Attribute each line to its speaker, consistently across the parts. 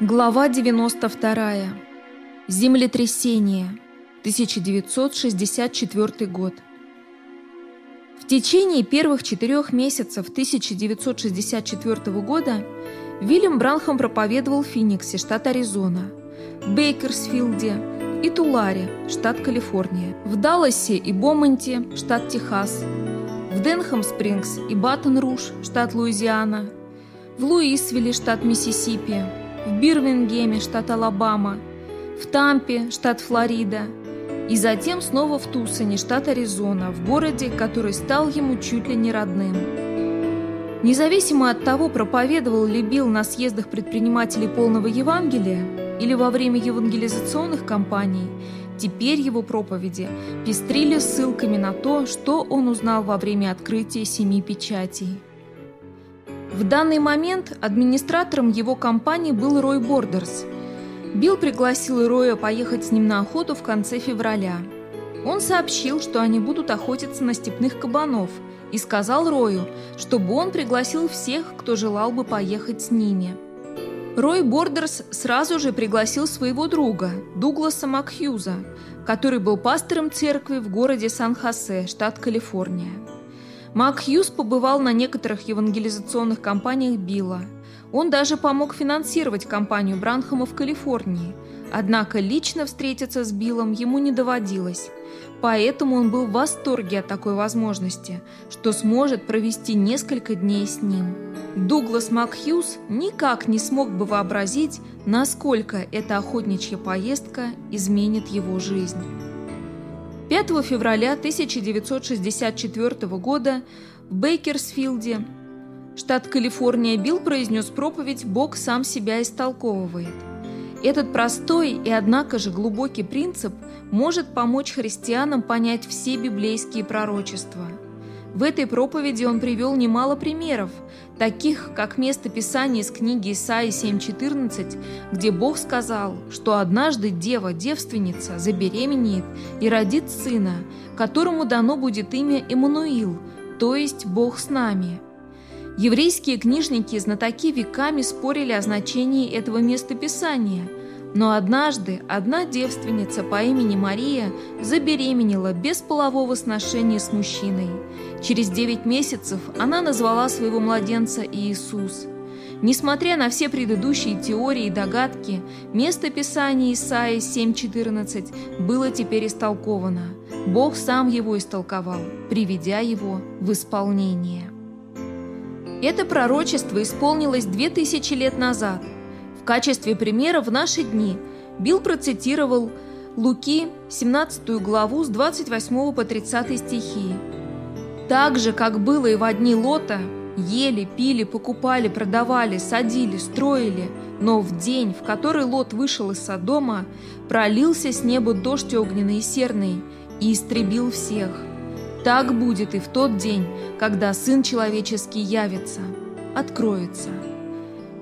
Speaker 1: Глава 92. Землетрясение. 1964 год. В течение первых четырех месяцев 1964 года Вильям Бранхам проповедовал в Финиксе, штат Аризона, Бейкерсфилде и Туларе, штат Калифорния, в Далласе и Бомонте, штат Техас, в Денхам-Спрингс и Баттон-Руш, штат Луизиана, в Луисвилле, штат Миссисипи, в Бирмингеме, штат Алабама, в Тампе, штат Флорида, и затем снова в Тусоне, штат Аризона, в городе, который стал ему чуть ли не родным. Независимо от того, проповедовал ли Билл на съездах предпринимателей полного Евангелия или во время евангелизационных кампаний, теперь его проповеди пестрили ссылками на то, что он узнал во время открытия семи печатей. В данный момент администратором его компании был Рой Бордерс. Билл пригласил Роя поехать с ним на охоту в конце февраля. Он сообщил, что они будут охотиться на степных кабанов, и сказал Рою, чтобы он пригласил всех, кто желал бы поехать с ними. Рой Бордерс сразу же пригласил своего друга, Дугласа Макхьюза, который был пастором церкви в городе Сан-Хосе, штат Калифорния. Мак Хьюз побывал на некоторых евангелизационных кампаниях Билла. Он даже помог финансировать кампанию Бранхама в Калифорнии. Однако лично встретиться с Биллом ему не доводилось. Поэтому он был в восторге от такой возможности, что сможет провести несколько дней с ним. Дуглас Макхьюз никак не смог бы вообразить, насколько эта охотничья поездка изменит его жизнь. 5 февраля 1964 года в Бейкерсфилде, штат Калифорния, Билл произнес проповедь «Бог сам себя истолковывает». Этот простой и, однако же, глубокий принцип может помочь христианам понять все библейские пророчества – в этой проповеди он привел немало примеров, таких как место Писания из книги Исаии 7.14, где Бог сказал, что однажды дева-девственница забеременеет и родит сына, которому дано будет имя Эммануил, то есть Бог с нами. Еврейские книжники и знатоки веками спорили о значении этого местописания – но однажды одна девственница по имени Мария забеременела без полового сношения с мужчиной. Через девять месяцев она назвала своего младенца Иисус. Несмотря на все предыдущие теории и догадки, место Писания Исаии 7.14 было теперь истолковано. Бог сам его истолковал, приведя его в исполнение. Это пророчество исполнилось две тысячи лет назад – качестве примера в наши дни Билл процитировал Луки, 17 главу с 28 по 30 стихи. «Так же, как было и в дни Лота, ели, пили, покупали, продавали, садили, строили, но в день, в который Лот вышел из Содома, пролился с неба дождь огненный и серный и истребил всех. Так будет и в тот день, когда Сын Человеческий явится, откроется».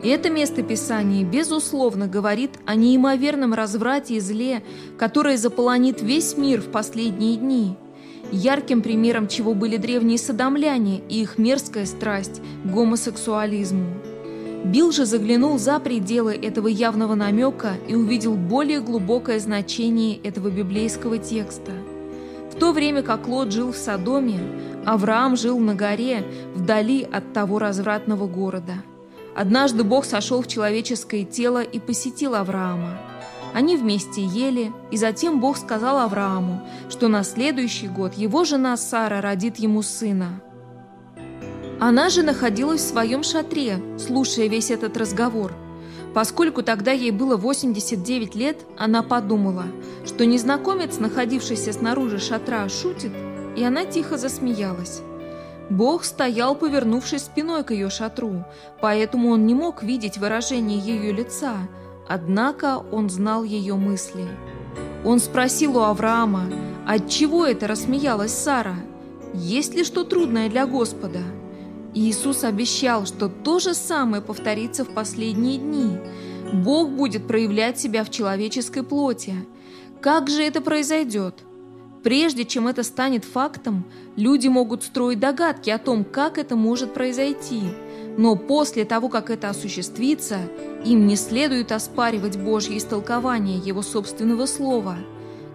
Speaker 1: Это место Писания, безусловно, говорит о неимоверном разврате и зле, которое заполонит весь мир в последние дни. Ярким примером чего были древние садомляне и их мерзкая страсть к гомосексуализму. Билл же заглянул за пределы этого явного намека и увидел более глубокое значение этого библейского текста. В то время как Лот жил в Содоме, Авраам жил на горе, вдали от того развратного города – Однажды Бог сошел в человеческое тело и посетил Авраама. Они вместе ели, и затем Бог сказал Аврааму, что на следующий год его жена Сара родит ему сына. Она же находилась в своем шатре, слушая весь этот разговор. Поскольку тогда ей было 89 лет, она подумала, что незнакомец, находившийся снаружи шатра, шутит, и она тихо засмеялась. Бог стоял, повернувшись спиной к ее шатру, поэтому он не мог видеть выражение ее лица, однако он знал ее мысли. Он спросил у Авраама, отчего это рассмеялась Сара? Есть ли что трудное для Господа? Иисус обещал, что то же самое повторится в последние дни. Бог будет проявлять себя в человеческой плоти. Как же это произойдет? Прежде чем это станет фактом, люди могут строить догадки о том, как это может произойти. Но после того, как это осуществится, им не следует оспаривать Божье истолкование Его собственного слова.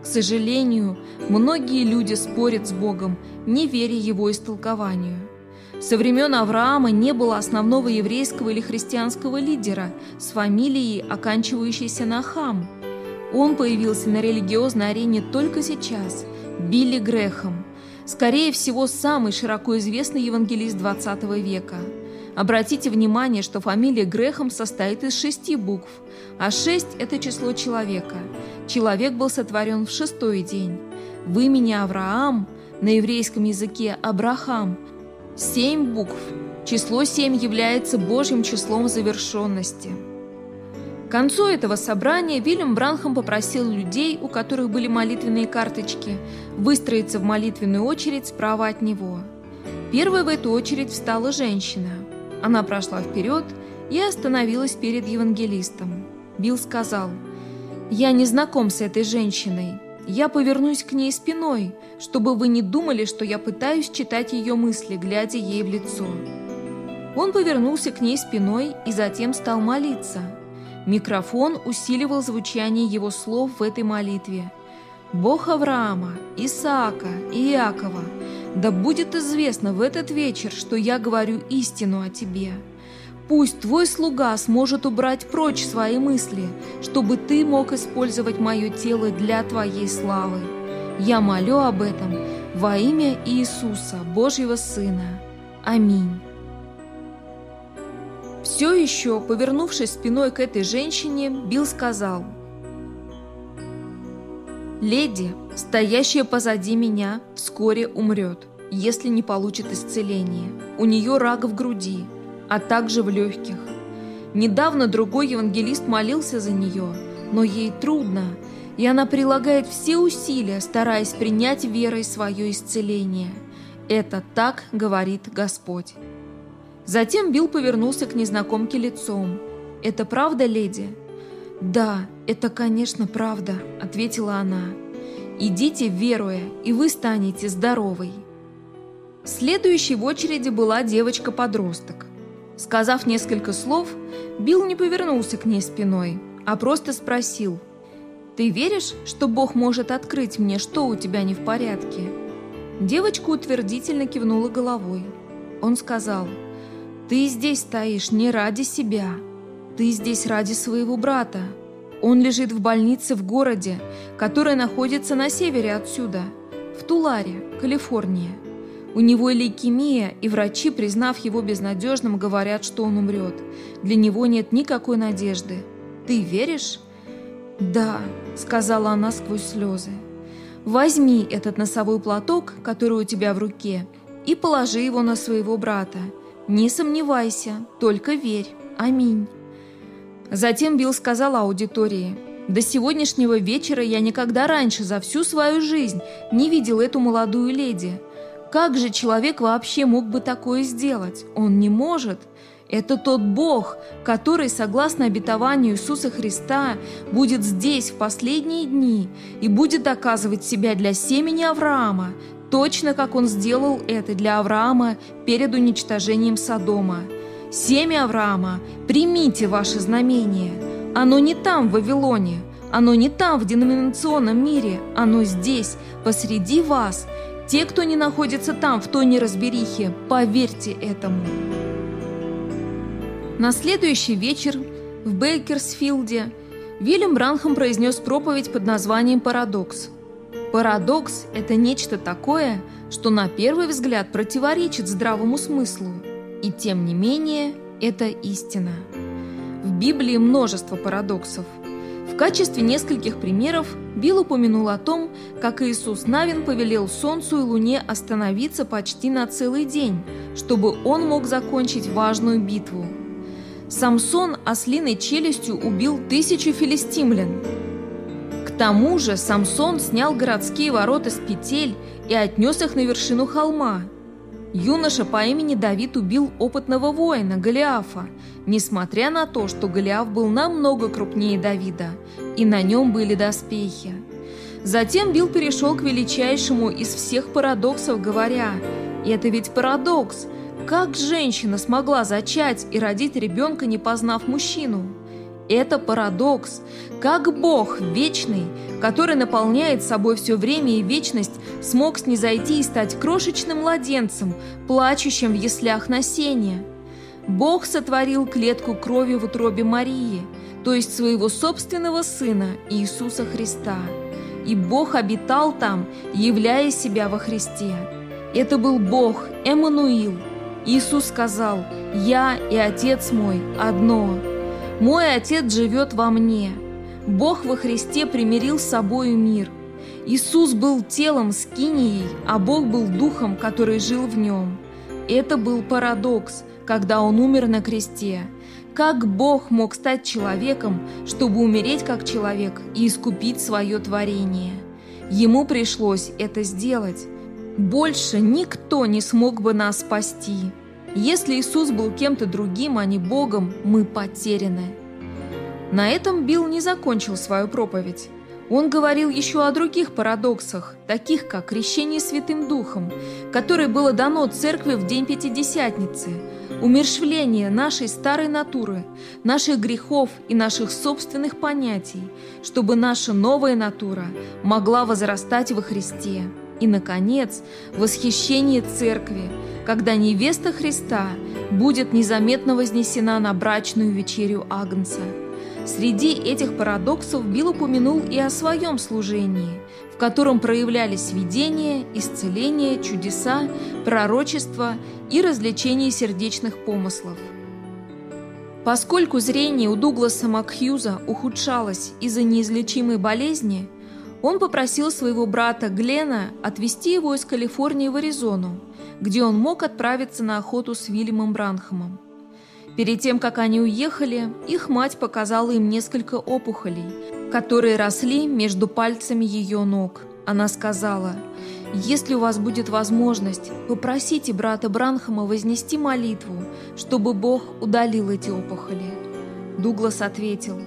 Speaker 1: К сожалению, многие люди спорят с Богом, не веря Его истолкованию. Со времен Авраама не было основного еврейского или христианского лидера с фамилией, оканчивающейся на «хам». Он появился на религиозной арене только сейчас – Билли Грехом, скорее всего, самый широко известный евангелист XX века. Обратите внимание, что фамилия Грехом состоит из шести букв, а шесть – это число человека. Человек был сотворен в шестой день. В имени Авраам, на еврейском языке Абрахам – Семь букв. Число семь является Божьим числом завершенности. К концу этого собрания Вильям Бранхам попросил людей, у которых были молитвенные карточки, выстроиться в молитвенную очередь справа от него. Первой в эту очередь встала женщина. Она прошла вперед и остановилась перед евангелистом. Билл сказал, «Я не знаком с этой женщиной. Я повернусь к ней спиной, чтобы вы не думали, что я пытаюсь читать ее мысли, глядя ей в лицо. Он повернулся к ней спиной и затем стал молиться. Микрофон усиливал звучание его слов в этой молитве. «Бог Авраама, Исаака и Иакова, да будет известно в этот вечер, что я говорю истину о тебе». Пусть твой слуга сможет убрать прочь свои мысли, чтобы ты мог использовать мое тело для твоей славы. Я молю об этом во имя Иисуса, Божьего Сына. Аминь. Все еще, повернувшись спиной к этой женщине, Билл сказал, «Леди, стоящая позади меня, вскоре умрет, если не получит исцеление. У нее рак в груди, а также в легких. Недавно другой евангелист молился за нее, но ей трудно, и она прилагает все усилия, стараясь принять верой свое исцеление. Это так говорит Господь. Затем Билл повернулся к незнакомке лицом. «Это правда, леди?» «Да, это, конечно, правда», — ответила она. «Идите, веруя, и вы станете здоровой». Следующей в очереди была девочка-подросток. Сказав несколько слов, Билл не повернулся к ней спиной, а просто спросил, «Ты веришь, что Бог может открыть мне, что у тебя не в порядке?» Девочка утвердительно кивнула головой. Он сказал, «Ты здесь стоишь не ради себя, ты здесь ради своего брата. Он лежит в больнице в городе, который находится на севере отсюда, в Туларе, Калифорния. У него лейкемия, и врачи, признав его безнадежным, говорят, что он умрет. Для него нет никакой надежды. Ты веришь? Да, сказала она сквозь слезы. Возьми этот носовой платок, который у тебя в руке, и положи его на своего брата. Не сомневайся, только верь. Аминь. Затем Билл сказал аудитории, «До сегодняшнего вечера я никогда раньше за всю свою жизнь не видел эту молодую леди. Как же человек вообще мог бы такое сделать? Он не может. Это тот Бог, который, согласно обетованию Иисуса Христа, будет здесь в последние дни и будет доказывать себя для семени Авраама, точно как он сделал это для Авраама перед уничтожением Содома. Семя Авраама, примите ваше знамение. Оно не там, в Вавилоне, оно не там, в деноминационном мире, оно здесь, посреди вас – те, кто не находится там, в той неразберихе, поверьте этому. На следующий вечер в Бейкерсфилде Вильям Бранхам произнес проповедь под названием «Парадокс». Парадокс – это нечто такое, что на первый взгляд противоречит здравому смыслу. И тем не менее, это истина. В Библии множество парадоксов – в качестве нескольких примеров Билл упомянул о том, как Иисус Навин повелел Солнцу и Луне остановиться почти на целый день, чтобы он мог закончить важную битву. Самсон ослиной челюстью убил тысячу филистимлян. Тому же Самсон снял городские ворота с петель и отнес их на вершину холма – Юноша по имени Давид убил опытного воина Голиафа, несмотря на то, что Голиаф был намного крупнее Давида, и на нем были доспехи. Затем Билл перешел к величайшему из всех парадоксов, говоря, это ведь парадокс. Как женщина смогла зачать и родить ребенка, не познав мужчину? Это парадокс. Как Бог вечный, который наполняет собой все время и вечность, смог снизойти и стать крошечным младенцем, плачущим в яслях на сене? Бог сотворил клетку крови в утробе Марии, то есть своего собственного Сына Иисуса Христа. И Бог обитал там, являя себя во Христе. Это был Бог, Эммануил. Иисус сказал, «Я и Отец мой одно». Мой Отец живет во мне. Бог во Христе примирил с собою мир. Иисус был телом с кинией, а Бог был духом, который жил в нем. Это был парадокс, когда Он умер на кресте. Как Бог мог стать человеком, чтобы умереть как человек и искупить свое творение? Ему пришлось это сделать. Больше никто не смог бы нас спасти. Если Иисус был кем-то другим, а не Богом, мы потеряны. На этом Билл не закончил свою проповедь. Он говорил еще о других парадоксах, таких как крещение Святым Духом, которое было дано Церкви в день Пятидесятницы, умершвление нашей старой натуры, наших грехов и наших собственных понятий, чтобы наша новая натура могла возрастать во Христе. И, наконец, восхищение Церкви, когда невеста Христа будет незаметно вознесена на брачную вечерю Агнца. Среди этих парадоксов Билл упомянул и о своем служении, в котором проявлялись видения, исцеления, чудеса, пророчества и развлечения сердечных помыслов. Поскольку зрение у Дугласа Макхьюза ухудшалось из-за неизлечимой болезни, он попросил своего брата Глена отвезти его из Калифорнии в Аризону, где он мог отправиться на охоту с Вильямом Бранхамом. Перед тем, как они уехали, их мать показала им несколько опухолей, которые росли между пальцами ее ног. Она сказала, «Если у вас будет возможность, попросите брата Бранхама вознести молитву, чтобы Бог удалил эти опухоли». Дуглас ответил,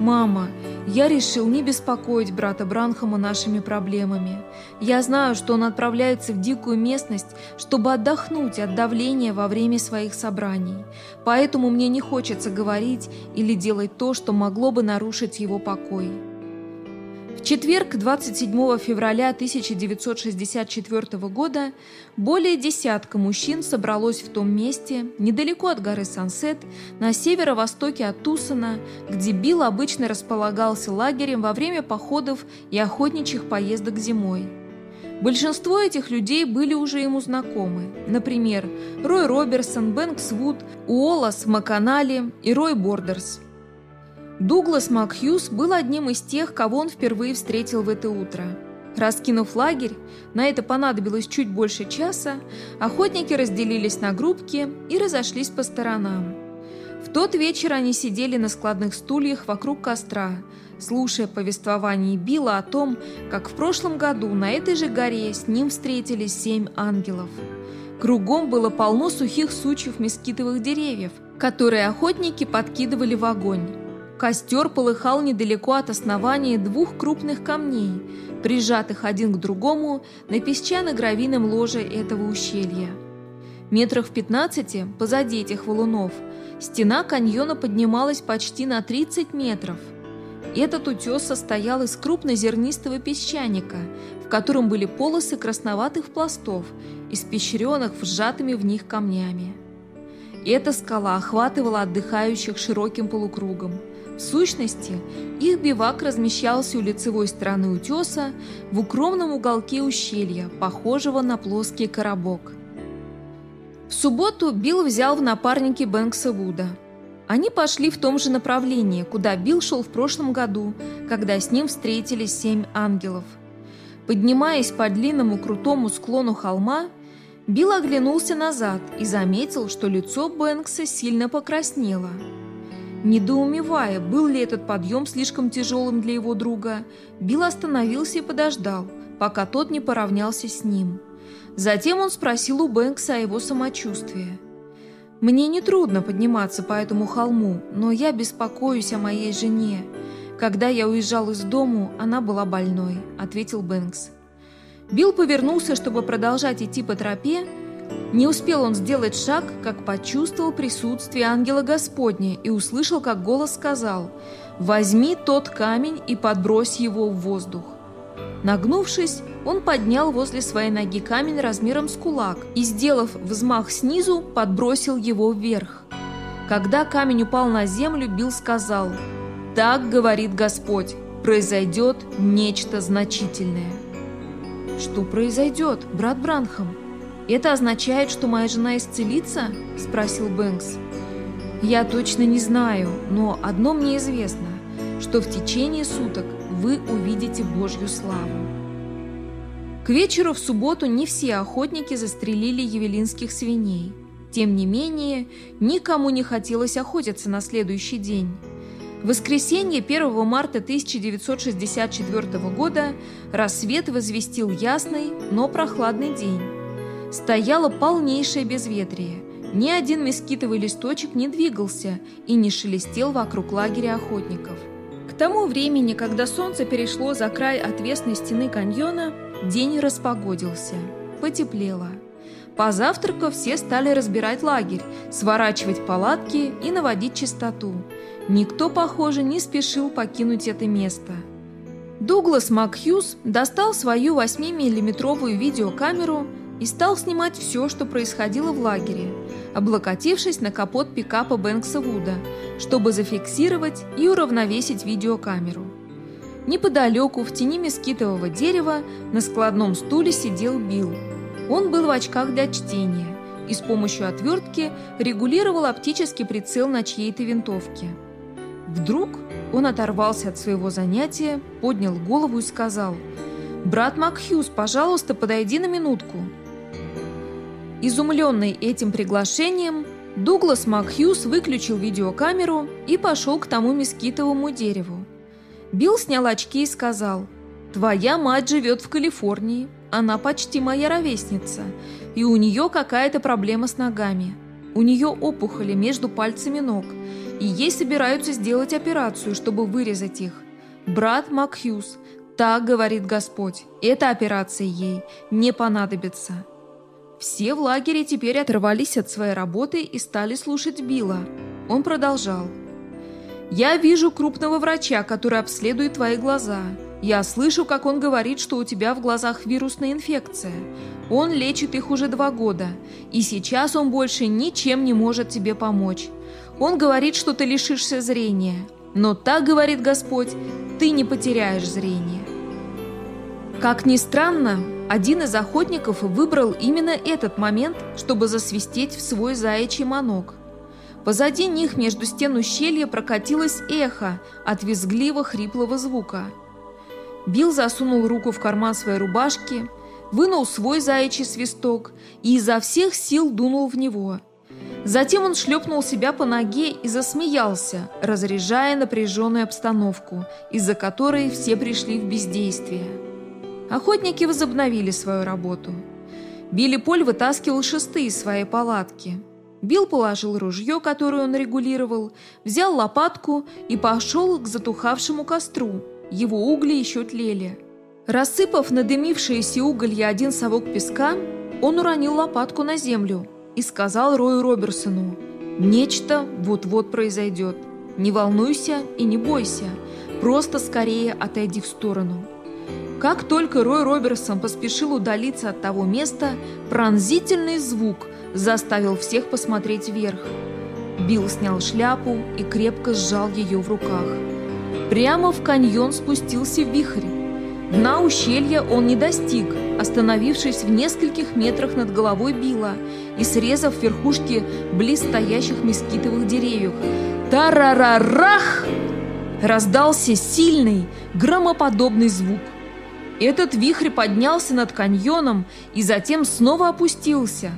Speaker 1: «Мама, я решил не беспокоить брата Бранхама нашими проблемами. Я знаю, что он отправляется в дикую местность, чтобы отдохнуть от давления во время своих собраний. Поэтому мне не хочется говорить или делать то, что могло бы нарушить его покой. В четверг, 27 февраля 1964 года, более десятка мужчин собралось в том месте, недалеко от горы Сансет, на северо-востоке от Тусона, где Билл обычно располагался лагерем во время походов и охотничьих поездок зимой. Большинство этих людей были уже ему знакомы. Например, Рой Роберсон, Бэнкс Вуд, Уоллас Маканали и Рой Бордерс – Дуглас Макхьюз был одним из тех, кого он впервые встретил в это утро. Раскинув лагерь, на это понадобилось чуть больше часа, охотники разделились на группки и разошлись по сторонам. В тот вечер они сидели на складных стульях вокруг костра, слушая повествование Билла о том, как в прошлом году на этой же горе с ним встретились семь ангелов. Кругом было полно сухих сучьев мескитовых деревьев, которые охотники подкидывали в огонь. Костер полыхал недалеко от основания двух крупных камней, прижатых один к другому на песчано-гравийном ложе этого ущелья. Метрах в 15 позади этих валунов стена каньона поднималась почти на 30 метров. Этот утес состоял из крупнозернистого песчаника, в котором были полосы красноватых пластов, испещренных сжатыми в них камнями. Эта скала охватывала отдыхающих широким полукругом – в сущности, их бивак размещался у лицевой стороны утеса в укромном уголке ущелья, похожего на плоский коробок. В субботу Билл взял в напарники Бэнкса Вуда. Они пошли в том же направлении, куда Билл шел в прошлом году, когда с ним встретились семь ангелов. Поднимаясь по длинному крутому склону холма, Билл оглянулся назад и заметил, что лицо Бэнкса сильно покраснело – Недоумевая, был ли этот подъем слишком тяжелым для его друга, Билл остановился и подождал, пока тот не поравнялся с ним. Затем он спросил у Бэнкса о его самочувствии. «Мне нетрудно подниматься по этому холму, но я беспокоюсь о моей жене. Когда я уезжал из дому, она была больной», — ответил Бэнкс. Билл повернулся, чтобы продолжать идти по тропе, Не успел он сделать шаг, как почувствовал присутствие ангела Господня и услышал, как голос сказал «Возьми тот камень и подбрось его в воздух». Нагнувшись, он поднял возле своей ноги камень размером с кулак и, сделав взмах снизу, подбросил его вверх. Когда камень упал на землю, Билл сказал «Так говорит Господь, произойдет нечто значительное». «Что произойдет, брат Бранхам?» «Это означает, что моя жена исцелится?» – спросил Бэнкс. «Я точно не знаю, но одно мне известно, что в течение суток вы увидите Божью славу». К вечеру в субботу не все охотники застрелили евелинских свиней. Тем не менее, никому не хотелось охотиться на следующий день. В воскресенье 1 марта 1964 года рассвет возвестил ясный, но прохладный день. Стояло полнейшее безветрие. Ни один мескитовый листочек не двигался и не шелестел вокруг лагеря охотников. К тому времени, когда солнце перешло за край отвесной стены каньона, день распогодился. Потеплело. Позавтракав, все стали разбирать лагерь, сворачивать палатки и наводить чистоту. Никто, похоже, не спешил покинуть это место. Дуглас Макхьюз достал свою 8-миллиметровую видеокамеру и стал снимать все, что происходило в лагере, облокотившись на капот пикапа Бэнкса Вуда, чтобы зафиксировать и уравновесить видеокамеру. Неподалеку, в тени мескитового дерева, на складном стуле сидел Билл. Он был в очках для чтения и с помощью отвертки регулировал оптический прицел на чьей-то винтовке. Вдруг он оторвался от своего занятия, поднял голову и сказал «Брат Макхьюз, пожалуйста, подойди на минутку». Изумленный этим приглашением, Дуглас Макхьюз выключил видеокамеру и пошел к тому мескитовому дереву. Билл снял очки и сказал, «Твоя мать живет в Калифорнии, она почти моя ровесница, и у нее какая-то проблема с ногами. У нее опухоли между пальцами ног, и ей собираются сделать операцию, чтобы вырезать их. Брат Макхьюз, так говорит Господь, эта операция ей не понадобится». Все в лагере теперь оторвались от своей работы и стали слушать Билла. Он продолжал. «Я вижу крупного врача, который обследует твои глаза. Я слышу, как он говорит, что у тебя в глазах вирусная инфекция. Он лечит их уже два года, и сейчас он больше ничем не может тебе помочь. Он говорит, что ты лишишься зрения. Но так говорит Господь, ты не потеряешь зрение». Как ни странно, один из охотников выбрал именно этот момент, чтобы засвистеть в свой заячий манок. Позади них между стен ущелья прокатилось эхо от визгливо хриплого звука. Билл засунул руку в карман своей рубашки, вынул свой заячий свисток и изо всех сил дунул в него. Затем он шлепнул себя по ноге и засмеялся, разряжая напряженную обстановку, из-за которой все пришли в бездействие. Охотники возобновили свою работу. Билли Поль вытаскивал шесты из своей палатки. Билл положил ружье, которое он регулировал, взял лопатку и пошел к затухавшему костру. Его угли еще тлели. Рассыпав надымившиеся уголья один совок песка, он уронил лопатку на землю и сказал Рою Роберсону, «Нечто вот-вот произойдет. Не волнуйся и не бойся, просто скорее отойди в сторону». Как только Рой Роберсон поспешил удалиться от того места, пронзительный звук заставил всех посмотреть вверх. Билл снял шляпу и крепко сжал ее в руках. Прямо в каньон спустился вихрь. Дна ущелья он не достиг, остановившись в нескольких метрах над головой Билла и срезав верхушки близ стоящих мескитовых деревьев. Тарарарах! Раздался сильный, громоподобный звук. Этот вихрь поднялся над каньоном и затем снова опустился,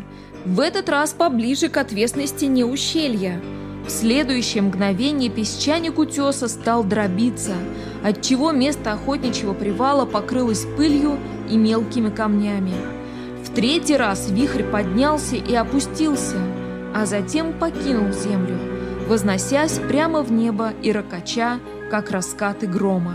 Speaker 1: в этот раз поближе к отвесной стене ущелья. В следующее мгновение песчаник утеса стал дробиться, отчего место охотничьего привала покрылось пылью и мелкими камнями. В третий раз вихрь поднялся и опустился, а затем покинул землю, возносясь прямо в небо и ракача, как раскаты грома.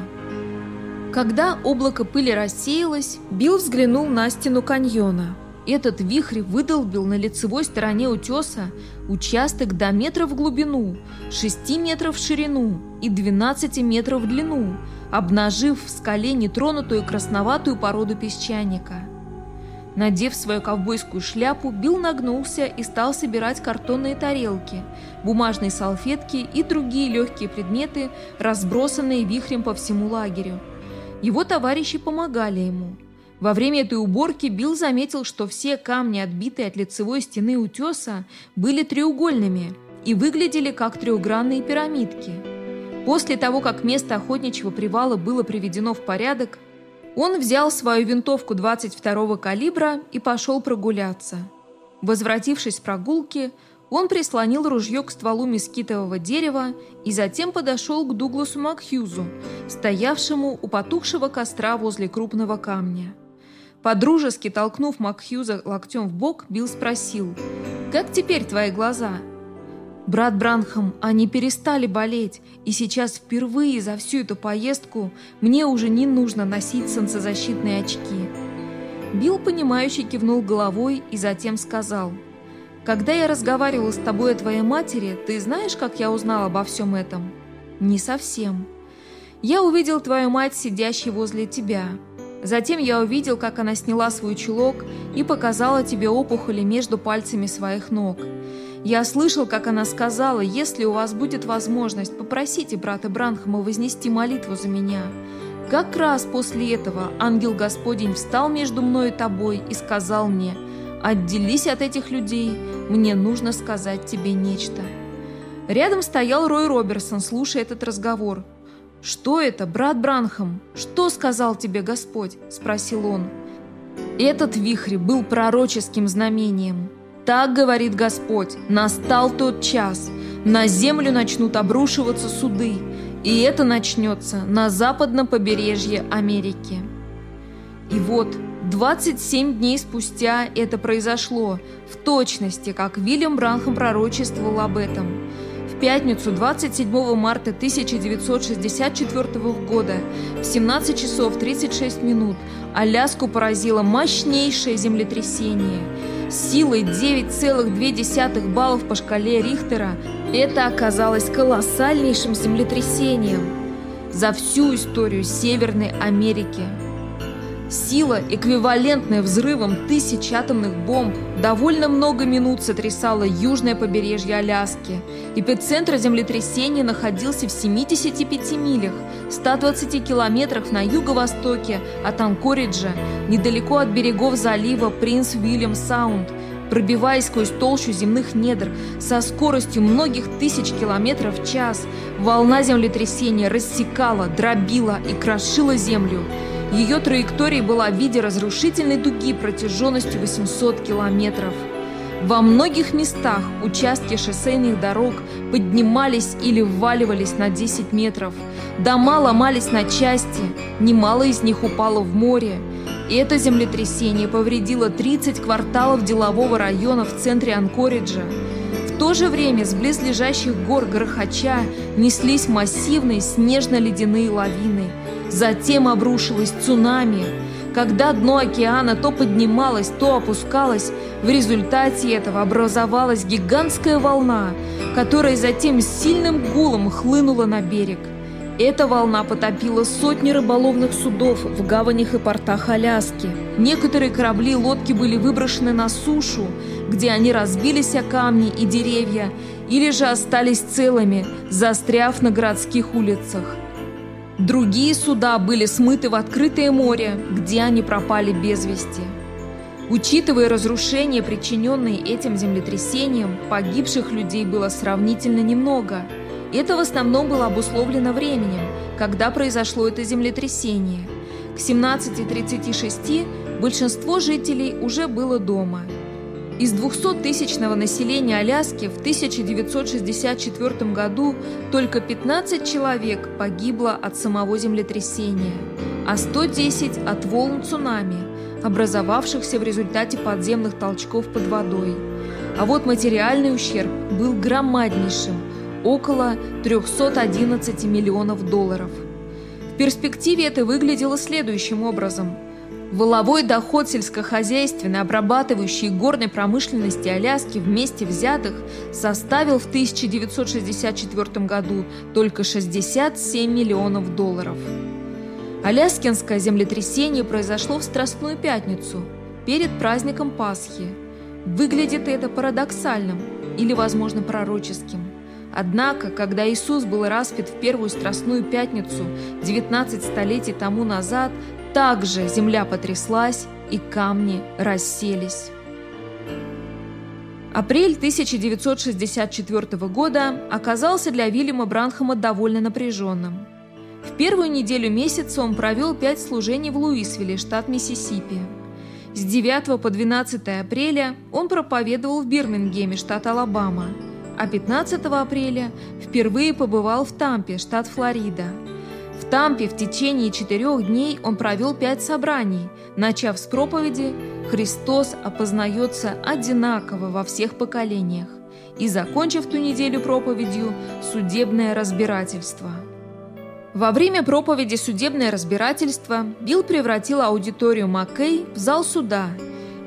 Speaker 1: Когда облако пыли рассеялось, Билл взглянул на стену каньона. Этот вихрь выдолбил на лицевой стороне утеса участок до метра в глубину, 6 метров в ширину и 12 метров в длину, обнажив в скале нетронутую красноватую породу песчаника. Надев свою ковбойскую шляпу, Билл нагнулся и стал собирать картонные тарелки, бумажные салфетки и другие легкие предметы, разбросанные вихрем по всему лагерю. Его товарищи помогали ему – во время этой уборки Билл заметил, что все камни, отбитые от лицевой стены утеса, были треугольными и выглядели как трехгранные пирамидки. После того, как место охотничьего привала было приведено в порядок, он взял свою винтовку 22-го калибра и пошел прогуляться. Возвратившись с прогулки, он прислонил ружье к стволу мескитового дерева и затем подошел к Дугласу Макхьюзу, стоявшему у потухшего костра возле крупного камня. Подружески толкнув Макхьюза локтем в бок, Билл спросил, «Как теперь твои глаза?» «Брат Бранхам, они перестали болеть, и сейчас впервые за всю эту поездку мне уже не нужно носить солнцезащитные очки». Билл, понимающе кивнул головой и затем сказал, «Когда я разговаривал с тобой о твоей матери, ты знаешь, как я узнал обо всем этом?» «Не совсем. Я увидел твою мать, сидящей возле тебя. Затем я увидел, как она сняла свой чулок и показала тебе опухоли между пальцами своих ног. Я слышал, как она сказала, если у вас будет возможность, попросите брата Бранхама вознести молитву за меня. Как раз после этого ангел Господень встал между мной и тобой и сказал мне, «Отделись от этих людей, мне нужно сказать тебе нечто». Рядом стоял Рой Роберсон, слушая этот разговор. «Что это, брат Бранхам? Что сказал тебе Господь?» – спросил он. Этот вихрь был пророческим знамением. Так говорит Господь, настал тот час, на землю начнут обрушиваться суды, и это начнется на западном побережье Америки. И вот, 27 дней спустя это произошло, в точности, как Вильям Бранхам пророчествовал об этом – пятницу 27 марта 1964 года в 17 часов 36 минут Аляску поразило мощнейшее землетрясение. Силой 9,2 баллов по шкале Рихтера это оказалось колоссальнейшим землетрясением за всю историю Северной Америки. Сила, эквивалентная взрывам тысяч атомных бомб, довольно много минут сотрясала южное побережье Аляски. Эпицентр землетрясения находился в 75 милях, 120 километрах на юго-востоке от Анкориджа, недалеко от берегов залива Принц Уильям Саунд, пробиваясь сквозь толщу земных недр со скоростью многих тысяч километров в час, волна землетрясения рассекала, дробила и крошила землю. Ее траектория была в виде разрушительной дуги протяженностью 800 километров. Во многих местах участки шоссейных дорог поднимались или вваливались на 10 метров. Дома ломались на части, немало из них упало в море. И это землетрясение повредило 30 кварталов делового района в центре Анкориджа. В то же время с близлежащих гор Грохача неслись массивные снежно-ледяные лавины – Затем обрушилось цунами. Когда дно океана то поднималось, то опускалось, в результате этого образовалась гигантская волна, которая затем с сильным гулом хлынула на берег. Эта волна потопила сотни рыболовных судов в гаванях и портах Аляски. Некоторые корабли и лодки были выброшены на сушу, где они разбились о камни и деревья, или же остались целыми, застряв на городских улицах. Другие суда были смыты в открытое море, где они пропали без вести. Учитывая разрушения, причиненные этим землетрясением, погибших людей было сравнительно немного. Это в основном было обусловлено временем, когда произошло это землетрясение. К 17.36 большинство жителей уже было дома – из 200-тысячного населения Аляски в 1964 году только 15 человек погибло от самого землетрясения, а 110 от волн цунами, образовавшихся в результате подземных толчков под водой. А вот материальный ущерб был громаднейшим – около 311 миллионов долларов. В перспективе это выглядело следующим образом – Воловой доход сельскохозяйственной, обрабатывающей горной промышленности Аляски вместе взятых составил в 1964 году только 67 миллионов долларов. Аляскинское землетрясение произошло в Страстную Пятницу, перед праздником Пасхи. Выглядит это парадоксальным или, возможно, пророческим. Однако, когда Иисус был распят в первую Страстную Пятницу 19 столетий тому назад, также земля потряслась и камни расселись. Апрель 1964 года оказался для Вильяма Бранхама довольно напряженным. В первую неделю месяца он провел пять служений в Луисвилле, штат Миссисипи. С 9 по 12 апреля он проповедовал в Бирмингеме, штат Алабама, а 15 апреля впервые побывал в Тампе, штат Флорида – в Тампе в течение четырех дней он провел пять собраний, начав с проповеди «Христос опознается одинаково во всех поколениях» и закончив ту неделю проповедью «Судебное разбирательство». Во время проповеди «Судебное разбирательство» Билл превратил аудиторию Маккей в зал суда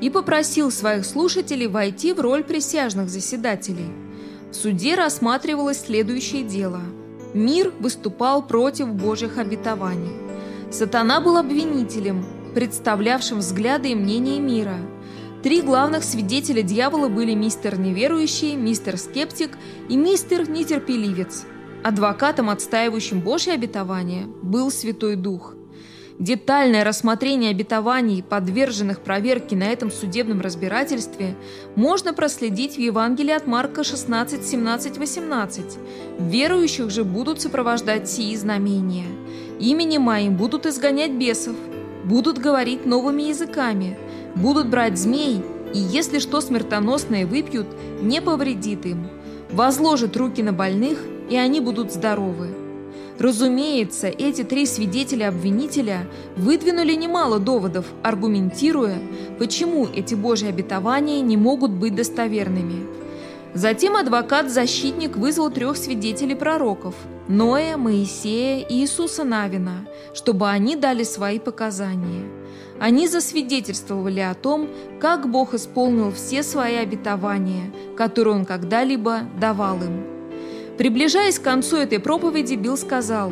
Speaker 1: и попросил своих слушателей войти в роль присяжных заседателей. В суде рассматривалось следующее дело – Мир выступал против Божьих обетований. Сатана был обвинителем, представлявшим взгляды и мнения мира. Три главных свидетеля дьявола были мистер неверующий, мистер скептик и мистер нетерпеливец. Адвокатом, отстаивающим Божье обетование, был Святой Дух – Детальное рассмотрение обетований, подверженных проверке на этом судебном разбирательстве, можно проследить в Евангелии от Марка 16, 17, 18. Верующих же будут сопровождать сии знамения. Именем моим будут изгонять бесов, будут говорить новыми языками, будут брать змей, и если что смертоносное выпьют, не повредит им. Возложат руки на больных, и они будут здоровы. Разумеется, эти три свидетеля-обвинителя выдвинули немало доводов, аргументируя, почему эти Божьи обетования не могут быть достоверными. Затем адвокат-защитник вызвал трех свидетелей-пророков – Ноя, Моисея и Иисуса Навина, чтобы они дали свои показания. Они засвидетельствовали о том, как Бог исполнил все свои обетования, которые Он когда-либо давал им. Приближаясь к концу этой проповеди, Билл сказал,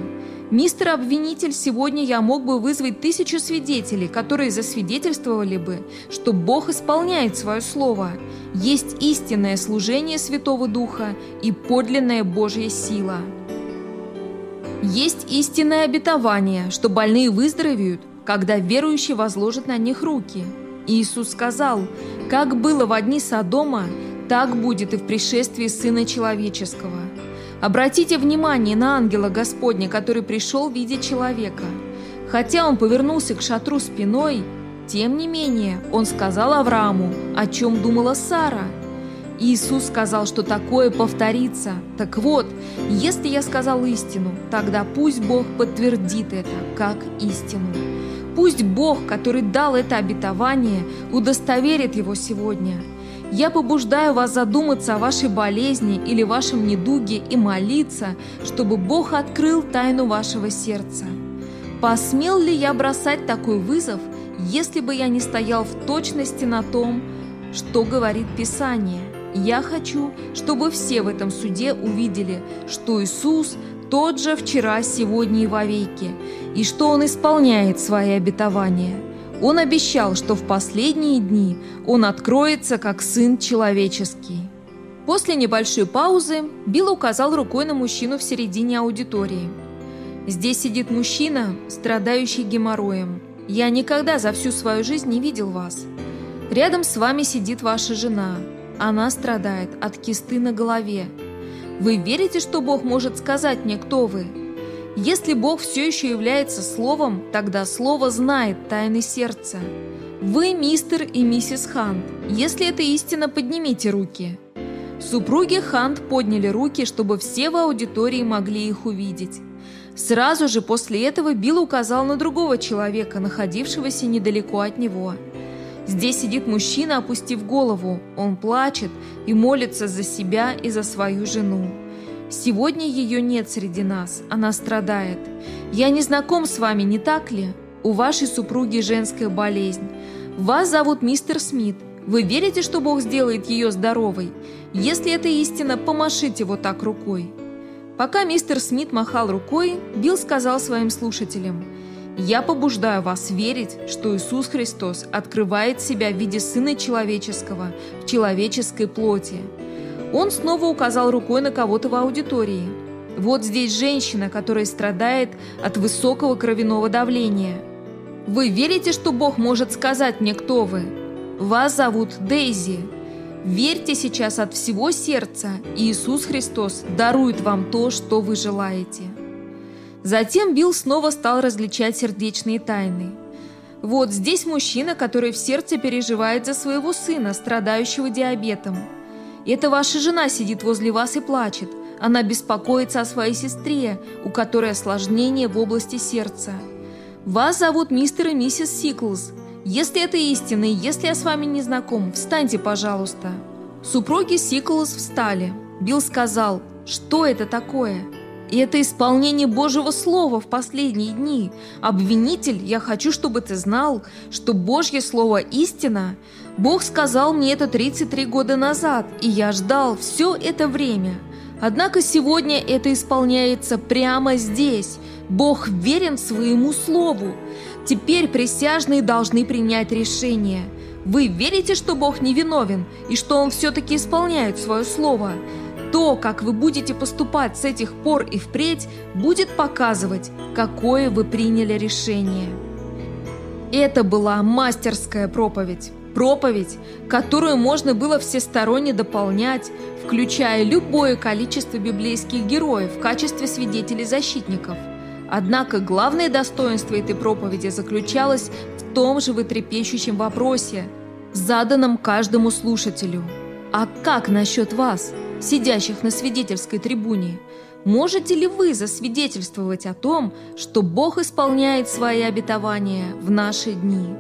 Speaker 1: «Мистер обвинитель, сегодня я мог бы вызвать тысячу свидетелей, которые засвидетельствовали бы, что Бог исполняет свое слово. Есть истинное служение Святого Духа и подлинная Божья сила». Есть истинное обетование, что больные выздоровеют, когда верующий возложит на них руки. Иисус сказал, «Как было в дни Содома, так будет и в пришествии Сына Человеческого». Обратите внимание на ангела Господня, который пришел в виде человека. Хотя он повернулся к шатру спиной, тем не менее он сказал Аврааму, о чем думала Сара. Иисус сказал, что такое повторится. Так вот, если я сказал истину, тогда пусть Бог подтвердит это как истину. Пусть Бог, который дал это обетование, удостоверит его сегодня – я побуждаю вас задуматься о вашей болезни или вашем недуге и молиться, чтобы Бог открыл тайну вашего сердца. Посмел ли я бросать такой вызов, если бы я не стоял в точности на том, что говорит Писание? Я хочу, чтобы все в этом суде увидели, что Иисус тот же вчера, сегодня и вовеки, и что Он исполняет свои обетования – он обещал, что в последние дни он откроется как Сын Человеческий. После небольшой паузы Билл указал рукой на мужчину в середине аудитории. «Здесь сидит мужчина, страдающий геморроем. Я никогда за всю свою жизнь не видел вас. Рядом с вами сидит ваша жена. Она страдает от кисты на голове. Вы верите, что Бог может сказать мне, кто вы?» Если Бог все еще является Словом, тогда Слово знает тайны сердца. Вы мистер и миссис Хант. Если это истина, поднимите руки. Супруги Хант подняли руки, чтобы все в аудитории могли их увидеть. Сразу же после этого Билл указал на другого человека, находившегося недалеко от него. Здесь сидит мужчина, опустив голову. Он плачет и молится за себя и за свою жену. Сегодня ее нет среди нас, она страдает. Я не знаком с вами, не так ли? У вашей супруги женская болезнь. Вас зовут мистер Смит. Вы верите, что Бог сделает ее здоровой? Если это истина, помашите вот так рукой». Пока мистер Смит махал рукой, Билл сказал своим слушателям, «Я побуждаю вас верить, что Иисус Христос открывает себя в виде Сына Человеческого в человеческой плоти». Он снова указал рукой на кого-то в аудитории. «Вот здесь женщина, которая страдает от высокого кровяного давления. Вы верите, что Бог может сказать мне, кто вы? Вас зовут Дейзи». Верьте сейчас от всего сердца, и Иисус Христос дарует вам то, что вы желаете. Затем Билл снова стал различать сердечные тайны. Вот здесь мужчина, который в сердце переживает за своего сына, страдающего диабетом. Это ваша жена сидит возле вас и плачет. Она беспокоится о своей сестре, у которой осложнение в области сердца. Вас зовут мистер и миссис Сиклс. Если это истина, и если я с вами не знаком, встаньте, пожалуйста». Супруги Сиклус встали. Билл сказал, что это такое? И это исполнение Божьего Слова в последние дни. Обвинитель, я хочу, чтобы ты знал, что Божье Слово истина. Бог сказал мне это 33 года назад, и я ждал все это время. Однако сегодня это исполняется прямо здесь. Бог верен своему Слову. Теперь присяжные должны принять решение. Вы верите, что Бог невиновен и что Он все-таки исполняет свое слово? То, как вы будете поступать с этих пор и впредь, будет показывать, какое вы приняли решение. Это была мастерская проповедь. Проповедь, которую можно было всесторонне дополнять, включая любое количество библейских героев в качестве свидетелей-защитников – Однако главное достоинство этой проповеди заключалось в том же вытрепещущем вопросе, заданном каждому слушателю. А как насчет вас, сидящих на свидетельской трибуне? Можете ли вы засвидетельствовать о том, что Бог исполняет свои обетования в наши дни?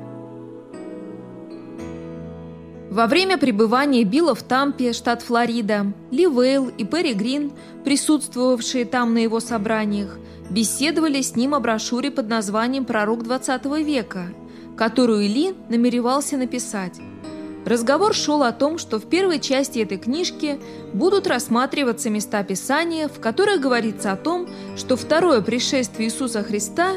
Speaker 1: Во время пребывания Билла в Тампе, штат Флорида, Ли Вейл и Перри Грин, присутствовавшие там на его собраниях, беседовали с ним о брошюре под названием «Пророк 20 века», которую Ли намеревался написать. Разговор шел о том, что в первой части этой книжки будут рассматриваться места Писания, в которых говорится о том, что второе пришествие Иисуса Христа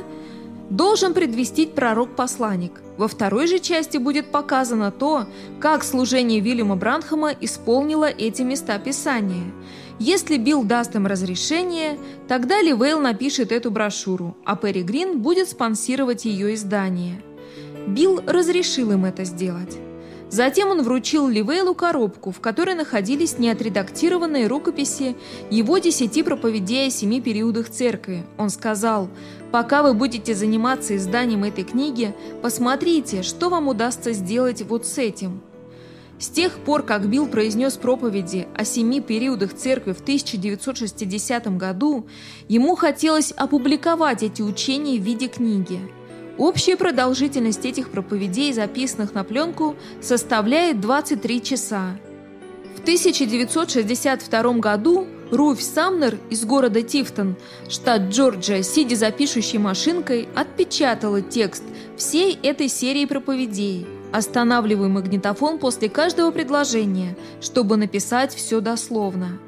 Speaker 1: должен предвестить пророк-посланник. Во второй же части будет показано то, как служение Вильяма Бранхама исполнило эти места Писания – если Билл даст им разрешение, тогда Ливейл напишет эту брошюру, а Перри Грин будет спонсировать ее издание. Билл разрешил им это сделать. Затем он вручил Ливейлу коробку, в которой находились неотредактированные рукописи его десяти проповедей о семи периодах церкви. Он сказал, «Пока вы будете заниматься изданием этой книги, посмотрите, что вам удастся сделать вот с этим». С тех пор, как Билл произнес проповеди о семи периодах церкви в 1960 году, ему хотелось опубликовать эти учения в виде книги. Общая продолжительность этих проповедей, записанных на пленку, составляет 23 часа. В 1962 году Руф Самнер из города Тифтон, штат Джорджия, сидя за пишущей машинкой, отпечатала текст всей этой серии проповедей – Останавливаю магнитофон после каждого предложения, чтобы написать все дословно.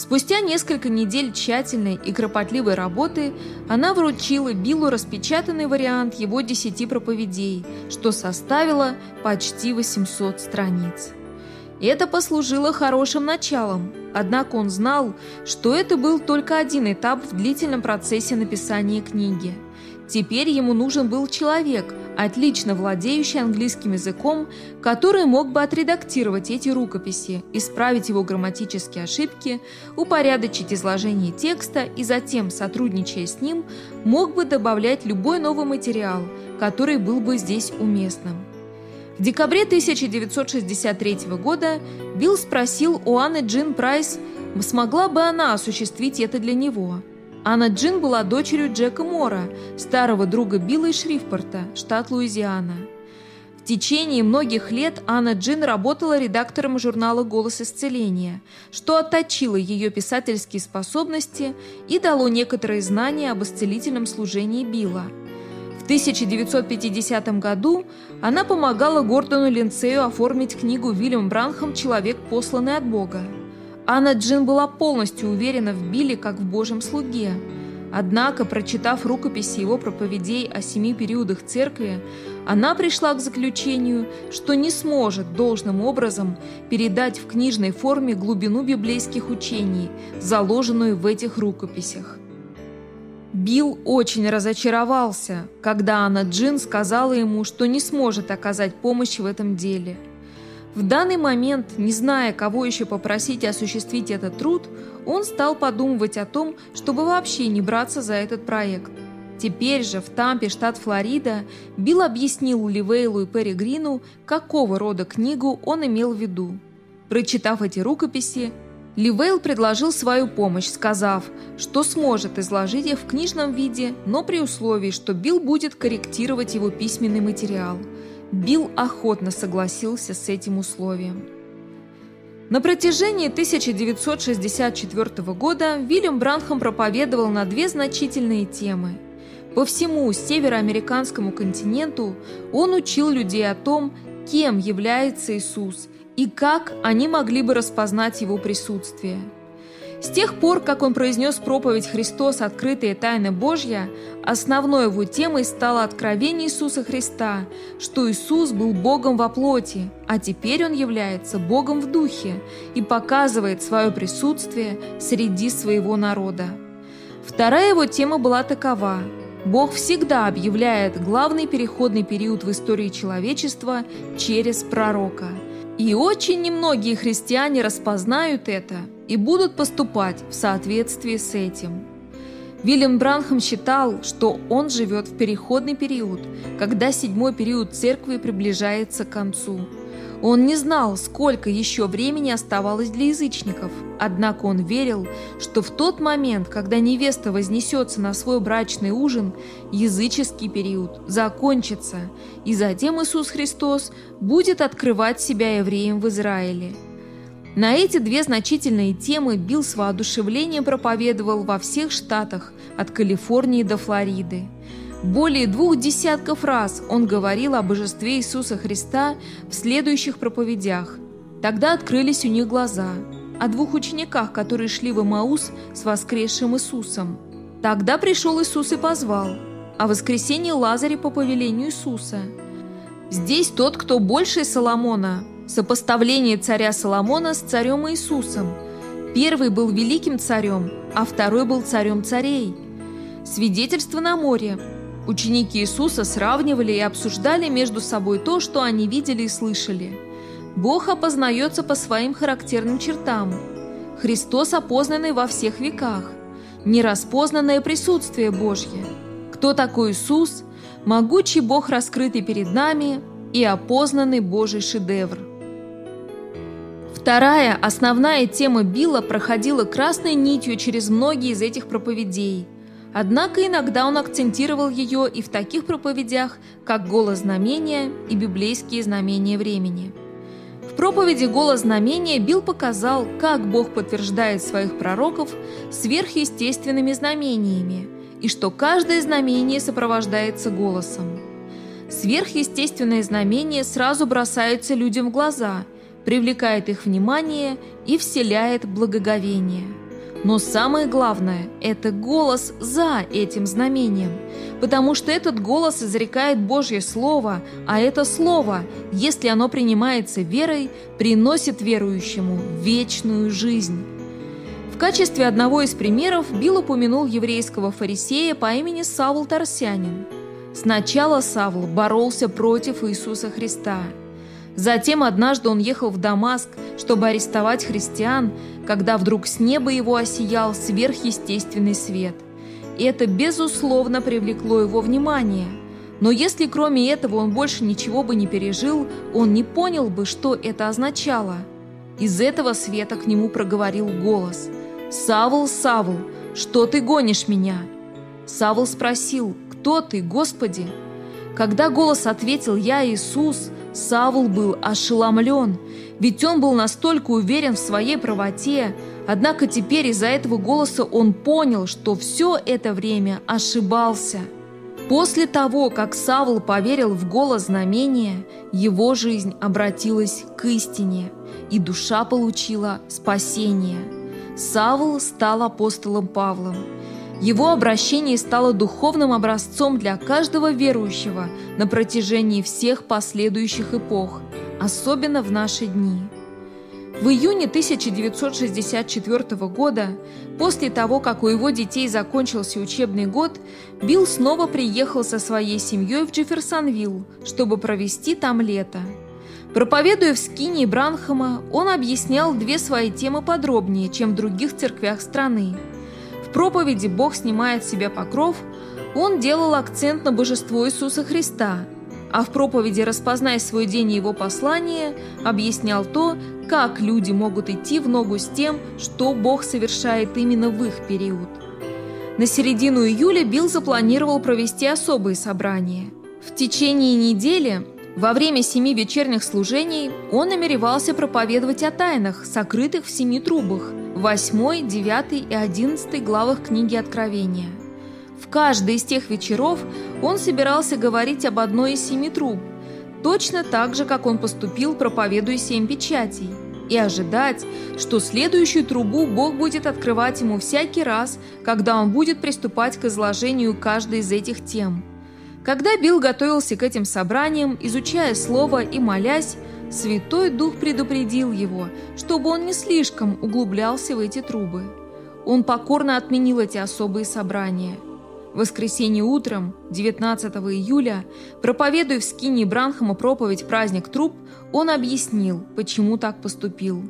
Speaker 1: Спустя несколько недель тщательной и кропотливой работы она вручила Биллу распечатанный вариант его десяти проповедей, что составило почти 800 страниц. Это послужило хорошим началом, однако он знал, что это был только один этап в длительном процессе написания книги. Теперь ему нужен был человек, отлично владеющий английским языком, который мог бы отредактировать эти рукописи, исправить его грамматические ошибки, упорядочить изложение текста и затем, сотрудничая с ним, мог бы добавлять любой новый материал, который был бы здесь уместным. В декабре 1963 года Билл спросил у Анны Джин Прайс, смогла бы она осуществить это для него – Анна Джин была дочерью Джека Мора, старого друга Билла из Шрифпорта, штат Луизиана. В течение многих лет Анна Джин работала редактором журнала «Голос исцеления», что отточило ее писательские способности и дало некоторые знания об исцелительном служении Билла. В 1950 году она помогала Гордону Линцею оформить книгу Вильям Бранхам «Человек, посланный от Бога». Анна Джин была полностью уверена в Билли как в Божьем слуге. Однако, прочитав рукописи его проповедей о семи периодах церкви, она пришла к заключению, что не сможет должным образом передать в книжной форме глубину библейских учений, заложенную в этих рукописях. Билл очень разочаровался, когда Анна Джин сказала ему, что не сможет оказать помощь в этом деле. В данный момент, не зная, кого еще попросить осуществить этот труд, он стал подумывать о том, чтобы вообще не браться за этот проект. Теперь же в Тампе, штат Флорида, Билл объяснил Ливейлу и Перри Грину, какого рода книгу он имел в виду. Прочитав эти рукописи, Ливейл предложил свою помощь, сказав, что сможет изложить их в книжном виде, но при условии, что Билл будет корректировать его письменный материал. Билл охотно согласился с этим условием. На протяжении 1964 года Вильям Бранхам проповедовал на две значительные темы. По всему североамериканскому континенту он учил людей о том, кем является Иисус – и как они могли бы распознать его присутствие. С тех пор, как он произнес проповедь «Христос. Открытые тайны Божья», основной его темой стало откровение Иисуса Христа, что Иисус был Богом во плоти, а теперь Он является Богом в духе и показывает свое присутствие среди своего народа. Вторая его тема была такова – Бог всегда объявляет главный переходный период в истории человечества через пророка – и очень немногие христиане распознают это и будут поступать в соответствии с этим. Вильям Бранхам считал, что он живет в переходный период, когда седьмой период церкви приближается к концу – он не знал, сколько еще времени оставалось для язычников, однако он верил, что в тот момент, когда невеста вознесется на свой брачный ужин, языческий период закончится, и затем Иисус Христос будет открывать себя евреям в Израиле. На эти две значительные темы Билл с воодушевлением проповедовал во всех штатах, от Калифорнии до Флориды. Более двух десятков раз он говорил о божестве Иисуса Христа в следующих проповедях. Тогда открылись у них глаза. О двух учениках, которые шли в Имаус с воскресшим Иисусом. Тогда пришел Иисус и позвал. О воскресении Лазаря по повелению Иисуса. Здесь тот, кто больше Соломона. Сопоставление царя Соломона с царем Иисусом. Первый был великим царем, а второй был царем царей. Свидетельство на море. Ученики Иисуса сравнивали и обсуждали между собой то, что они видели и слышали. Бог опознается по своим характерным чертам. Христос опознанный во всех веках. Нераспознанное присутствие Божье. Кто такой Иисус? Могучий Бог, раскрытый перед нами, и опознанный Божий шедевр. Вторая, основная тема Билла проходила красной нитью через многие из этих проповедей – Однако иногда он акцентировал ее и в таких проповедях, как «Голос знамения» и «Библейские знамения времени». В проповеди «Голос знамения» Билл показал, как Бог подтверждает своих пророков сверхъестественными знамениями, и что каждое знамение сопровождается голосом. Сверхъестественные знамения сразу бросаются людям в глаза, привлекает их внимание и вселяет благоговение – но самое главное – это голос за этим знамением, потому что этот голос изрекает Божье Слово, а это Слово, если оно принимается верой, приносит верующему вечную жизнь. В качестве одного из примеров Билл упомянул еврейского фарисея по имени Савл Тарсянин. Сначала Савл боролся против Иисуса Христа – Затем однажды он ехал в Дамаск, чтобы арестовать христиан, когда вдруг с неба его осиял сверхъестественный свет. И это, безусловно, привлекло его внимание. Но если кроме этого он больше ничего бы не пережил, он не понял бы, что это означало. Из этого света к нему проговорил голос. «Савл, Савл, что ты гонишь меня?» Савл спросил, «Кто ты, Господи?» Когда голос ответил «Я Иисус», Савл был ошеломлен, ведь он был настолько уверен в своей правоте, однако теперь из-за этого голоса он понял, что все это время ошибался. После того, как Савл поверил в голос знамения, его жизнь обратилась к истине, и душа получила спасение. Савл стал апостолом Павлом. Его обращение стало духовным образцом для каждого верующего на протяжении всех последующих эпох, особенно в наши дни. В июне 1964 года, после того, как у его детей закончился учебный год, Билл снова приехал со своей семьей в Джефферсонвилл, чтобы провести там лето. Проповедуя в Скине и Бранхама, он объяснял две свои темы подробнее, чем в других церквях страны. В проповеди «Бог снимает с себя покров» он делал акцент на божество Иисуса Христа – а в проповеди «Распознай свой день и его послание» объяснял то, как люди могут идти в ногу с тем, что Бог совершает именно в их период. На середину июля Билл запланировал провести особые собрания. В течение недели, во время семи вечерних служений, он намеревался проповедовать о тайнах, сокрытых в семи трубах, 8, 9 и 11 главах книги Откровения – в каждый из тех вечеров он собирался говорить об одной из семи труб, точно так же, как он поступил, проповедуя семь печатей, и ожидать, что следующую трубу Бог будет открывать ему всякий раз, когда он будет приступать к изложению каждой из этих тем. Когда Билл готовился к этим собраниям, изучая Слово и молясь, Святой Дух предупредил его, чтобы он не слишком углублялся в эти трубы. Он покорно отменил эти особые собрания – в воскресенье утром, 19 июля, проповедуя в скине Бранхама проповедь «Праздник труп», он объяснил, почему так поступил.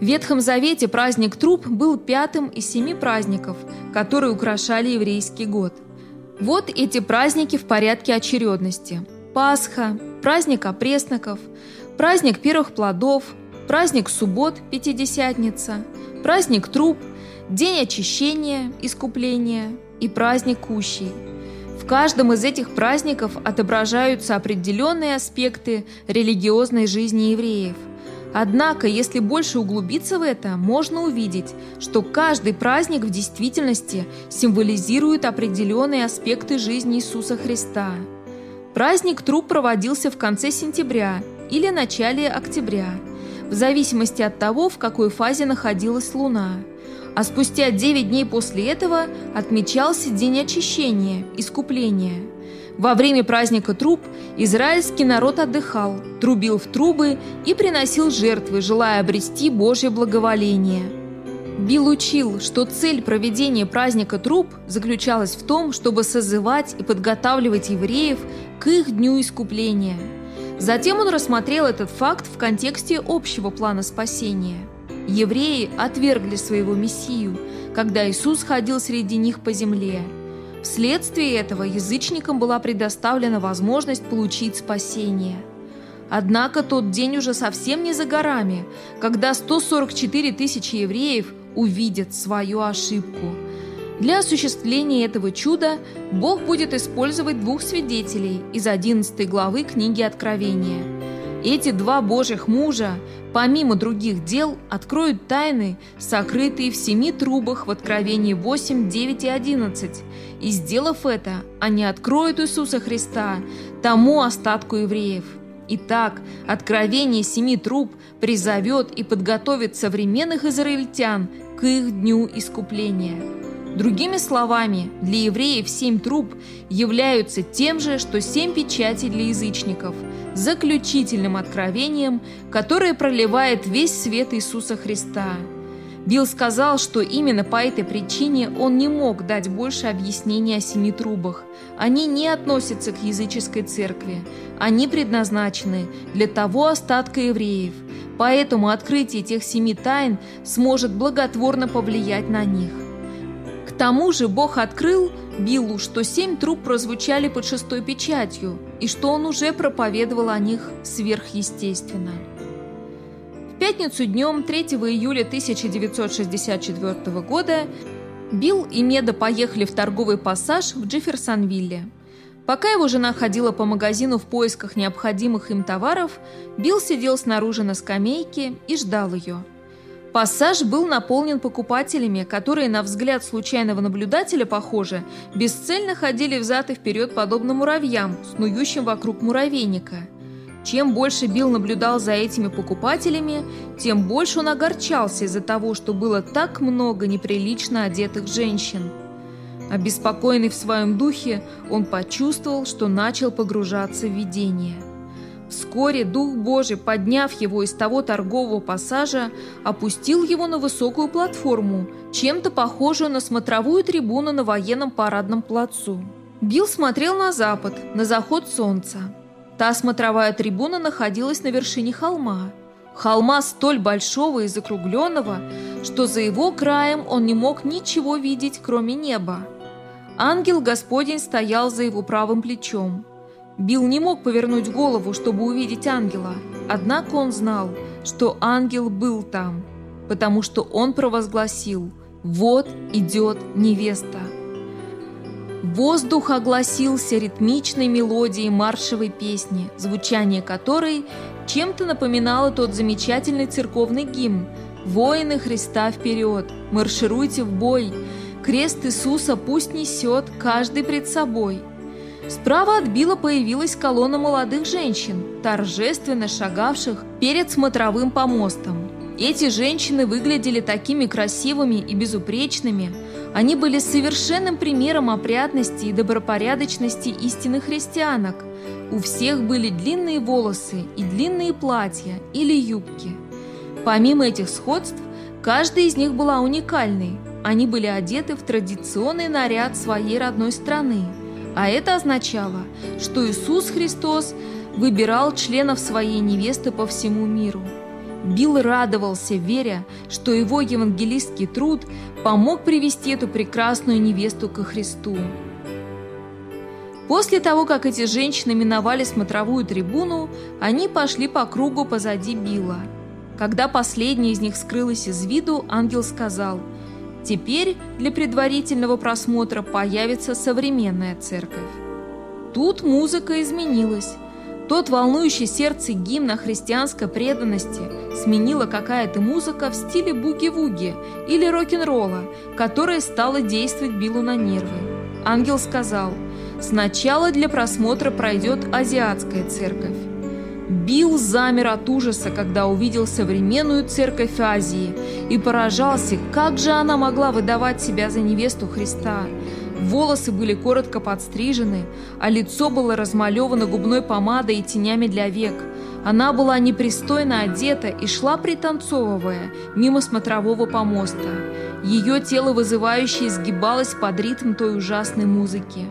Speaker 1: В Ветхом Завете праздник труп был пятым из семи праздников, которые украшали еврейский год. Вот эти праздники в порядке очередности. Пасха, праздник опресноков, праздник первых плодов, праздник суббот, Пятидесятница, праздник труп, день очищения, искупления, и праздник Кущей. В каждом из этих праздников отображаются определенные аспекты религиозной жизни евреев. Однако, если больше углубиться в это, можно увидеть, что каждый праздник в действительности символизирует определенные аспекты жизни Иисуса Христа. Праздник труп проводился в конце сентября или начале октября, в зависимости от того, в какой фазе находилась Луна – а спустя 9 дней после этого отмечался День очищения, искупления. Во время праздника труб израильский народ отдыхал, трубил в трубы и приносил жертвы, желая обрести Божье благоволение. Билл учил, что цель проведения праздника труб заключалась в том, чтобы созывать и подготавливать евреев к их дню искупления. Затем он рассмотрел этот факт в контексте общего плана спасения – Евреи отвергли своего Мессию, когда Иисус ходил среди них по земле. Вследствие этого язычникам была предоставлена возможность получить спасение. Однако тот день уже совсем не за горами, когда 144 тысячи евреев увидят свою ошибку. Для осуществления этого чуда Бог будет использовать двух свидетелей из 11 главы книги Откровения. Эти два Божьих мужа помимо других дел, откроют тайны, сокрытые в семи трубах в Откровении 8, 9 и 11. И сделав это, они откроют Иисуса Христа тому остатку евреев. Итак, откровение семи труб призовет и подготовит современных израильтян к их дню искупления. Другими словами, для евреев семь труб являются тем же, что семь печатей для язычников – заключительным откровением, которое проливает весь свет Иисуса Христа. Билл сказал, что именно по этой причине он не мог дать больше объяснений о семи трубах. Они не относятся к языческой церкви. Они предназначены для того остатка евреев. Поэтому открытие тех семи тайн сможет благотворно повлиять на них. Тому же Бог открыл Биллу, что семь труб прозвучали под шестой печатью, и что он уже проповедовал о них сверхъестественно. В пятницу днем 3 июля 1964 года Билл и Меда поехали в торговый пассаж в Джефферсонвилле. Пока его жена ходила по магазину в поисках необходимых им товаров, Билл сидел снаружи на скамейке и ждал ее – Пассаж был наполнен покупателями, которые, на взгляд случайного наблюдателя, похоже, бесцельно ходили взад и вперед, подобно муравьям, снующим вокруг муравейника. Чем больше Билл наблюдал за этими покупателями, тем больше он огорчался из-за того, что было так много неприлично одетых женщин. Обеспокоенный в своем духе, он почувствовал, что начал погружаться в видение. Вскоре Дух Божий, подняв его из того торгового пассажа, опустил его на высокую платформу, чем-то похожую на смотровую трибуну на военном парадном плацу. Билл смотрел на запад, на заход солнца. Та смотровая трибуна находилась на вершине холма. Холма столь большого и закругленного, что за его краем он не мог ничего видеть, кроме неба. Ангел Господень стоял за его правым плечом. Билл не мог повернуть голову, чтобы увидеть ангела, однако он знал, что ангел был там, потому что он провозгласил «Вот идет невеста». Воздух огласился ритмичной мелодией маршевой песни, звучание которой чем-то напоминало тот замечательный церковный гимн «Воины Христа вперед! Маршируйте в бой! Крест Иисуса пусть несет каждый пред собой!» Справа от Билла появилась колонна молодых женщин, торжественно шагавших перед смотровым помостом. Эти женщины выглядели такими красивыми и безупречными. Они были совершенным примером опрятности и добропорядочности истинных христианок. У всех были длинные волосы и длинные платья или юбки. Помимо этих сходств, каждая из них была уникальной. Они были одеты в традиционный наряд своей родной страны – а это означало, что Иисус Христос выбирал членов своей невесты по всему миру. Билл радовался, веря, что его евангелистский труд помог привести эту прекрасную невесту ко Христу. После того, как эти женщины миновали смотровую трибуну, они пошли по кругу позади Билла. Когда последняя из них скрылась из виду, ангел сказал – Теперь для предварительного просмотра появится современная церковь. Тут музыка изменилась. Тот волнующий сердце гимн о христианской преданности сменила какая-то музыка в стиле буги-вуги или рок-н-ролла, которая стала действовать Биллу на нервы. Ангел сказал, сначала для просмотра пройдет азиатская церковь. Билл замер от ужаса, когда увидел современную церковь Азии и поражался, как же она могла выдавать себя за невесту Христа. Волосы были коротко подстрижены, а лицо было размалевано губной помадой и тенями для век. Она была непристойно одета и шла пританцовывая мимо смотрового помоста. Ее тело вызывающе изгибалось под ритм той ужасной музыки.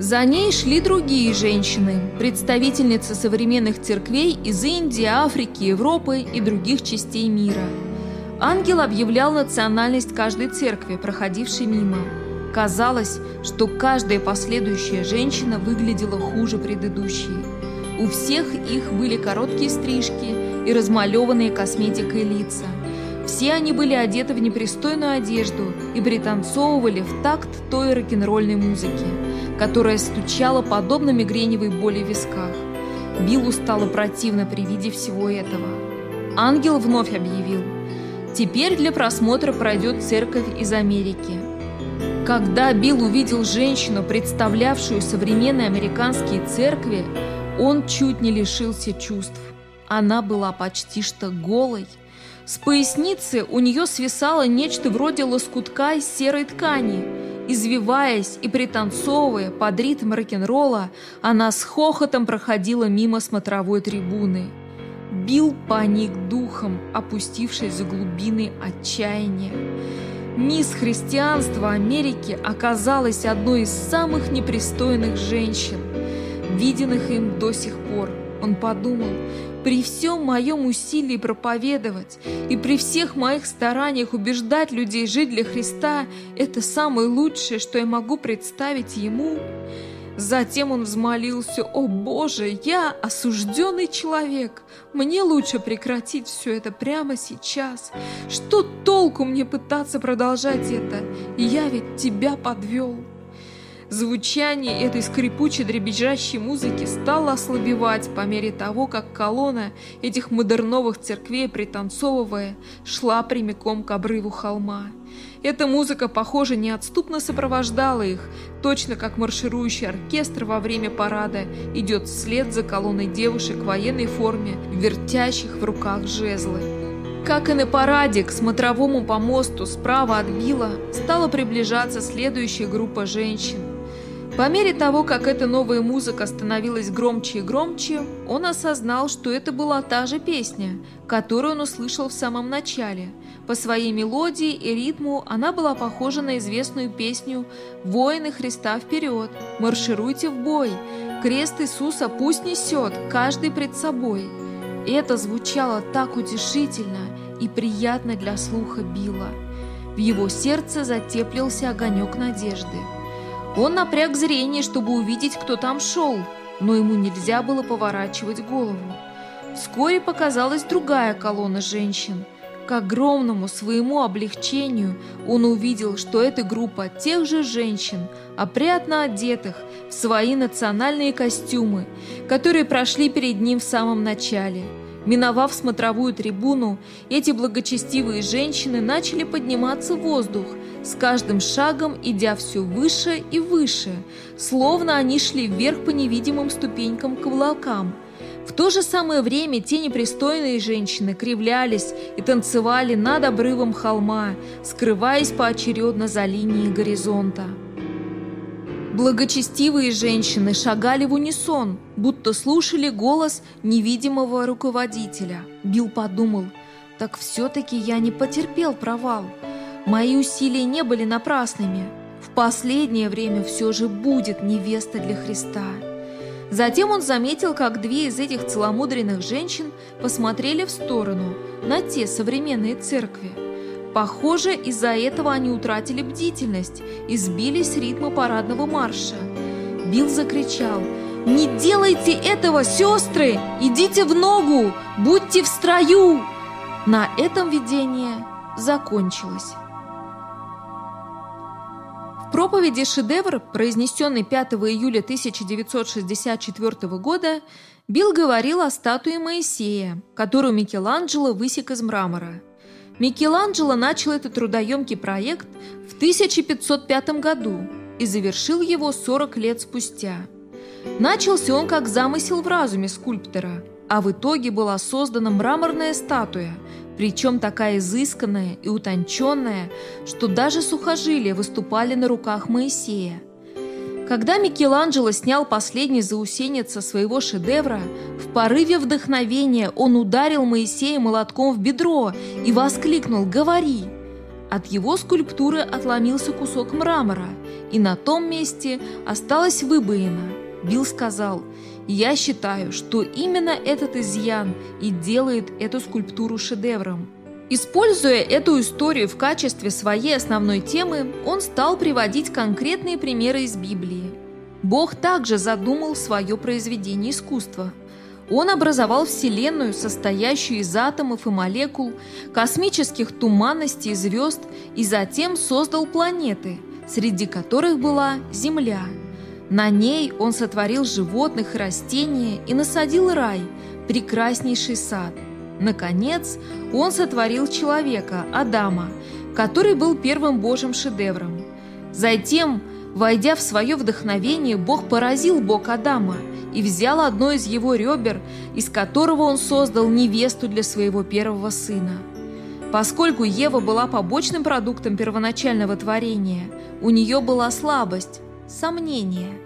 Speaker 1: За ней шли другие женщины, представительницы современных церквей из Индии, Африки, Европы и других частей мира. Ангел объявлял национальность каждой церкви, проходившей мимо. Казалось, что каждая последующая женщина выглядела хуже предыдущей. У всех их были короткие стрижки и размалеванные косметикой лица. Все они были одеты в непристойную одежду и пританцовывали в такт той рок-н-ролльной музыки которая стучала подобно мигреневой боли в висках. Биллу стало противно при виде всего этого. Ангел вновь объявил, «Теперь для просмотра пройдет церковь из Америки». Когда Билл увидел женщину, представлявшую современные американские церкви, он чуть не лишился чувств. Она была почти что голой. С поясницы у нее свисало нечто вроде лоскутка из серой ткани – Извиваясь и пританцовывая под ритм рок-н-ролла, она с хохотом проходила мимо смотровой трибуны. Бил паник духом, опустившись за глубины отчаяния. Мисс Христианства Америки оказалась одной из самых непристойных женщин, виденных им до сих пор. Он подумал, при всем моем усилии проповедовать и при всех моих стараниях убеждать людей жить для Христа – это самое лучшее, что я могу представить Ему. Затем он взмолился, «О Боже, я осужденный человек, мне лучше прекратить все это прямо сейчас. Что толку мне пытаться продолжать это? Я ведь тебя подвел». Звучание этой скрипучей дребезжащей музыки стало ослабевать по мере того, как колонна этих модерновых церквей, пританцовывая, шла прямиком к обрыву холма. Эта музыка, похоже, неотступно сопровождала их, точно как марширующий оркестр во время парада идет вслед за колонной девушек в военной форме, вертящих в руках жезлы. Как и на параде, к смотровому помосту справа от Билла стала приближаться следующая группа женщин. По мере того, как эта новая музыка становилась громче и громче, он осознал, что это была та же песня, которую он услышал в самом начале. По своей мелодии и ритму она была похожа на известную песню «Воины Христа вперед! Маршируйте в бой! Крест Иисуса пусть несет, каждый пред собой!» Это звучало так утешительно и приятно для слуха Билла. В его сердце затеплился огонек надежды. Он напряг зрение, чтобы увидеть, кто там шел, но ему нельзя было поворачивать голову. Вскоре показалась другая колонна женщин. К огромному своему облегчению он увидел, что это группа тех же женщин, опрятно одетых в свои национальные костюмы, которые прошли перед ним в самом начале – Миновав смотровую трибуну, эти благочестивые женщины начали подниматься в воздух, с каждым шагом идя все выше и выше, словно они шли вверх по невидимым ступенькам к облакам. В то же самое время те непристойные женщины кривлялись и танцевали над обрывом холма, скрываясь поочередно за линией горизонта. Благочестивые женщины шагали в унисон, будто слушали голос невидимого руководителя. Билл подумал, так все-таки я не потерпел провал. Мои усилия не были напрасными. В последнее время все же будет невеста для Христа. Затем он заметил, как две из этих целомудренных женщин посмотрели в сторону, на те современные церкви. Похоже, из-за этого они утратили бдительность и сбились с ритма парадного марша. Билл закричал «Не делайте этого, сестры! Идите в ногу! Будьте в строю!» На этом видение закончилось. Проповеди «Шедевр», произнесенной 5 июля 1964 года, Билл говорил о статуе Моисея, которую Микеланджело высек из мрамора – Микеланджело начал этот трудоемкий проект в 1505 году и завершил его 40 лет спустя. Начался он как замысел в разуме скульптора, а в итоге была создана мраморная статуя, причем такая изысканная и утонченная, что даже сухожилия выступали на руках Моисея – когда Микеланджело снял последний заусенец со своего шедевра, в порыве вдохновения он ударил Моисея молотком в бедро и воскликнул «Говори!». От его скульптуры отломился кусок мрамора, и на том месте осталась выбоина. Билл сказал «Я считаю, что именно этот изъян и делает эту скульптуру шедевром». Используя эту историю в качестве своей основной темы, он стал приводить конкретные примеры из Библии. Бог также задумал свое произведение искусства. Он образовал Вселенную, состоящую из атомов и молекул, космических туманностей и звезд, и затем создал планеты, среди которых была Земля. На ней он сотворил животных и растения и насадил рай, прекраснейший сад – Наконец, он сотворил человека, Адама, который был первым Божьим шедевром. Затем, войдя в свое вдохновение, Бог поразил Бог Адама и взял одно из его ребер, из которого он создал невесту для своего первого сына. Поскольку Ева была побочным продуктом первоначального творения, у нее была слабость, сомнение.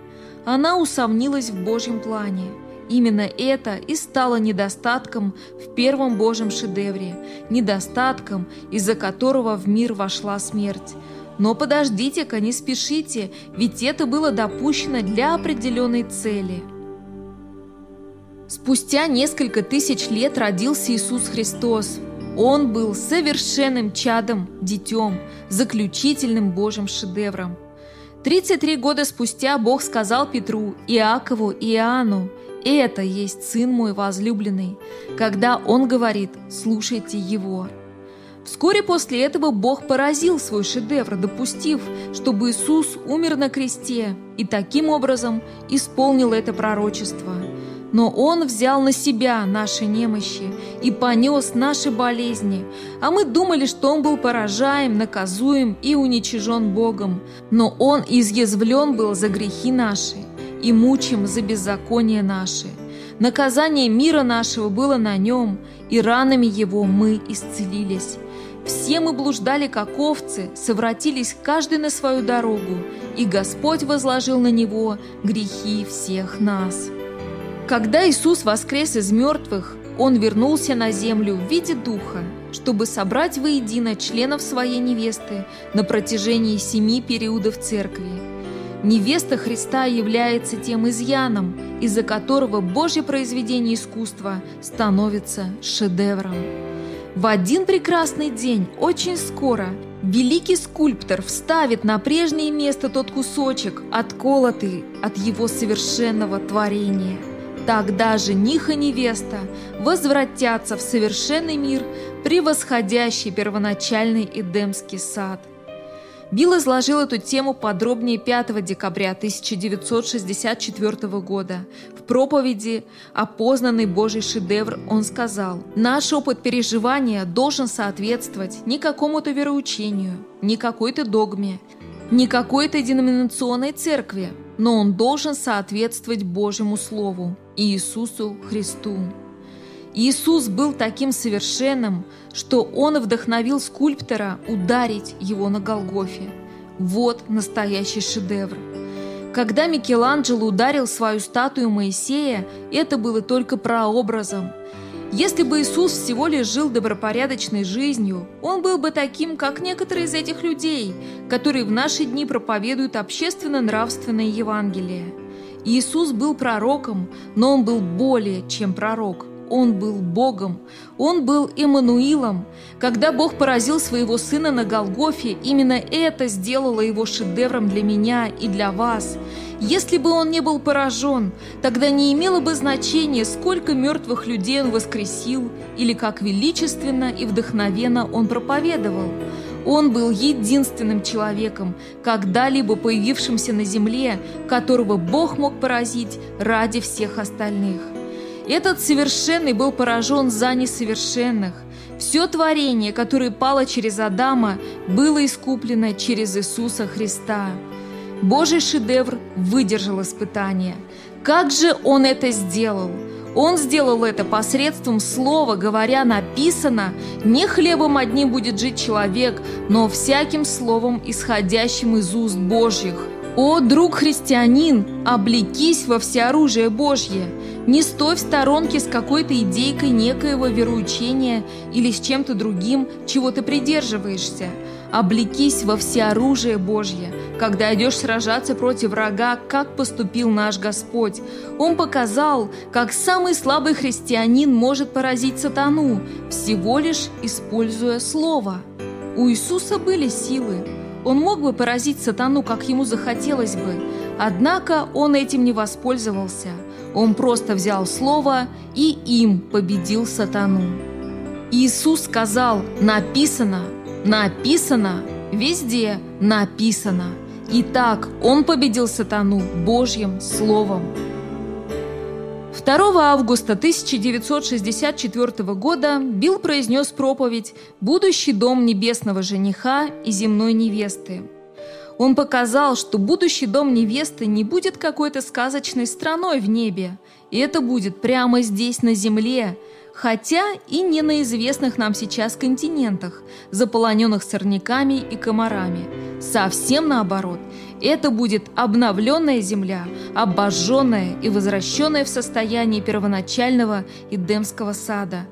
Speaker 1: Она усомнилась в Божьем плане – Именно это и стало недостатком в первом Божьем шедевре, недостатком, из-за которого в мир вошла смерть. Но подождите-ка, не спешите, ведь это было допущено для определенной цели. Спустя несколько тысяч лет родился Иисус Христос. Он был совершенным чадом, детем, заключительным Божьим шедевром. 33 года спустя Бог сказал Петру, Иакову и Иоанну – это есть Сын мой возлюбленный, когда Он говорит «слушайте Его». Вскоре после этого Бог поразил свой шедевр, допустив, чтобы Иисус умер на кресте, и таким образом исполнил это пророчество. Но Он взял на себя наши немощи и понес наши болезни, а мы думали, что Он был поражаем, наказуем и уничижен Богом, но Он изъязвлен был за грехи наши и мучим за беззаконие наши. Наказание мира нашего было на Нем, и ранами Его мы исцелились. Все мы блуждали, как овцы, совратились каждый на свою дорогу, и Господь возложил на него грехи всех нас. Когда Иисус воскрес из мертвых, Он вернулся на землю в виде Духа, чтобы собрать воедино членов своей невесты на протяжении семи периодов церкви. Невеста Христа является тем изъяном, из-за которого Божье произведение искусства становится шедевром. В один прекрасный день, очень скоро, великий скульптор вставит на прежнее место тот кусочек, отколотый от его совершенного творения. Тогда жених и невеста возвратятся в совершенный мир, превосходящий первоначальный Эдемский сад – Билл изложил эту тему подробнее 5 декабря 1964 года. В проповеди «Опознанный Божий шедевр» он сказал, «Наш опыт переживания должен соответствовать не какому-то вероучению, не какой-то догме, не какой-то деноминационной церкви, но он должен соответствовать Божьему Слову, Иисусу Христу». Иисус был таким совершенным, что Он вдохновил скульптора ударить его на Голгофе. Вот настоящий шедевр. Когда Микеланджело ударил свою статую Моисея, это было только прообразом. Если бы Иисус всего лишь жил добропорядочной жизнью, он был бы таким, как некоторые из этих людей, которые в наши дни проповедуют общественно-нравственное Евангелие. Иисус был пророком, но он был более чем пророк – он был Богом, Он был Эммануилом. Когда Бог поразил своего Сына на Голгофе, именно это сделало его шедевром для меня и для вас. Если бы он не был поражен, тогда не имело бы значения, сколько мертвых людей он воскресил или как величественно и вдохновенно он проповедовал. Он был единственным человеком, когда-либо появившимся на земле, которого Бог мог поразить ради всех остальных. Этот совершенный был поражен за несовершенных. Все творение, которое пало через Адама, было искуплено через Иисуса Христа. Божий шедевр выдержал испытание. Как же Он это сделал? Он сделал это посредством слова, говоря, написано, «Не хлебом одним будет жить человек, но всяким словом, исходящим из уст Божьих». О, друг христианин, облекись во всеоружие Божье! Не стой в сторонке с какой-то идейкой некоего вероучения или с чем-то другим, чего ты придерживаешься. Облекись во всеоружие Божье, когда идешь сражаться против врага, как поступил наш Господь. Он показал, как самый слабый христианин может поразить сатану, всего лишь используя слово. У Иисуса были силы, он мог бы поразить сатану, как ему захотелось бы, однако он этим не воспользовался. Он просто взял слово и им победил сатану. Иисус сказал «написано», «написано», везде «написано». Итак, он победил сатану Божьим Словом. 2 августа 1964 года Билл произнес проповедь «Будущий дом небесного жениха и земной невесты». Он показал, что будущий дом невесты не будет какой-то сказочной страной в небе, и это будет прямо здесь, на земле, хотя и не на известных нам сейчас континентах, заполоненных сорняками и комарами. Совсем наоборот – это будет обновленная земля, обожженная и возвращенная в состояние первоначального Эдемского сада.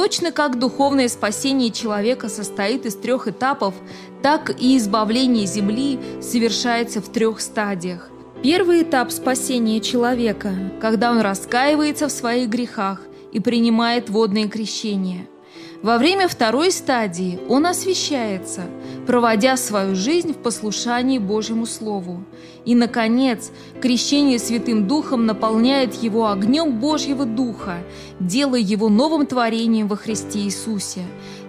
Speaker 1: Точно как духовное спасение человека состоит из трех этапов, так и избавление земли совершается в трех стадиях. Первый этап спасения человека, когда он раскаивается в своих грехах и принимает водное крещение – Во время второй стадии он освещается, проводя свою жизнь в послушании Божьему Слову. И, наконец, крещение Святым Духом наполняет его огнем Божьего Духа, делая его новым творением во Христе Иисусе.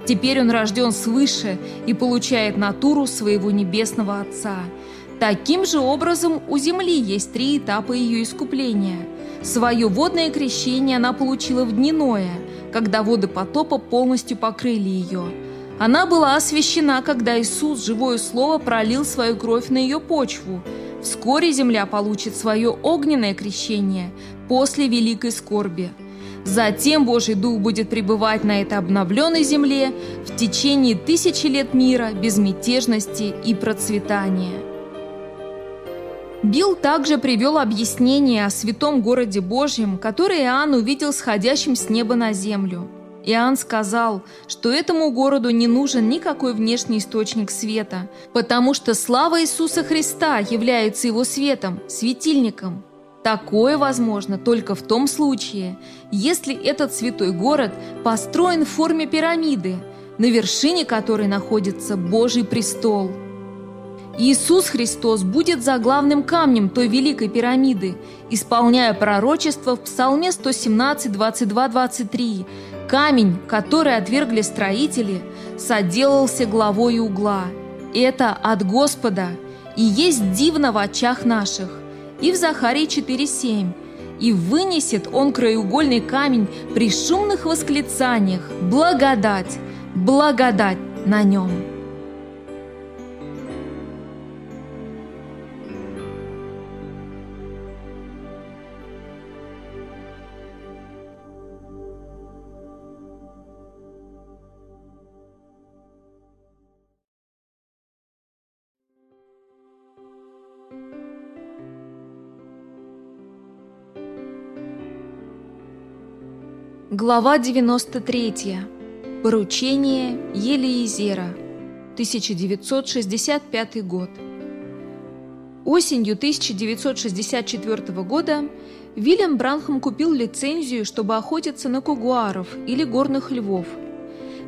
Speaker 1: Теперь он рожден свыше и получает натуру своего Небесного Отца. Таким же образом у Земли есть три этапа ее искупления. Свое водное крещение она получила в дни Ноя – когда воды потопа полностью покрыли ее. Она была освящена, когда Иисус, живое слово, пролил свою кровь на ее почву. Вскоре земля получит свое огненное крещение после великой скорби. Затем Божий Дух будет пребывать на этой обновленной земле в течение тысячи лет мира, безмятежности и процветания. Билл также привел объяснение о святом городе Божьем, который Иоанн увидел сходящим с неба на землю. Иоанн сказал, что этому городу не нужен никакой внешний источник света, потому что слава Иисуса Христа является его светом, светильником. Такое возможно только в том случае, если этот святой город построен в форме пирамиды, на вершине которой находится Божий престол – Иисус Христос будет за главным камнем той великой пирамиды, исполняя пророчество в Псалме 117, 22, 23. Камень, который отвергли строители, соделался главой угла. Это от Господа и есть дивно в очах наших. И в Захарии 4,7. И вынесет он краеугольный камень при шумных восклицаниях «Благодать! Благодать на нем!» Глава 93. Поручение Елиезера. 1965 год. Осенью 1964 года Вильям Бранхам купил лицензию, чтобы охотиться на кугуаров или горных львов.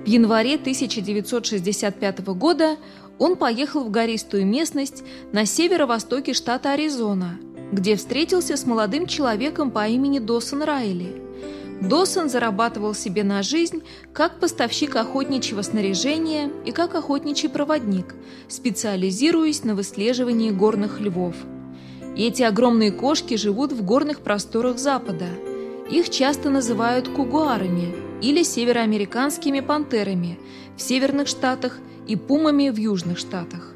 Speaker 1: В январе 1965 года он поехал в гористую местность на северо-востоке штата Аризона, где встретился с молодым человеком по имени Досон Райли – Досон зарабатывал себе на жизнь как поставщик охотничьего снаряжения и как охотничий проводник, специализируясь на выслеживании горных львов. Эти огромные кошки живут в горных просторах Запада. Их часто называют кугуарами или североамериканскими пантерами в северных штатах и пумами в южных штатах.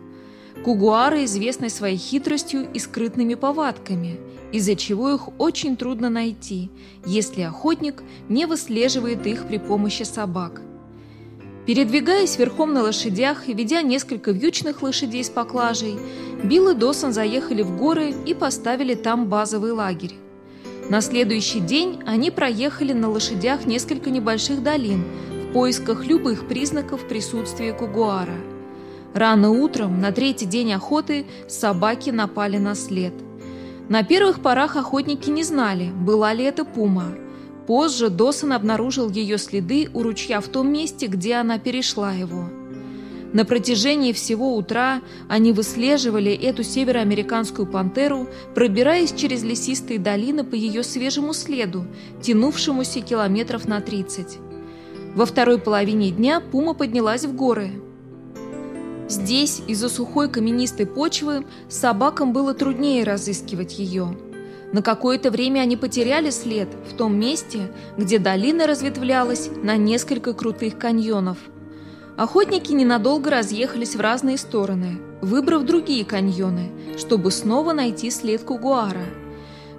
Speaker 1: Кугуары известны своей хитростью и скрытными повадками – из-за чего их очень трудно найти, если охотник не выслеживает их при помощи собак. Передвигаясь верхом на лошадях и ведя несколько вьючных лошадей с поклажей, Билл и Досон заехали в горы и поставили там базовый лагерь. На следующий день они проехали на лошадях несколько небольших долин в поисках любых признаков присутствия кугуара. Рано утром, на третий день охоты, собаки напали на след – на первых порах охотники не знали, была ли это пума. Позже Досон обнаружил ее следы у ручья в том месте, где она перешла его. На протяжении всего утра они выслеживали эту североамериканскую пантеру, пробираясь через лесистые долины по ее свежему следу, тянувшемуся километров на 30. Во второй половине дня пума поднялась в горы – Здесь, из-за сухой каменистой почвы, собакам было труднее разыскивать ее. На какое-то время они потеряли след в том месте, где долина разветвлялась на несколько крутых каньонов. Охотники ненадолго разъехались в разные стороны, выбрав другие каньоны, чтобы снова найти след кугуара.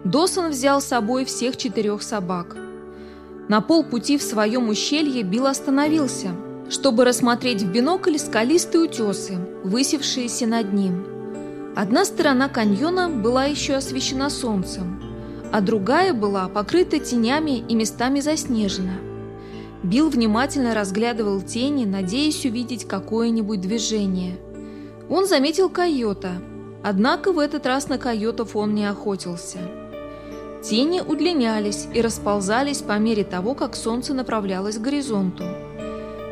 Speaker 1: Досон взял с собой всех четырех собак. На полпути в своем ущелье Билл остановился – чтобы рассмотреть в бинокль скалистые утесы, высевшиеся над ним. Одна сторона каньона была еще освещена солнцем, а другая была покрыта тенями и местами заснежена. Билл внимательно разглядывал тени, надеясь увидеть какое-нибудь движение. Он заметил койота, однако в этот раз на койотов он не охотился. Тени удлинялись и расползались по мере того, как солнце направлялось к горизонту.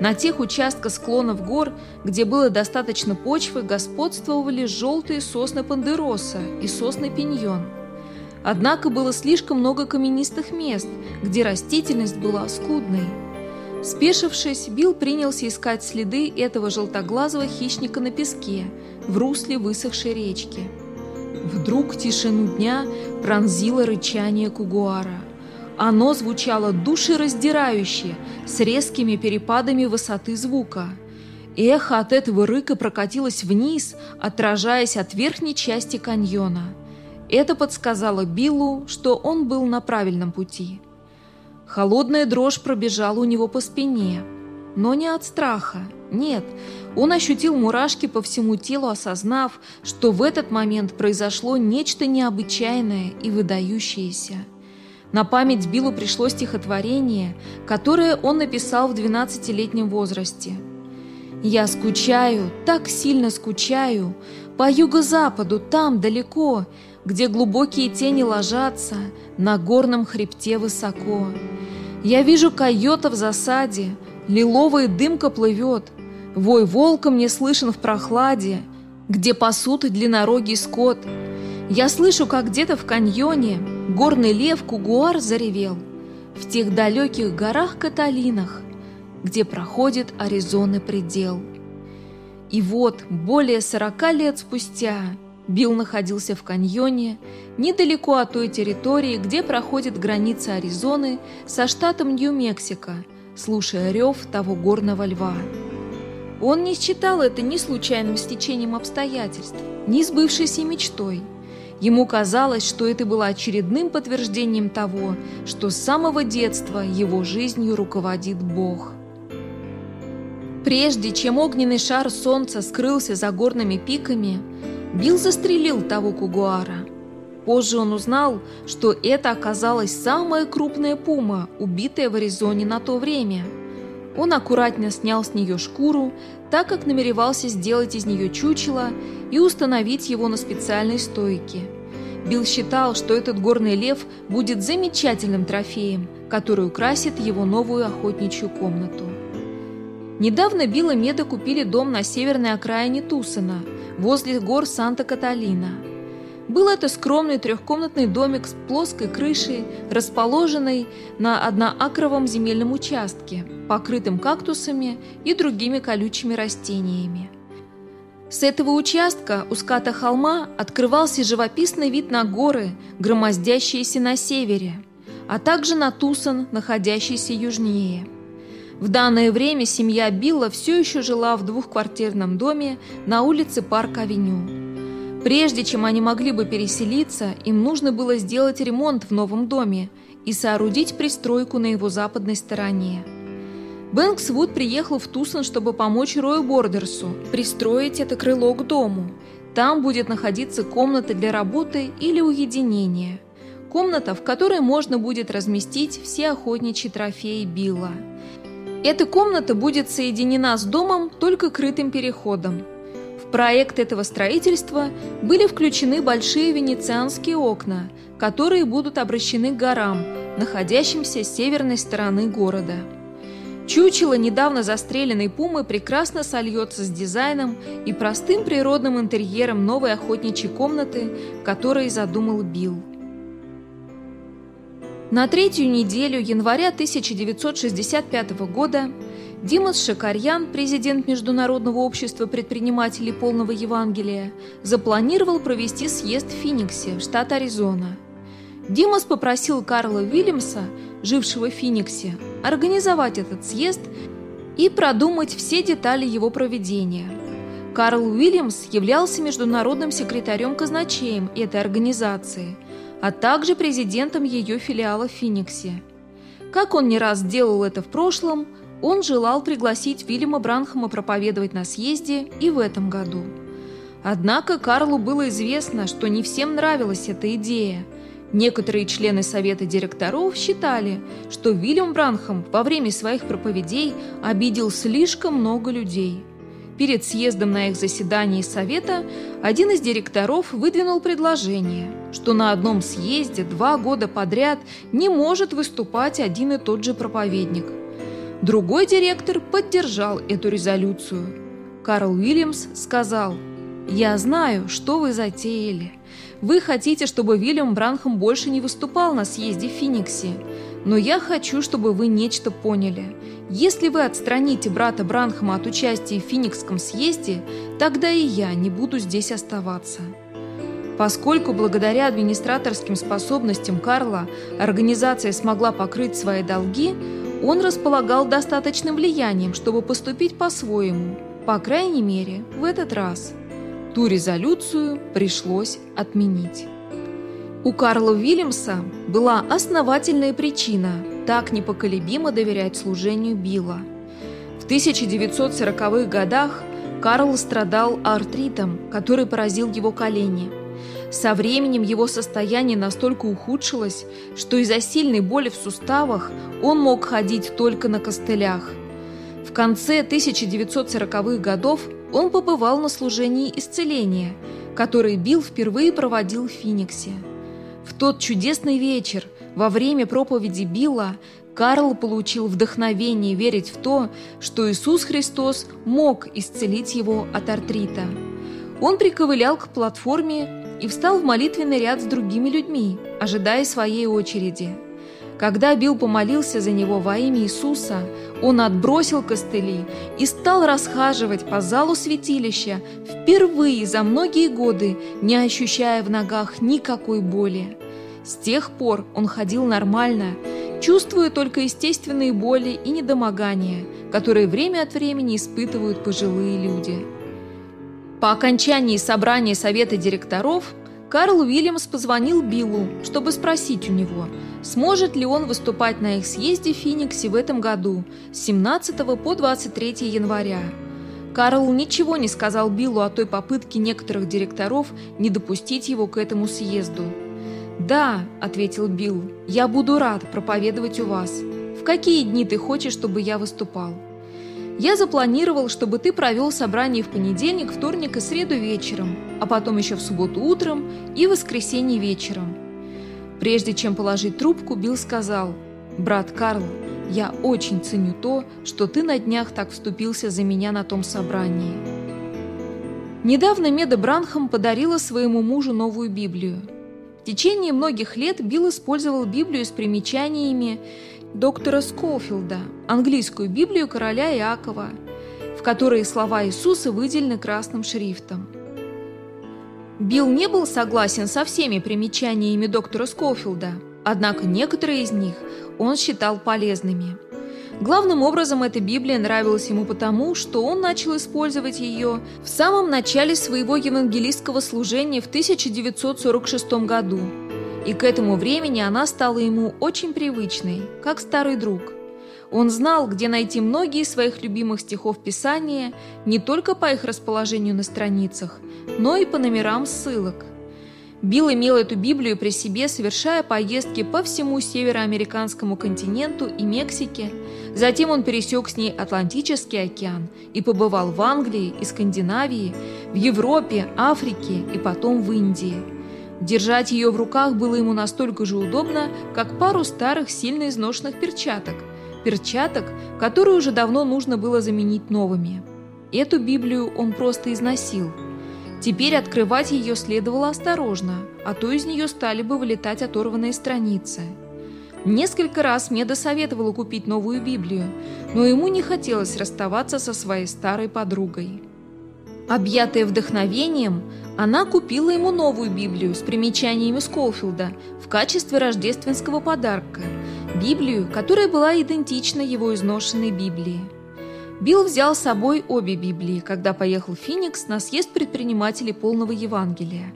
Speaker 1: На тех участках склонов гор, где было достаточно почвы, господствовали желтые сосны пандероса и сосны пиньон. Однако было слишком много каменистых мест, где растительность была скудной. Спешившись, Билл принялся искать следы этого желтоглазого хищника на песке в русле высохшей речки. Вдруг тишину дня пронзило рычание кугуара. Оно звучало душераздирающе, с резкими перепадами высоты звука. Эхо от этого рыка прокатилось вниз, отражаясь от верхней части каньона. Это подсказало Биллу, что он был на правильном пути. Холодная дрожь пробежала у него по спине, но не от страха. Нет, он ощутил мурашки по всему телу, осознав, что в этот момент произошло нечто необычайное и выдающееся. На память Биллу пришло стихотворение, которое он написал в 12-летнем возрасте. «Я скучаю, так сильно скучаю, по юго-западу, там, далеко, где глубокие тени ложатся, на горном хребте высоко. Я вижу койота в засаде, лиловая дымка плывет, вой волка мне слышен в прохладе, где пасут длиннорогий скот. Я слышу, как где-то в каньоне горный лев Кугуар заревел в тех далеких горах-каталинах, где проходит Аризоны предел. И вот, более сорока лет спустя, Билл находился в каньоне, недалеко от той территории, где проходит граница Аризоны со штатом Нью-Мексико, слушая рев того горного льва. Он не считал это ни случайным стечением обстоятельств, ни сбывшейся мечтой. Ему казалось, что это было очередным подтверждением того, что с самого детства его жизнью руководит Бог. Прежде чем огненный шар солнца скрылся за горными пиками, Билл застрелил того кугуара. Позже он узнал, что это оказалась самая крупная пума, убитая в Аризоне на то время. Он аккуратно снял с нее шкуру, так как намеревался сделать из нее чучело и установить его на специальной стойке. Билл считал, что этот горный лев будет замечательным трофеем, который украсит его новую охотничью комнату. Недавно Билл и Меда купили дом на северной окраине Тусона – возле гор Санта-Каталина. Был это скромный трехкомнатный домик с плоской крышей, расположенный на одноакровом земельном участке, покрытым кактусами и другими колючими растениями. С этого участка у ската холма открывался живописный вид на горы, громоздящиеся на севере, а также на Тусон, находящийся южнее – в данное время семья Билла все еще жила в двухквартирном доме на улице Парк-авеню. Прежде чем они могли бы переселиться, им нужно было сделать ремонт в новом доме и соорудить пристройку на его западной стороне. Бэнксвуд приехал в Тусон, чтобы помочь Рою Бордерсу пристроить это крыло к дому. Там будет находиться комната для работы или уединения. Комната, в которой можно будет разместить все охотничьи трофеи Билла. Эта комната будет соединена с домом только крытым переходом. Проект этого строительства были включены большие венецианские окна, которые будут обращены к горам, находящимся с северной стороны города. Чучело недавно застреленной пумы прекрасно сольется с дизайном и простым природным интерьером новой охотничьей комнаты, которой задумал Билл. На третью неделю января 1965 года Димас Шакарьян, президент Международного общества предпринимателей полного Евангелия, запланировал провести съезд в Финиксе, штат Аризона. Димас попросил Карла Уильямса, жившего в Финиксе, организовать этот съезд и продумать все детали его проведения. Карл Уильямс являлся международным секретарем-казначеем этой организации – а также президентом ее филиала в Финиксе. Как он не раз делал это в прошлом, он желал пригласить Вильяма Бранхама проповедовать на съезде и в этом году. Однако Карлу было известно, что не всем нравилась эта идея. Некоторые члены совета директоров считали, что Вильям Бранхам во время своих проповедей обидел слишком много людей – Перед съездом на их заседании совета один из директоров выдвинул предложение, что на одном съезде два года подряд не может выступать один и тот же проповедник. Другой директор поддержал эту резолюцию. Карл Уильямс сказал, «Я знаю, что вы затеяли. Вы хотите, чтобы Вильям Бранхам больше не выступал на съезде в Финиксе. Но я хочу, чтобы вы нечто поняли. Если вы отстраните брата Бранхама от участия в Финикском съезде, тогда и я не буду здесь оставаться». Поскольку благодаря администраторским способностям Карла организация смогла покрыть свои долги, он располагал достаточным влиянием, чтобы поступить по-своему, по крайней мере, в этот раз. Ту резолюцию пришлось отменить. У Карла Уильямса была основательная причина так непоколебимо доверять служению Билла. В 1940-х годах Карл страдал артритом, который поразил его колени – со временем его состояние настолько ухудшилось, что из-за сильной боли в суставах он мог ходить только на костылях. В конце 1940-х годов он побывал на служении исцеления, которое Билл впервые проводил в Финиксе. В тот чудесный вечер, во время проповеди Билла, Карл получил вдохновение верить в то, что Иисус Христос мог исцелить его от артрита. Он приковылял к платформе и встал в молитвенный ряд с другими людьми, ожидая своей очереди. Когда Билл помолился за него во имя Иисуса, он отбросил костыли и стал расхаживать по залу святилища впервые за многие годы, не ощущая в ногах никакой боли. С тех пор он ходил нормально, чувствуя только естественные боли и недомогания, которые время от времени испытывают пожилые люди. По окончании собрания совета директоров Карл Уильямс позвонил Биллу, чтобы спросить у него, сможет ли он выступать на их съезде в Финиксе в этом году с 17 по 23 января. Карл ничего не сказал Биллу о той попытке некоторых директоров не допустить его к этому съезду. «Да», — ответил Билл, — «я буду рад проповедовать у вас. В какие дни ты хочешь, чтобы я выступал?» Я запланировал, чтобы ты провел собрание в понедельник, вторник и среду вечером, а потом еще в субботу утром и воскресенье вечером. Прежде чем положить трубку, Билл сказал, «Брат Карл, я очень ценю то, что ты на днях так вступился за меня на том собрании». Недавно Меда Бранхам подарила своему мужу новую Библию. В течение многих лет Билл использовал Библию с примечаниями доктора Скофилда, английскую Библию короля Иакова, в которой слова Иисуса выделены красным шрифтом. Билл не был согласен со всеми примечаниями доктора Скофилда, однако некоторые из них он считал полезными. Главным образом эта Библия нравилась ему потому, что он начал использовать ее в самом начале своего евангелистского служения в 1946 году – и к этому времени она стала ему очень привычной, как старый друг. Он знал, где найти многие своих любимых стихов Писания не только по их расположению на страницах, но и по номерам ссылок. Билл имел эту Библию при себе, совершая поездки по всему североамериканскому континенту и Мексике. Затем он пересек с ней Атлантический океан и побывал в Англии и Скандинавии, в Европе, Африке и потом в Индии – Держать ее в руках было ему настолько же удобно, как пару старых сильно изношенных перчаток. Перчаток, которые уже давно нужно было заменить новыми. Эту Библию он просто износил. Теперь открывать ее следовало осторожно, а то из нее стали бы вылетать оторванные страницы. Несколько раз Меда советовала купить новую Библию, но ему не хотелось расставаться со своей старой подругой. Объятая вдохновением, она купила ему новую Библию с примечаниями Сколфилда в качестве рождественского подарка. Библию, которая была идентична его изношенной Библии. Билл взял с собой обе Библии, когда поехал в Феникс на съезд предпринимателей полного Евангелия.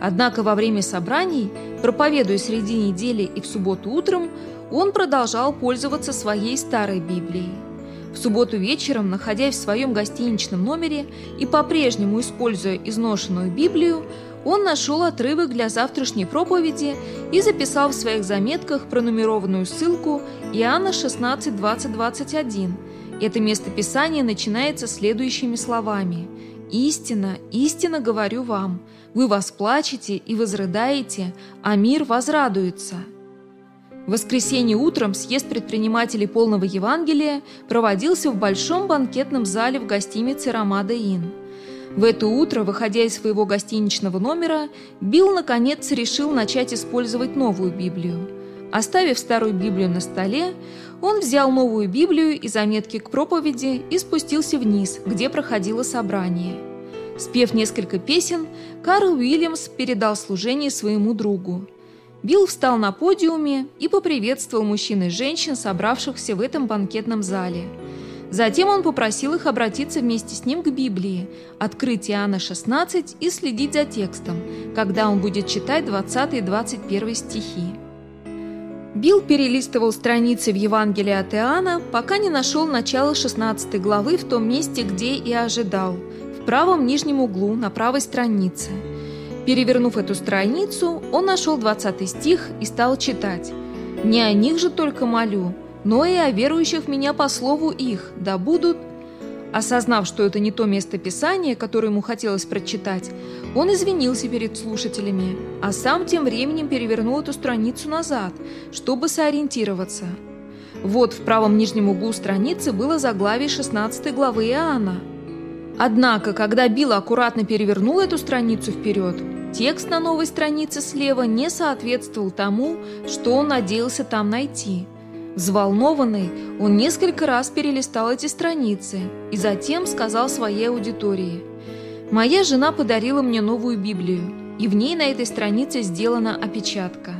Speaker 1: Однако во время собраний, проповедуя среди недели и в субботу утром, он продолжал пользоваться своей старой Библией. В субботу вечером, находясь в своем гостиничном номере и по-прежнему используя изношенную Библию, он нашел отрывок для завтрашней проповеди и записал в своих заметках пронумерованную ссылку Иоанна 16, 20, 21. Это местописание начинается следующими словами «Истина, истинно говорю вам, вы восплачете и возрыдаете, а мир возрадуется». В воскресенье утром съезд предпринимателей полного Евангелия проводился в большом банкетном зале в гостинице «Ромада Inn». В это утро, выходя из своего гостиничного номера, Билл наконец решил начать использовать новую Библию. Оставив старую Библию на столе, он взял новую Библию и заметки к проповеди и спустился вниз, где проходило собрание. Спев несколько песен, Карл Уильямс передал служение своему другу. Билл встал на подиуме и поприветствовал мужчин и женщин, собравшихся в этом банкетном зале. Затем он попросил их обратиться вместе с ним к Библии, открыть Иоанна 16 и следить за текстом, когда он будет читать 20 и 21 стихи. Билл перелистывал страницы в Евангелии от Иоанна, пока не нашел начало 16 главы в том месте, где и ожидал, в правом нижнем углу на правой странице – Перевернув эту страницу, он нашел 20 стих и стал читать. «Не о них же только молю, но и о верующих в меня по слову их, да будут...» Осознав, что это не то место Писания, которое ему хотелось прочитать, он извинился перед слушателями, а сам тем временем перевернул эту страницу назад, чтобы сориентироваться. Вот в правом нижнем углу страницы было заглавие 16 главы Иоанна – Однако, когда Билл аккуратно перевернул эту страницу вперед, текст на новой странице слева не соответствовал тому, что он надеялся там найти. Взволнованный, он несколько раз перелистал эти страницы и затем сказал своей аудитории «Моя жена подарила мне новую Библию, и в ней на этой странице сделана опечатка».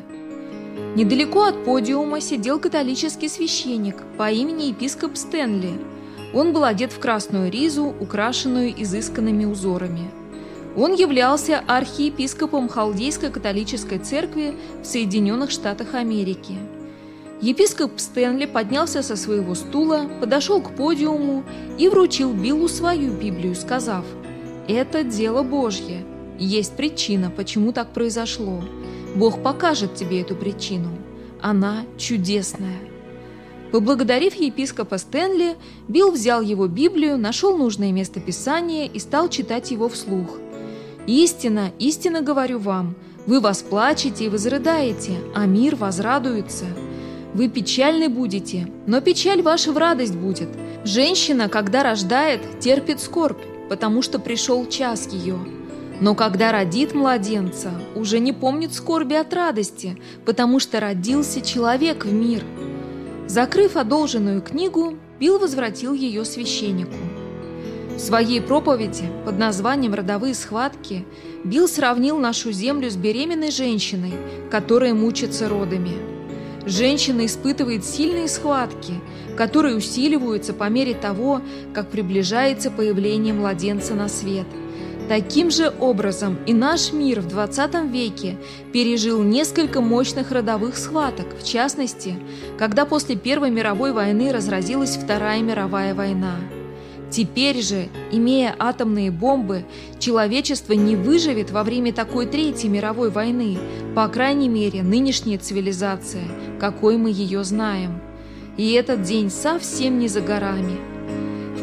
Speaker 1: Недалеко от подиума сидел католический священник по имени епископ Стэнли – он был одет в красную ризу, украшенную изысканными узорами. Он являлся архиепископом Халдейской католической церкви в Соединенных Штатах Америки. Епископ Стэнли поднялся со своего стула, подошел к подиуму и вручил Биллу свою Библию, сказав «Это дело Божье. Есть причина, почему так произошло. Бог покажет тебе эту причину. Она чудесная». Поблагодарив епископа Стэнли, Билл взял его Библию, нашел нужное место Писания и стал читать его вслух. «Истина, истинно говорю вам, вы восплачете и возрыдаете, а мир возрадуется. Вы печальны будете, но печаль ваша в радость будет. Женщина, когда рождает, терпит скорбь, потому что пришел час ее. Но когда родит младенца, уже не помнит скорби от радости, потому что родился человек в мир». Закрыв одолженную книгу, Билл возвратил ее священнику. В своей проповеди под названием «Родовые схватки» Билл сравнил нашу землю с беременной женщиной, которая мучится родами. Женщина испытывает сильные схватки, которые усиливаются по мере того, как приближается появление младенца на свет – Таким же образом и наш мир в 20 веке пережил несколько мощных родовых схваток, в частности, когда после Первой мировой войны разразилась Вторая мировая война. Теперь же, имея атомные бомбы, человечество не выживет во время такой Третьей мировой войны, по крайней мере, нынешняя цивилизация, какой мы ее знаем. И этот день совсем не за горами –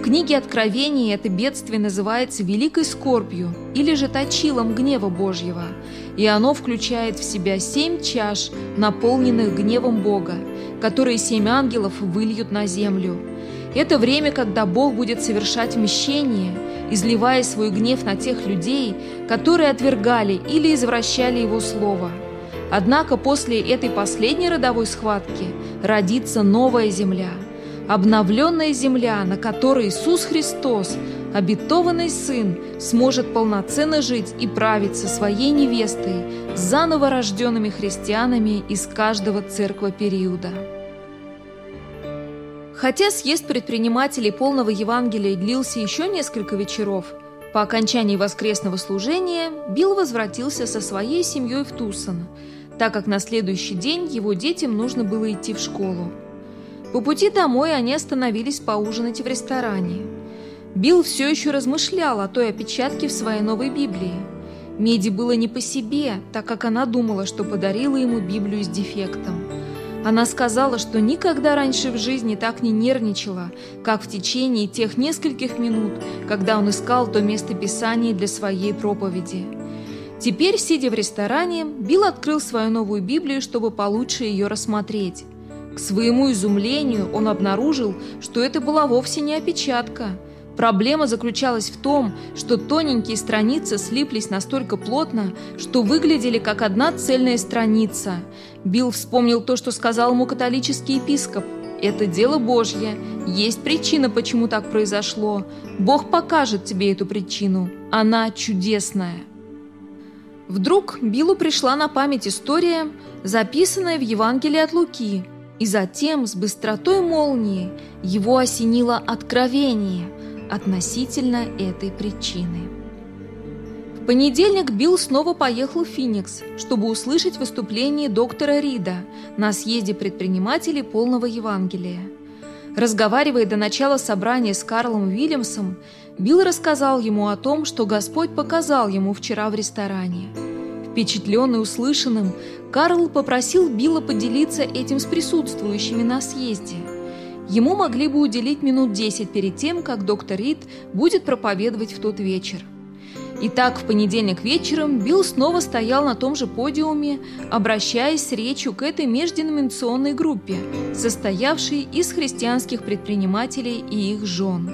Speaker 1: книге Откровения это бедствие называется «великой скорбью» или же «точилом гнева Божьего», и оно включает в себя семь чаш, наполненных гневом Бога, которые семь ангелов выльют на землю. Это время, когда Бог будет совершать мщение, изливая свой гнев на тех людей, которые отвергали или извращали Его Слово. Однако после этой последней родовой схватки родится новая земля – обновленная земля, на которой Иисус Христос, обетованный Сын, сможет полноценно жить и править со своей невестой, заново рожденными христианами из каждого церква периода. Хотя съезд предпринимателей полного Евангелия длился еще несколько вечеров, по окончании воскресного служения Билл возвратился со своей семьей в Тусон, так как на следующий день его детям нужно было идти в школу. По пути домой они остановились поужинать в ресторане. Билл все еще размышлял о той опечатке в своей новой Библии. Меди было не по себе, так как она думала, что подарила ему Библию с дефектом. Она сказала, что никогда раньше в жизни так не нервничала, как в течение тех нескольких минут, когда он искал то место Писания для своей проповеди. Теперь, сидя в ресторане, Билл открыл свою новую Библию, чтобы получше ее рассмотреть. Своему изумлению он обнаружил, что это была вовсе не опечатка. Проблема заключалась в том, что тоненькие страницы слиплись настолько плотно, что выглядели как одна цельная страница. Билл вспомнил то, что сказал ему католический епископ. «Это дело Божье. Есть причина, почему так произошло. Бог покажет тебе эту причину. Она чудесная». Вдруг Биллу пришла на память история, записанная в Евангелии от Луки, и затем с быстротой молнии его осенило откровение относительно этой причины. В понедельник Билл снова поехал в Феникс, чтобы услышать выступление доктора Рида на съезде предпринимателей полного Евангелия. Разговаривая до начала собрания с Карлом Уильямсом, Билл рассказал ему о том, что Господь показал ему вчера в ресторане. Впечатленный услышанным, Карл попросил Билла поделиться этим с присутствующими на съезде. Ему могли бы уделить минут 10 перед тем, как доктор Рид будет проповедовать в тот вечер. Итак, в понедельник вечером Билл снова стоял на том же подиуме, обращаясь с речью к этой межденоминационной группе, состоявшей из христианских предпринимателей и их жен.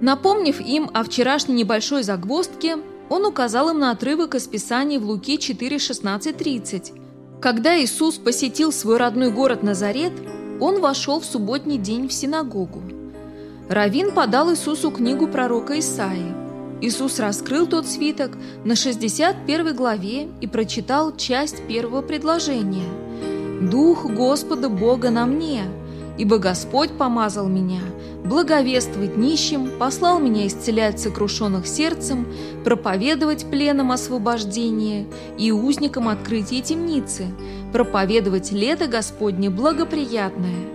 Speaker 1: Напомнив им о вчерашней небольшой загвоздке, он указал им на отрывок из Писаний в Луки 4.16.30. Когда Иисус посетил свой родной город Назарет, он вошел в субботний день в синагогу. Равин подал Иисусу книгу пророка Исаии. Иисус раскрыл тот свиток на 61 главе и прочитал часть первого предложения. «Дух Господа Бога на мне, ибо Господь помазал меня благовествовать нищим, послал меня исцелять сокрушенных сердцем, проповедовать пленам освобождение и узникам открытие темницы, проповедовать лето Господне благоприятное.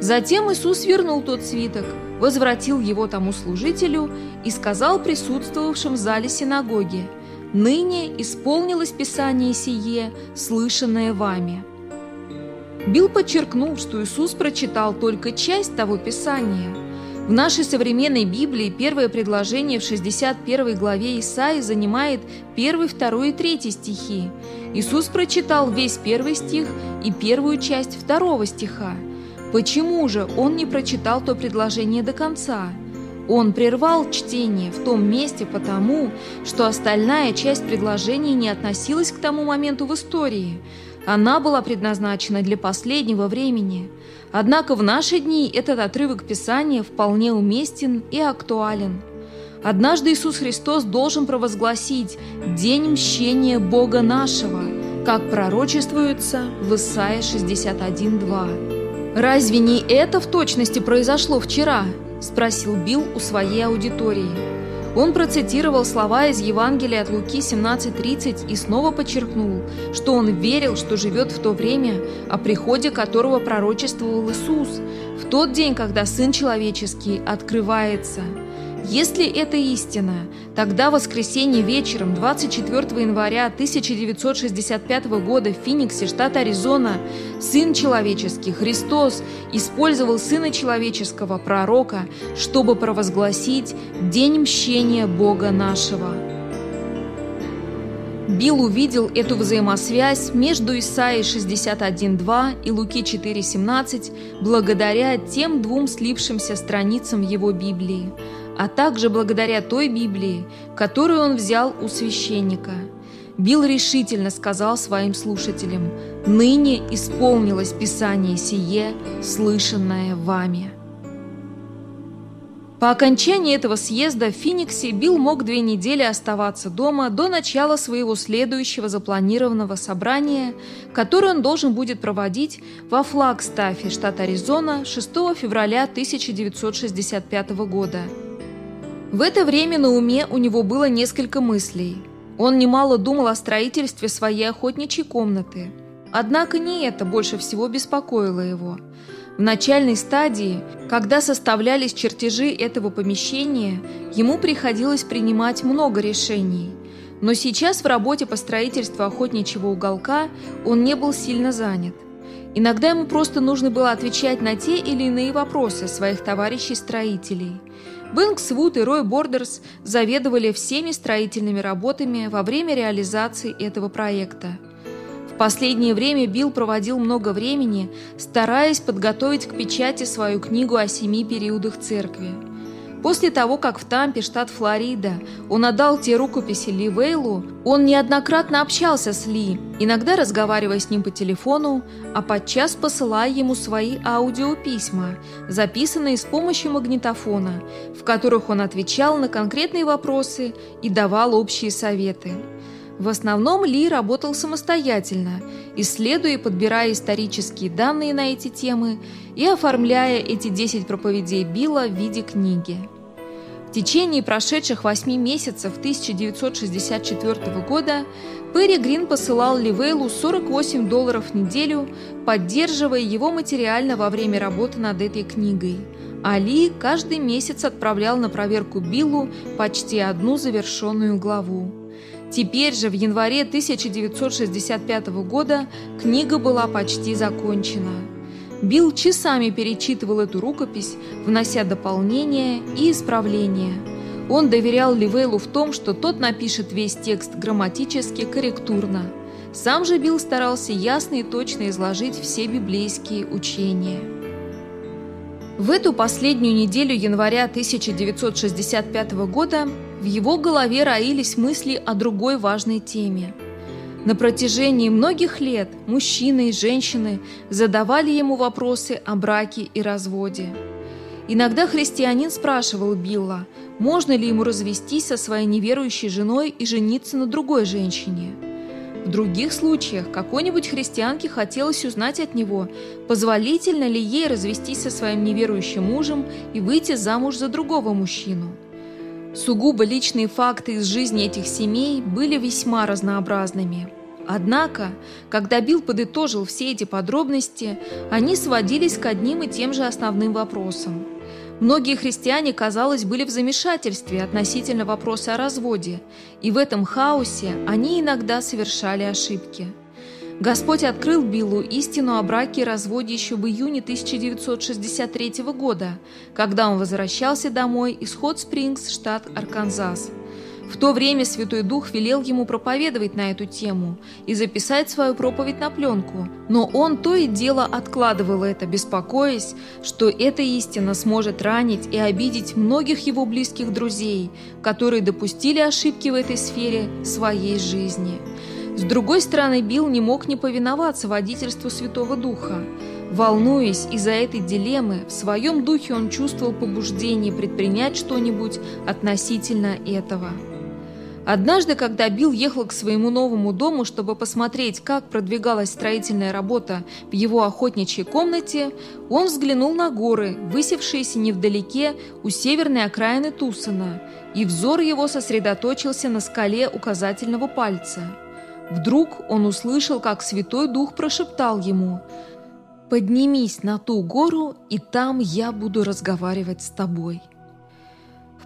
Speaker 1: Затем Иисус вернул тот свиток, возвратил его тому служителю и сказал присутствовавшим в зале синагоги, «Ныне исполнилось Писание сие, слышанное вами». Билл подчеркнул, что Иисус прочитал только часть того Писания. В нашей современной Библии первое предложение в 61 главе Исаи занимает 1, 2 и 3 стихи. Иисус прочитал весь первый стих и первую часть второго стиха. Почему же он не прочитал то предложение до конца? Он прервал чтение в том месте потому, что остальная часть предложения не относилась к тому моменту в истории – она была предназначена для последнего времени. Однако в наши дни этот отрывок Писания вполне уместен и актуален. Однажды Иисус Христос должен провозгласить «День мщения Бога нашего», как пророчествуется в Исаии 61.2. «Разве не это в точности произошло вчера?» – спросил Билл у своей аудитории. Он процитировал слова из Евангелия от Луки 17.30 и снова подчеркнул, что он верил, что живет в то время, о приходе которого пророчествовал Иисус, в тот день, когда Сын Человеческий открывается – если это истина, тогда воскресенье вечером 24 января 1965 года в Финиксе, штат Аризона, Сын Человеческий, Христос, использовал Сына Человеческого, пророка, чтобы провозгласить День мщения Бога нашего. Билл увидел эту взаимосвязь между Исаией 61.2 и Луки 4.17 благодаря тем двум слившимся страницам его Библии – а также благодаря той Библии, которую он взял у священника. Билл решительно сказал своим слушателям, «Ныне исполнилось Писание сие, слышанное вами». По окончании этого съезда в Финиксе Билл мог две недели оставаться дома до начала своего следующего запланированного собрания, которое он должен будет проводить во Флагстафе, штат Аризона, 6 февраля 1965 года. В это время на уме у него было несколько мыслей. Он немало думал о строительстве своей охотничьей комнаты. Однако не это больше всего беспокоило его. В начальной стадии, когда составлялись чертежи этого помещения, ему приходилось принимать много решений. Но сейчас в работе по строительству охотничьего уголка он не был сильно занят. Иногда ему просто нужно было отвечать на те или иные вопросы своих товарищей-строителей. Бэнкс Вуд и Рой Бордерс заведовали всеми строительными работами во время реализации этого проекта. В последнее время Билл проводил много времени, стараясь подготовить к печати свою книгу о семи периодах церкви. После того, как в Тампе, штат Флорида, он отдал те рукописи Ли Вейлу, он неоднократно общался с Ли, иногда разговаривая с ним по телефону, а подчас посылая ему свои аудиописьма, записанные с помощью магнитофона, в которых он отвечал на конкретные вопросы и давал общие советы. В основном Ли работал самостоятельно, исследуя и подбирая исторические данные на эти темы и оформляя эти 10 проповедей Билла в виде книги. В течение прошедших восьми месяцев 1964 года Перри Грин посылал Ливейлу 48 долларов в неделю, поддерживая его материально во время работы над этой книгой. А Ли каждый месяц отправлял на проверку Биллу почти одну завершенную главу. Теперь же, в январе 1965 года, книга была почти закончена. Билл часами перечитывал эту рукопись, внося дополнения и исправления. Он доверял Ливейлу в том, что тот напишет весь текст грамматически корректурно. Сам же Билл старался ясно и точно изложить все библейские учения. В эту последнюю неделю января 1965 года в его голове роились мысли о другой важной теме – на протяжении многих лет мужчины и женщины задавали ему вопросы о браке и разводе. Иногда христианин спрашивал Билла, можно ли ему развестись со своей неверующей женой и жениться на другой женщине. В других случаях какой-нибудь христианке хотелось узнать от него, позволительно ли ей развестись со своим неверующим мужем и выйти замуж за другого мужчину. Сугубо личные факты из жизни этих семей были весьма разнообразными. Однако, когда Билл подытожил все эти подробности, они сводились к одним и тем же основным вопросам. Многие христиане, казалось, были в замешательстве относительно вопроса о разводе, и в этом хаосе они иногда совершали ошибки. Господь открыл Биллу истину о браке и разводе еще в июне 1963 года, когда он возвращался домой из Хот-Спрингс, штат Арканзас – в то время Святой Дух велел ему проповедовать на эту тему и записать свою проповедь на пленку, но он то и дело откладывал это, беспокоясь, что эта истина сможет ранить и обидеть многих его близких друзей, которые допустили ошибки в этой сфере своей жизни. С другой стороны, Билл не мог не повиноваться водительству Святого Духа. Волнуясь из-за этой дилеммы, в своем духе он чувствовал побуждение предпринять что-нибудь относительно этого. Однажды, когда Билл ехал к своему новому дому, чтобы посмотреть, как продвигалась строительная работа в его охотничьей комнате, он взглянул на горы, высевшиеся невдалеке у северной окраины Тусона, и взор его сосредоточился на скале указательного пальца. Вдруг он услышал, как Святой Дух прошептал ему «Поднимись на ту гору, и там я буду разговаривать с тобой».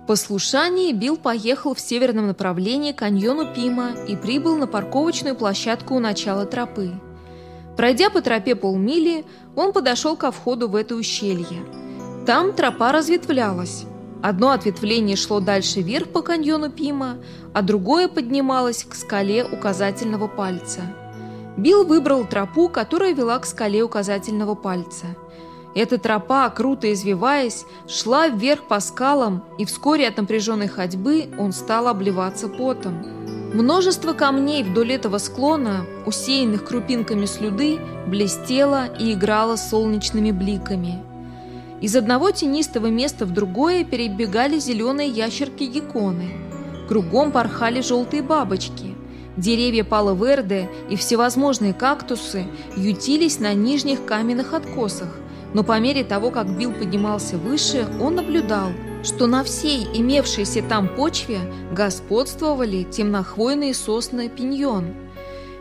Speaker 1: В послушании Билл поехал в северном направлении к каньону Пима и прибыл на парковочную площадку у начала тропы. Пройдя по тропе полмили, он подошел ко входу в это ущелье. Там тропа разветвлялась. Одно ответвление шло дальше вверх по каньону Пима, а другое поднималось к скале указательного пальца. Билл выбрал тропу, которая вела к скале указательного пальца – эта тропа, круто извиваясь, шла вверх по скалам, и вскоре от напряженной ходьбы он стал обливаться потом. Множество камней вдоль этого склона, усеянных крупинками слюды, блестело и играло солнечными бликами. Из одного тенистого места в другое перебегали зеленые ящерки-гекконы. Кругом порхали желтые бабочки. Деревья пало-верде и всевозможные кактусы ютились на нижних каменных откосах – но по мере того, как Билл поднимался выше, он наблюдал, что на всей имевшейся там почве господствовали темнохвойные сосны пиньон.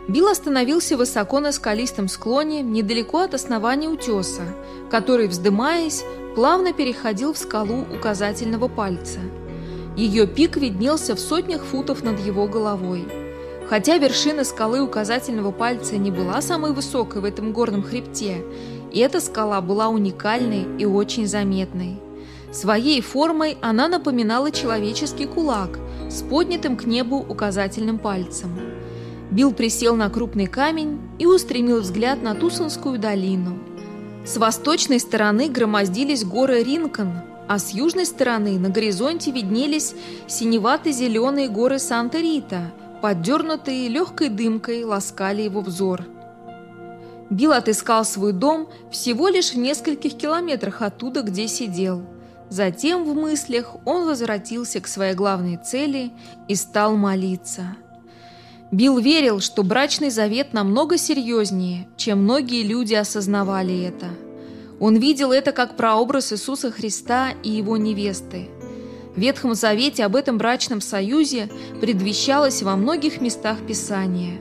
Speaker 1: Билл остановился высоко на скалистом склоне, недалеко от основания утеса, который, вздымаясь, плавно переходил в скалу указательного пальца. Ее пик виднелся в сотнях футов над его головой. Хотя вершина скалы указательного пальца не была самой высокой в этом горном хребте, эта скала была уникальной и очень заметной. Своей формой она напоминала человеческий кулак с поднятым к небу указательным пальцем. Билл присел на крупный камень и устремил взгляд на Тусонскую долину. С восточной стороны громоздились горы Ринкон, а с южной стороны на горизонте виднелись синевато-зеленые горы Санта-Рита, поддернутые легкой дымкой ласкали его взор. Билл отыскал свой дом всего лишь в нескольких километрах оттуда, где сидел. Затем в мыслях он возвратился к своей главной цели и стал молиться. Билл верил, что брачный завет намного серьезнее, чем многие люди осознавали это. Он видел это как прообраз Иисуса Христа и его невесты. В Ветхом Завете об этом брачном союзе предвещалось во многих местах Писания.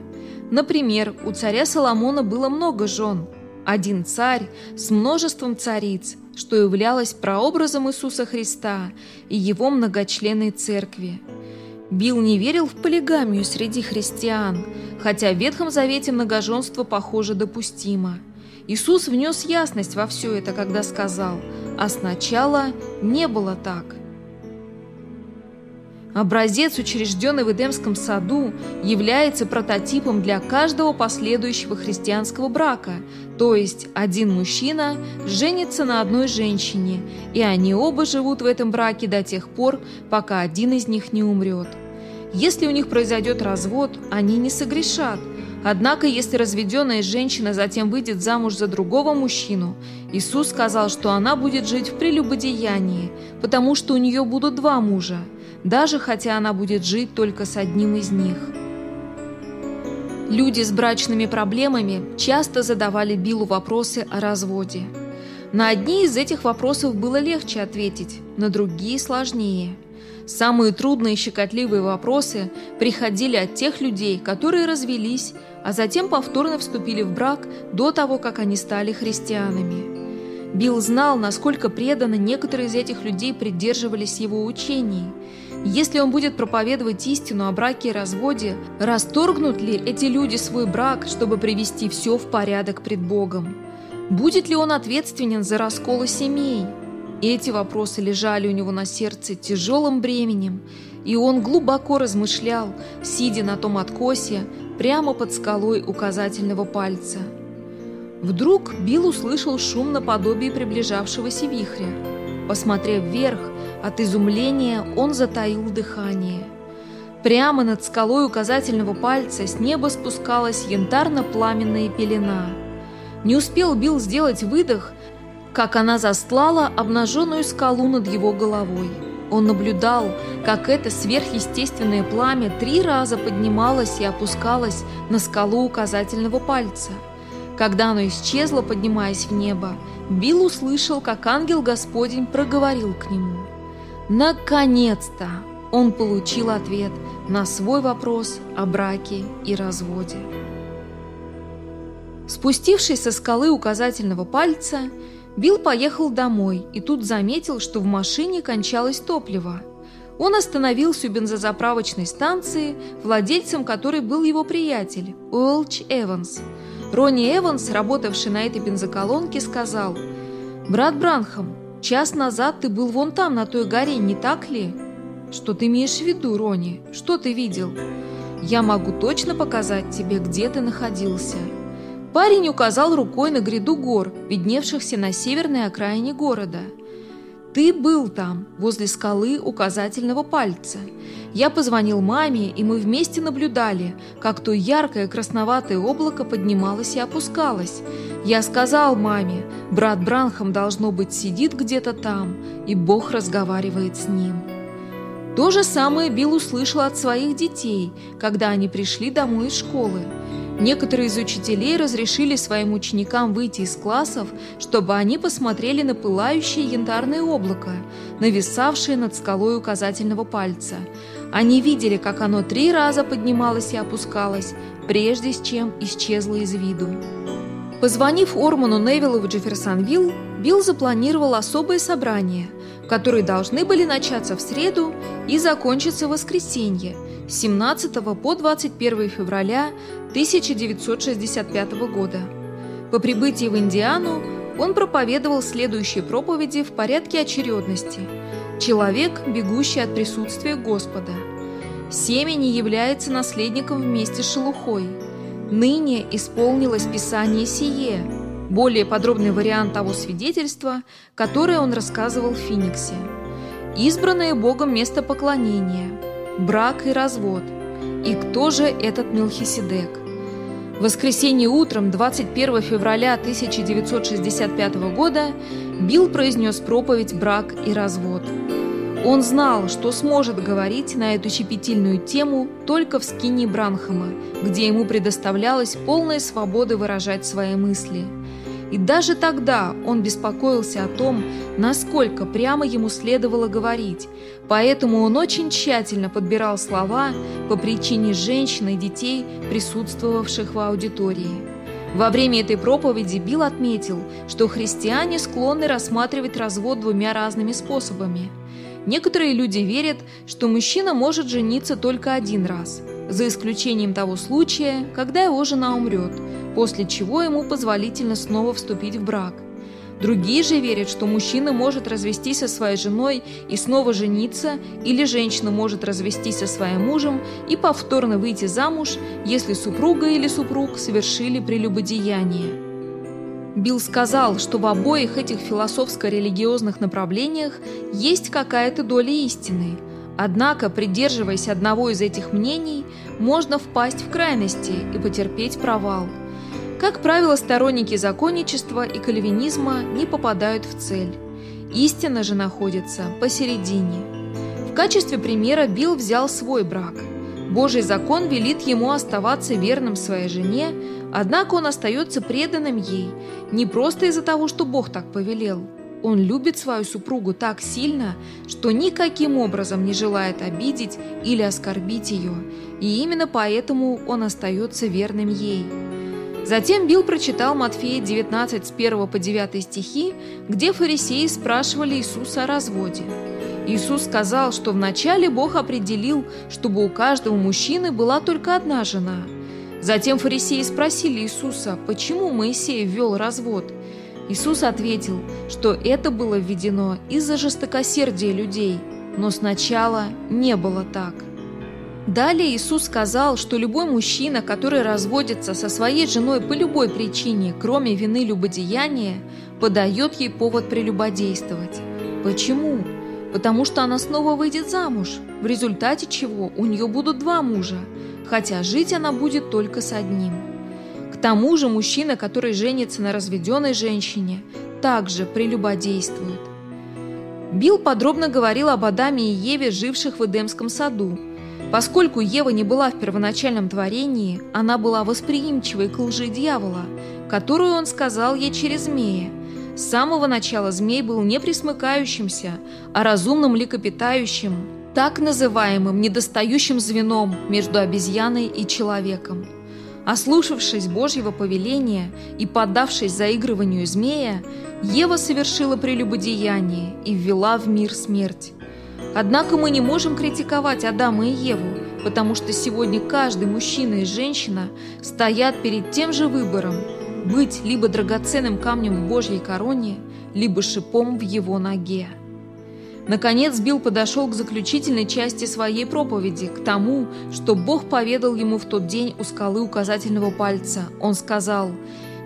Speaker 1: Например, у царя Соломона было много жен, один царь с множеством цариц, что являлось прообразом Иисуса Христа и его многочленной церкви. Билл не верил в полигамию среди христиан, хотя в Ветхом Завете многоженство, похоже, допустимо. Иисус внес ясность во все это, когда сказал «А сначала не было так». Образец, учрежденный в Эдемском саду, является прототипом для каждого последующего христианского брака, то есть один мужчина женится на одной женщине, и они оба живут в этом браке до тех пор, пока один из них не умрет. Если у них произойдет развод, они не согрешат. Однако, если разведенная женщина затем выйдет замуж за другого мужчину, Иисус сказал, что она будет жить в прелюбодеянии, потому что у нее будут два мужа, даже хотя она будет жить только с одним из них. Люди с брачными проблемами часто задавали Биллу вопросы о разводе. На одни из этих вопросов было легче ответить, на другие сложнее. Самые трудные и щекотливые вопросы приходили от тех людей, которые развелись, а затем повторно вступили в брак до того, как они стали христианами. Билл знал, насколько преданно некоторые из этих людей придерживались его учений – если он будет проповедовать истину о браке и разводе, расторгнут ли эти люди свой брак, чтобы привести все в порядок пред Богом? Будет ли он ответственен за расколы семей? Эти вопросы лежали у него на сердце тяжелым бременем, и он глубоко размышлял, сидя на том откосе, прямо под скалой указательного пальца. Вдруг Билл услышал шум наподобие приближавшегося вихря. Посмотрев вверх, от изумления он затаил дыхание. Прямо над скалой указательного пальца с неба спускалась янтарно-пламенная пелена. Не успел Билл сделать выдох, как она застлала обнаженную скалу над его головой. Он наблюдал, как это сверхъестественное пламя три раза поднималось и опускалось на скалу указательного пальца. Когда оно исчезло, поднимаясь в небо, Билл услышал, как ангел Господень проговорил к нему. Наконец-то он получил ответ на свой вопрос о браке и разводе. Спустившись со скалы указательного пальца, Билл поехал домой и тут заметил, что в машине кончалось топливо. Он остановился у бензозаправочной станции, владельцем которой был его приятель Уэлч Эванс. Ронни Эванс, работавший на этой бензоколонке, сказал «Брат Бранхам, Час назад ты был вон там, на той горе, не так ли? Что ты имеешь в виду, Рони? Что ты видел? Я могу точно показать тебе, где ты находился. Парень указал рукой на гряду гор, видневшихся на северной окраине города – ты был там, возле скалы указательного пальца. Я позвонил маме, и мы вместе наблюдали, как то яркое красноватое облако поднималось и опускалось. Я сказал маме, брат Бранхам, должно быть, сидит где-то там, и Бог разговаривает с ним. То же самое Билл услышал от своих детей, когда они пришли домой из школы. Некоторые из учителей разрешили своим ученикам выйти из классов, чтобы они посмотрели на пылающее янтарное облако, нависавшее над скалой указательного пальца. Они видели, как оно три раза поднималось и опускалось, прежде чем исчезло из виду. Позвонив Орману Невиллу в Джефферсонвилл, Билл запланировал особое собрание, которые должны были начаться в среду и закончиться в воскресенье – 17 по 21 февраля 1965 года. По прибытии в Индиану он проповедовал следующие проповеди в порядке очередности. Человек, бегущий от присутствия Господа. Семя не является наследником вместе с шелухой. Ныне исполнилось Писание сие. Более подробный вариант того свидетельства, которое он рассказывал в Финиксе. Избранное Богом место поклонения, брак и развод. И кто же этот Мелхиседек? В воскресенье утром 21 февраля 1965 года Билл произнес проповедь «Брак и развод». Он знал, что сможет говорить на эту щепетильную тему только в скине Бранхама, где ему предоставлялась полная свобода выражать свои мысли – и даже тогда он беспокоился о том, насколько прямо ему следовало говорить, поэтому он очень тщательно подбирал слова по причине женщин и детей, присутствовавших в аудитории. Во время этой проповеди Билл отметил, что христиане склонны рассматривать развод двумя разными способами. Некоторые люди верят, что мужчина может жениться только один раз, за исключением того случая, когда его жена умрет – после чего ему позволительно снова вступить в брак. Другие же верят, что мужчина может развестись со своей женой и снова жениться, или женщина может развестись со своим мужем и повторно выйти замуж, если супруга или супруг совершили прелюбодеяние. Билл сказал, что в обоих этих философско-религиозных направлениях есть какая-то доля истины. Однако, придерживаясь одного из этих мнений, можно впасть в крайности и потерпеть провал – как правило, сторонники законничества и кальвинизма не попадают в цель. Истина же находится посередине. В качестве примера Билл взял свой брак. Божий закон велит ему оставаться верным своей жене, однако он остается преданным ей, не просто из-за того, что Бог так повелел. Он любит свою супругу так сильно, что никаким образом не желает обидеть или оскорбить ее, и именно поэтому он остается верным ей. Затем Билл прочитал Матфея 19 с 1 по 9 стихи, где фарисеи спрашивали Иисуса о разводе. Иисус сказал, что вначале Бог определил, чтобы у каждого мужчины была только одна жена. Затем фарисеи спросили Иисуса, почему Моисей ввел развод. Иисус ответил, что это было введено из-за жестокосердия людей, но сначала не было так. Далее Иисус сказал, что любой мужчина, который разводится со своей женой по любой причине, кроме вины любодеяния, подает ей повод прелюбодействовать. Почему? Потому что она снова выйдет замуж, в результате чего у нее будут два мужа, хотя жить она будет только с одним. К тому же мужчина, который женится на разведенной женщине, также прелюбодействует. Билл подробно говорил об Адаме и Еве, живших в Эдемском саду, Поскольку Ева не была в первоначальном творении, она была восприимчивой к лжи дьявола, которую он сказал ей через змея. С самого начала змей был не присмыкающимся, а разумным млекопитающим, так называемым недостающим звеном между обезьяной и человеком. Ослушавшись Божьего повеления и поддавшись заигрыванию змея, Ева совершила прелюбодеяние и ввела в мир смерть. Однако мы не можем критиковать Адама и Еву, потому что сегодня каждый мужчина и женщина стоят перед тем же выбором – быть либо драгоценным камнем в Божьей короне, либо шипом в его ноге. Наконец Билл подошел к заключительной части своей проповеди, к тому, что Бог поведал ему в тот день у скалы указательного пальца. Он сказал,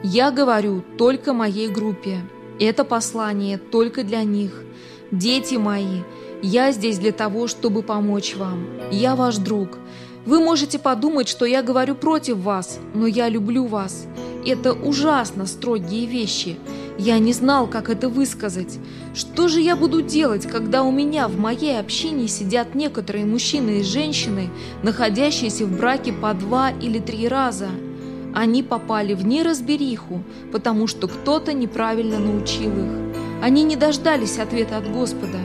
Speaker 1: «Я говорю только моей группе. Это послание только для них. Дети мои, я здесь для того, чтобы помочь вам. Я ваш друг. Вы можете подумать, что я говорю против вас, но я люблю вас. Это ужасно строгие вещи. Я не знал, как это высказать. Что же я буду делать, когда у меня в моей общине сидят некоторые мужчины и женщины, находящиеся в браке по два или три раза? Они попали в неразбериху, потому что кто-то неправильно научил их. Они не дождались ответа от Господа.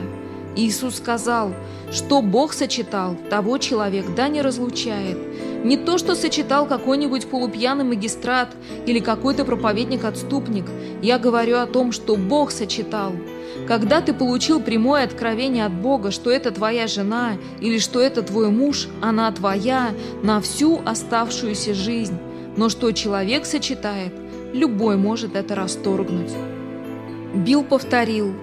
Speaker 1: Иисус сказал, что Бог сочетал, того человек да не разлучает. Не то, что сочетал какой-нибудь полупьяный магистрат или какой-то проповедник-отступник. Я говорю о том, что Бог сочетал. когда ты получил прямое откровение от Бога, что это твоя жена или что это твой муж, она твоя на всю оставшуюся жизнь. Но что человек сочетает, любой может это расторгнуть. Билл повторил,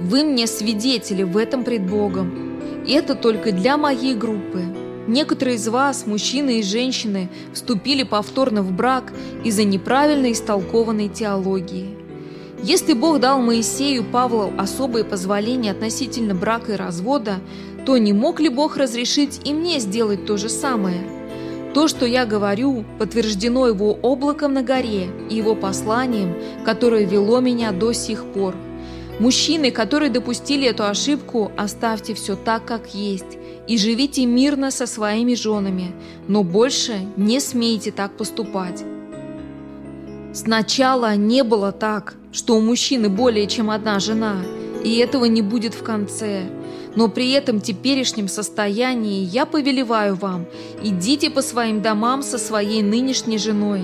Speaker 1: «Вы мне свидетели в этом пред Богом. Это только для моей группы. Некоторые из вас, мужчины и женщины, вступили повторно в брак из-за неправильно истолкованной теологии. Если Бог дал Моисею Павлу особые позволения относительно брака и развода, то не мог ли Бог разрешить и мне сделать то же самое? То, что я говорю, подтверждено его облаком на горе и его посланием, которое вело меня до сих пор. Мужчины, которые допустили эту ошибку, оставьте все так, как есть и живите мирно со своими женами, но больше не смейте так поступать. Сначала не было так, что у мужчины более чем одна жена, и этого не будет в конце. Но при этом теперешнем состоянии я повелеваю вам, идите по своим домам со своей нынешней женой.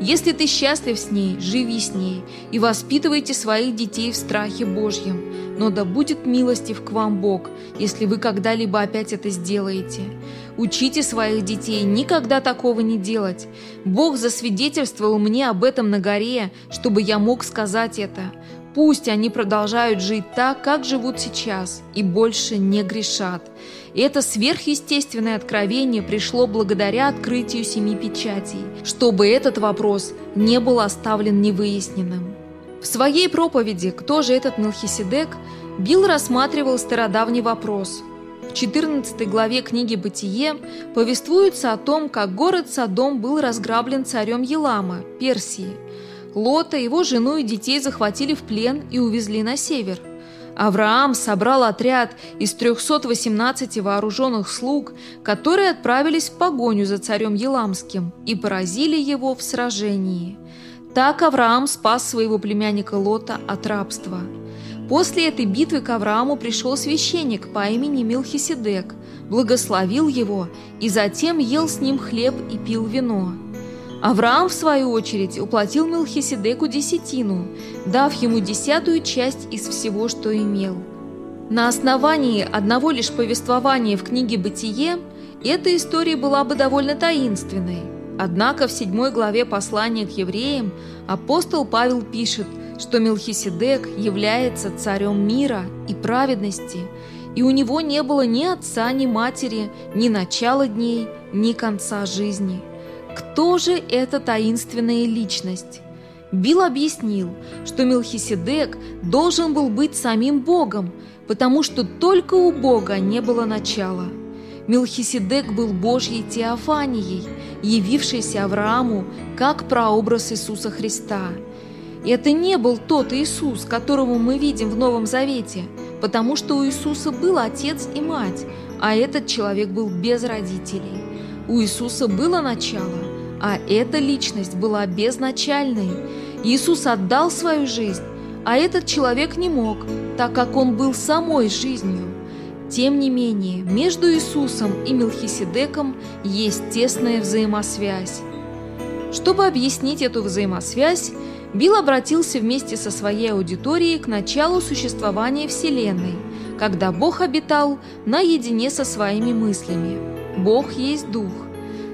Speaker 1: Если ты счастлив с ней, живи с ней и воспитывайте своих детей в страхе Божьем. Но да будет милостив к вам Бог, если вы когда-либо опять это сделаете. Учите своих детей никогда такого не делать. Бог засвидетельствовал мне об этом на горе, чтобы я мог сказать это. Пусть они продолжают жить так, как живут сейчас, и больше не грешат. И это сверхъестественное откровение пришло благодаря открытию семи печатей, чтобы этот вопрос не был оставлен невыясненным. В своей проповеди «Кто же этот Мелхиседек?» Билл рассматривал стародавний вопрос. В 14 главе книги «Бытие» повествуется о том, как город Содом был разграблен царем Елама, Персии – Лота, его жену и детей захватили в плен и увезли на север. Авраам собрал отряд из 318 вооруженных слуг, которые отправились в погоню за царем Еламским и поразили его в сражении. Так Авраам спас своего племянника Лота от рабства. После этой битвы к Аврааму пришел священник по имени Милхиседек, благословил его и затем ел с ним хлеб и пил вино. Авраам, в свою очередь, уплатил Мелхиседеку десятину, дав ему десятую часть из всего, что имел. На основании одного лишь повествования в книге «Бытие» эта история была бы довольно таинственной. Однако в седьмой главе послания к евреям апостол Павел пишет, что Мелхиседек является царем мира и праведности, и у него не было ни отца, ни матери, ни начала дней, ни конца жизни – кто же эта таинственная личность? Билл объяснил, что Мелхиседек должен был быть самим Богом, потому что только у Бога не было начала. Мелхиседек был Божьей теофанией, явившейся Аврааму как прообраз Иисуса Христа. И это не был тот Иисус, которого мы видим в Новом Завете, потому что у Иисуса был отец и мать, а этот человек был без родителей. У Иисуса было начало, а эта личность была безначальной. Иисус отдал свою жизнь, а этот человек не мог, так как он был самой жизнью. Тем не менее, между Иисусом и Мелхиседеком есть тесная взаимосвязь. Чтобы объяснить эту взаимосвязь, Билл обратился вместе со своей аудиторией к началу существования Вселенной, когда Бог обитал наедине со своими мыслями. Бог есть Дух.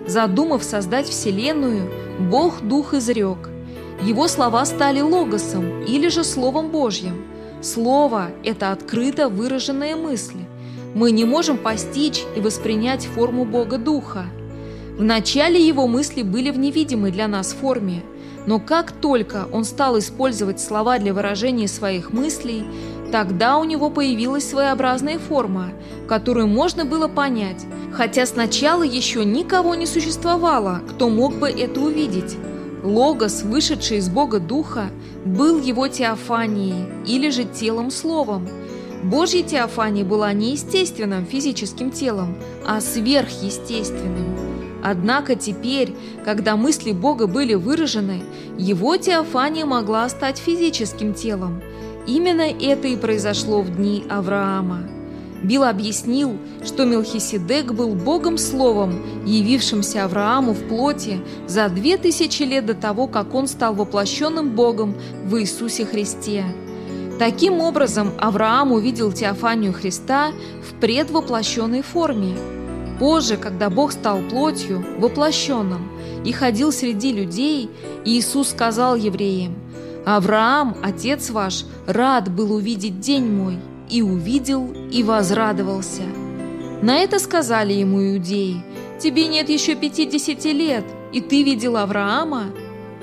Speaker 1: Задумав создать Вселенную, Бог Дух изрек. Его слова стали логосом или же Словом Божьим. Слово – это открыто выраженная мысль. Мы не можем постичь и воспринять форму Бога Духа. Вначале его мысли были в невидимой для нас форме, но как только он стал использовать слова для выражения своих мыслей, Тогда у него появилась своеобразная форма, которую можно было понять, хотя сначала еще никого не существовало, кто мог бы это увидеть. Логос, вышедший из Бога Духа, был его теофанией или же телом-словом. Божья теофания была не естественным физическим телом, а сверхъестественным. Однако теперь, когда мысли Бога были выражены, его теофания могла стать физическим телом – Именно это и произошло в дни Авраама. Билл объяснил, что Мелхиседек был Богом-словом, явившимся Аврааму в плоти за две тысячи лет до того, как он стал воплощенным Богом в Иисусе Христе. Таким образом, Авраам увидел Теофанию Христа в предвоплощенной форме. Позже, когда Бог стал плотью, воплощенным, и ходил среди людей, Иисус сказал евреям, «Авраам, отец ваш, рад был увидеть день мой, и увидел, и возрадовался». На это сказали ему иудеи, «Тебе нет еще пятидесяти лет, и ты видел Авраама?»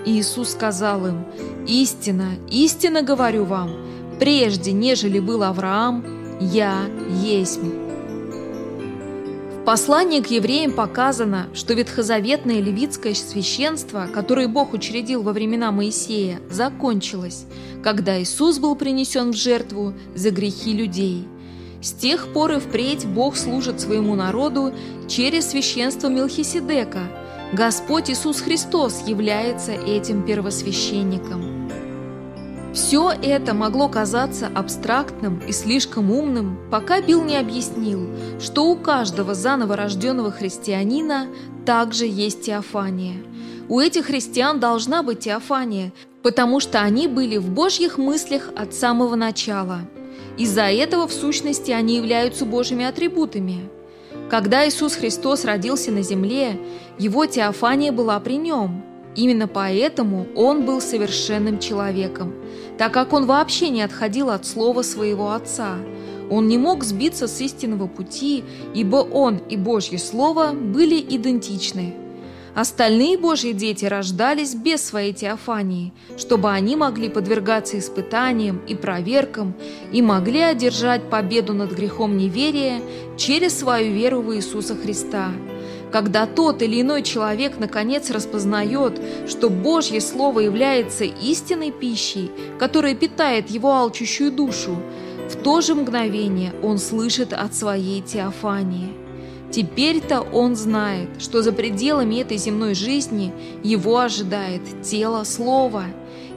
Speaker 1: Иисус сказал им, «Истина, истинно говорю вам, прежде, нежели был Авраам, я есть». Послании к евреям показано, что ветхозаветное левитское священство, которое Бог учредил во времена Моисея, закончилось, когда Иисус был принесен в жертву за грехи людей. С тех пор и впредь Бог служит своему народу через священство Мелхиседека – Господь Иисус Христос является этим первосвященником. Все это могло казаться абстрактным и слишком умным, пока Билл не объяснил, что у каждого заново рожденного христианина также есть теофания. У этих христиан должна быть теофания, потому что они были в Божьих мыслях от самого начала. Из-за этого в сущности они являются Божьими атрибутами – когда Иисус Христос родился на земле, Его теофания была при Нем. Именно поэтому Он был совершенным человеком, так как Он вообще не отходил от слова своего Отца. Он не мог сбиться с истинного пути, ибо Он и Божье Слово были идентичны. Остальные Божьи дети рождались без своей теофании, чтобы они могли подвергаться испытаниям и проверкам и могли одержать победу над грехом неверия через свою веру в Иисуса Христа. Когда тот или иной человек наконец распознает, что Божье Слово является истинной пищей, которая питает его алчущую душу, в то же мгновение он слышит от своей теофании – Теперь-то он знает, что за пределами этой земной жизни его ожидает тело слова.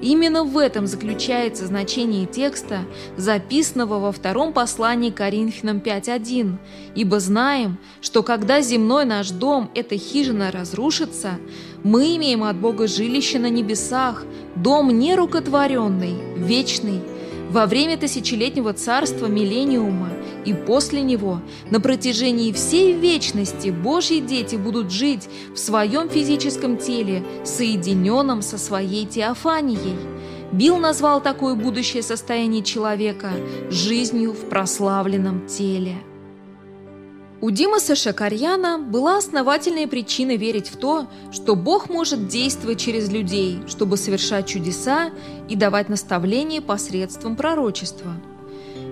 Speaker 1: Именно в этом заключается значение текста, записанного во втором послании Коринфянам 5.1. «Ибо знаем, что когда земной наш дом, эта хижина, разрушится, мы имеем от Бога жилище на небесах, дом нерукотворенный, вечный, во время тысячелетнего царства миллениума и после него на протяжении всей вечности Божьи дети будут жить в своем физическом теле, соединенном со своей теофанией. Билл назвал такое будущее состояние человека жизнью в прославленном теле. У Димаса Шакарьяна была основательная причина верить в то, что Бог может действовать через людей, чтобы совершать чудеса и давать наставления посредством пророчества.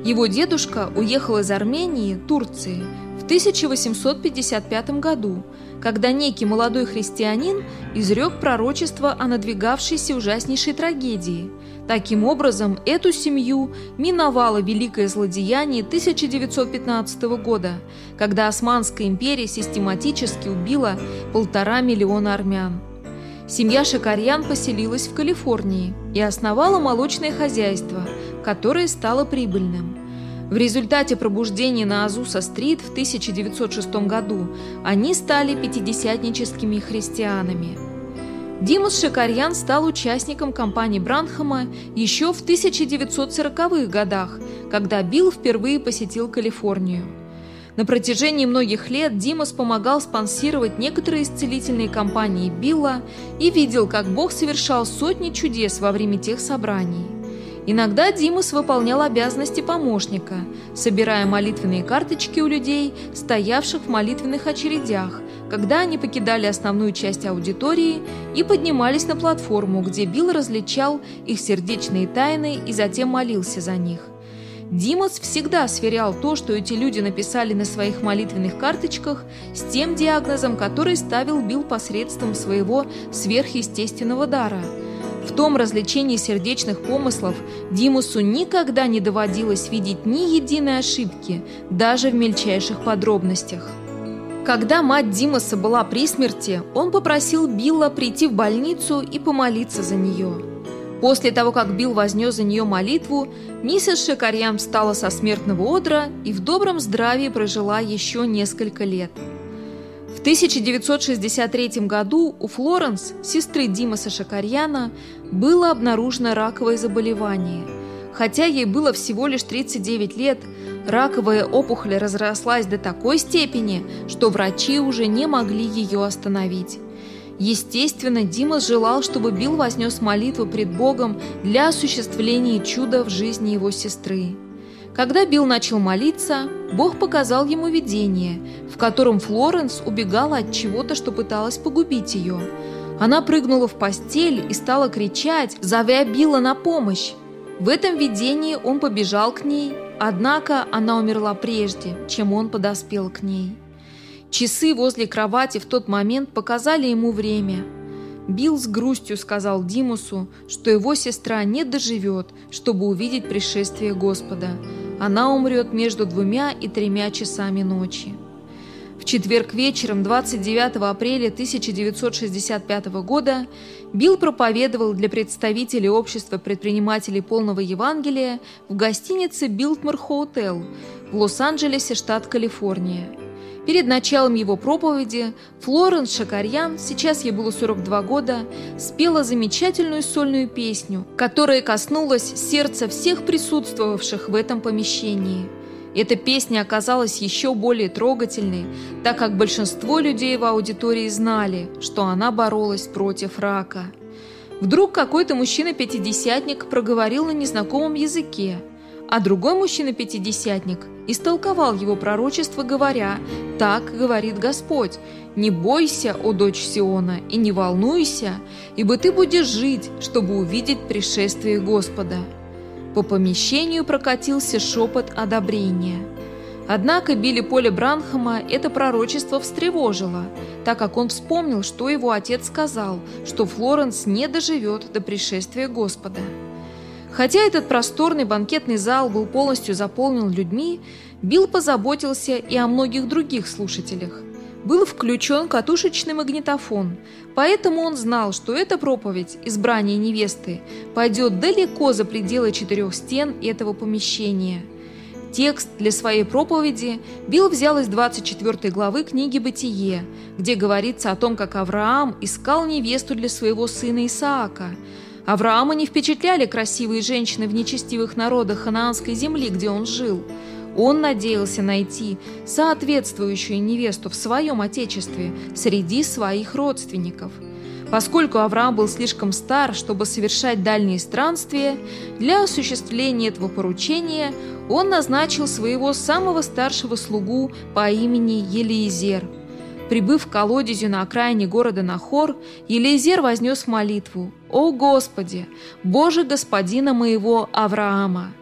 Speaker 1: Его дедушка уехал из Армении, Турции, в 1855 году, когда некий молодой христианин изрек пророчество о надвигавшейся ужаснейшей трагедии – Таким образом, эту семью миновало великое злодеяние 1915 года, когда Османская империя систематически убила полтора миллиона армян. Семья Шакарьян поселилась в Калифорнии и основала молочное хозяйство, которое стало прибыльным. В результате пробуждения на Азуса-стрит в 1906 году они стали пятидесятническими христианами – Димас Шакарьян стал участником кампании Бранхама еще в 1940-х годах, когда Билл впервые посетил Калифорнию. На протяжении многих лет Димас помогал спонсировать некоторые исцелительные кампании Билла и видел, как Бог совершал сотни чудес во время тех собраний. Иногда Димас выполнял обязанности помощника, собирая молитвенные карточки у людей, стоявших в молитвенных очередях, когда они покидали основную часть аудитории и поднимались на платформу, где Билл различал их сердечные тайны и затем молился за них. Димас всегда сверял то, что эти люди написали на своих молитвенных карточках, с тем диагнозом, который ставил Билл посредством своего сверхъестественного дара. В том развлечении сердечных помыслов Димусу никогда не доводилось видеть ни единой ошибки, даже в мельчайших подробностях. Когда мать Димаса была при смерти, он попросил Билла прийти в больницу и помолиться за нее. После того, как Билл вознес за нее молитву, миссис Шикарьян встала со смертного одра и в добром здравии прожила еще несколько лет. В 1963 году у Флоренс, сестры Димаса Шакарьяна, было обнаружено раковое заболевание – Хотя ей было всего лишь 39 лет, раковая опухоль разрослась до такой степени, что врачи уже не могли ее остановить. Естественно, Дима желал, чтобы Билл вознес молитву пред Богом для осуществления чуда в жизни его сестры. Когда Билл начал молиться, Бог показал ему видение, в котором Флоренс убегала от чего-то, что пыталось погубить ее. Она прыгнула в постель и стала кричать, зовя Билла на помощь. В этом видении он побежал к ней, однако она умерла прежде, чем он подоспел к ней. Часы возле кровати в тот момент показали ему время. Билл с грустью сказал Димусу, что его сестра не доживет, чтобы увидеть пришествие Господа. Она умрет между двумя и тремя часами ночи. В четверг вечером 29 апреля 1965 года Билл проповедовал для представителей общества предпринимателей полного Евангелия в гостинице «Biltmore Hotel» в Лос-Анджелесе, штат Калифорния. Перед началом его проповеди Флоренс Шакарьян, сейчас ей было 42 года, спела замечательную сольную песню, которая коснулась сердца всех присутствовавших в этом помещении. Эта песня оказалась еще более трогательной, так как большинство людей в аудитории знали, что она боролась против рака. Вдруг какой-то мужчина-пятидесятник проговорил на незнакомом языке – а другой мужчина-пятидесятник истолковал его пророчество, говоря, «Так говорит Господь, не бойся, о дочь Сиона, и не волнуйся, ибо ты будешь жить, чтобы увидеть пришествие Господа». По помещению прокатился шепот одобрения. Однако Билли Поля Бранхама это пророчество встревожило, так как он вспомнил, что его отец сказал, что Флоренс не доживет до пришествия Господа. Хотя этот просторный банкетный зал был полностью заполнен людьми, Билл позаботился и о многих других слушателях. Был включен катушечный магнитофон, поэтому он знал, что эта проповедь «Избрание невесты» пойдет далеко за пределы четырех стен этого помещения. Текст для своей проповеди Билл взял из 24 главы книги «Бытие», где говорится о том, как Авраам искал невесту для своего сына Исаака – Авраама не впечатляли красивые женщины в нечестивых народах ханаанской земли, где он жил. Он надеялся найти соответствующую невесту в своем отечестве среди своих родственников. Поскольку Авраам был слишком стар, чтобы совершать дальние странствия, для осуществления этого поручения он назначил своего самого старшего слугу по имени Елиезер – Прибыв к колодезю на окраине города Нахор, Елизер вознес молитву «О Господи, Боже Господина моего Авраама!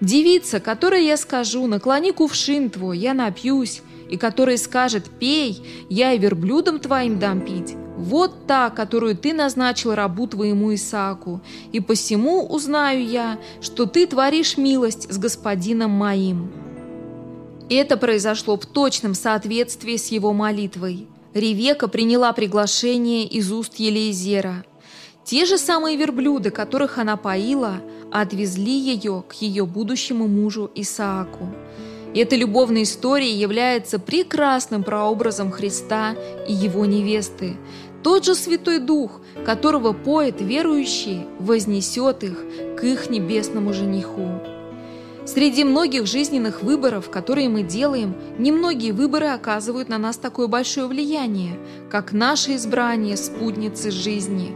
Speaker 1: Девица, которой я скажу, наклони кувшин твой, я напьюсь, и которая скажет «Пей, я и верблюдом твоим дам пить». Вот та, которую ты назначил рабу твоему Исааку, и посему узнаю я, что ты творишь милость с господином моим». Это произошло в точном соответствии с его молитвой. Ревека приняла приглашение из уст Елеизера. Те же самые верблюды, которых она поила, отвезли ее к ее будущему мужу Исааку. Эта любовная история является прекрасным прообразом Христа и его невесты. Тот же Святой Дух, которого поэт верующий, вознесет их к их небесному жениху. Среди многих жизненных выборов, которые мы делаем, немногие выборы оказывают на нас такое большое влияние, как наше избрание спутницы жизни.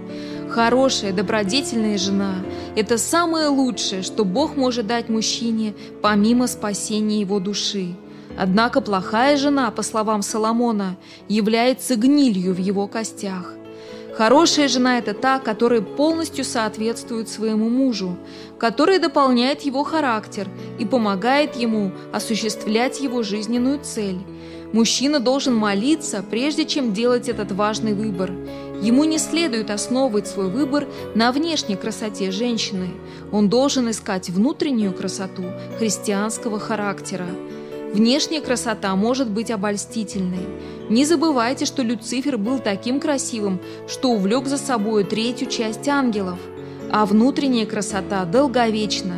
Speaker 1: Хорошая, добродетельная жена – это самое лучшее, что Бог может дать мужчине, помимо спасения его души. Однако плохая жена, по словам Соломона, является гнилью в его костях. Хорошая жена – это та, которая полностью соответствует своему мужу, которая дополняет его характер и помогает ему осуществлять его жизненную цель. Мужчина должен молиться, прежде чем делать этот важный выбор. Ему не следует основывать свой выбор на внешней красоте женщины. Он должен искать внутреннюю красоту христианского характера. Внешняя красота может быть обольстительной. Не забывайте, что Люцифер был таким красивым, что увлек за собой третью часть ангелов, а внутренняя красота долговечна.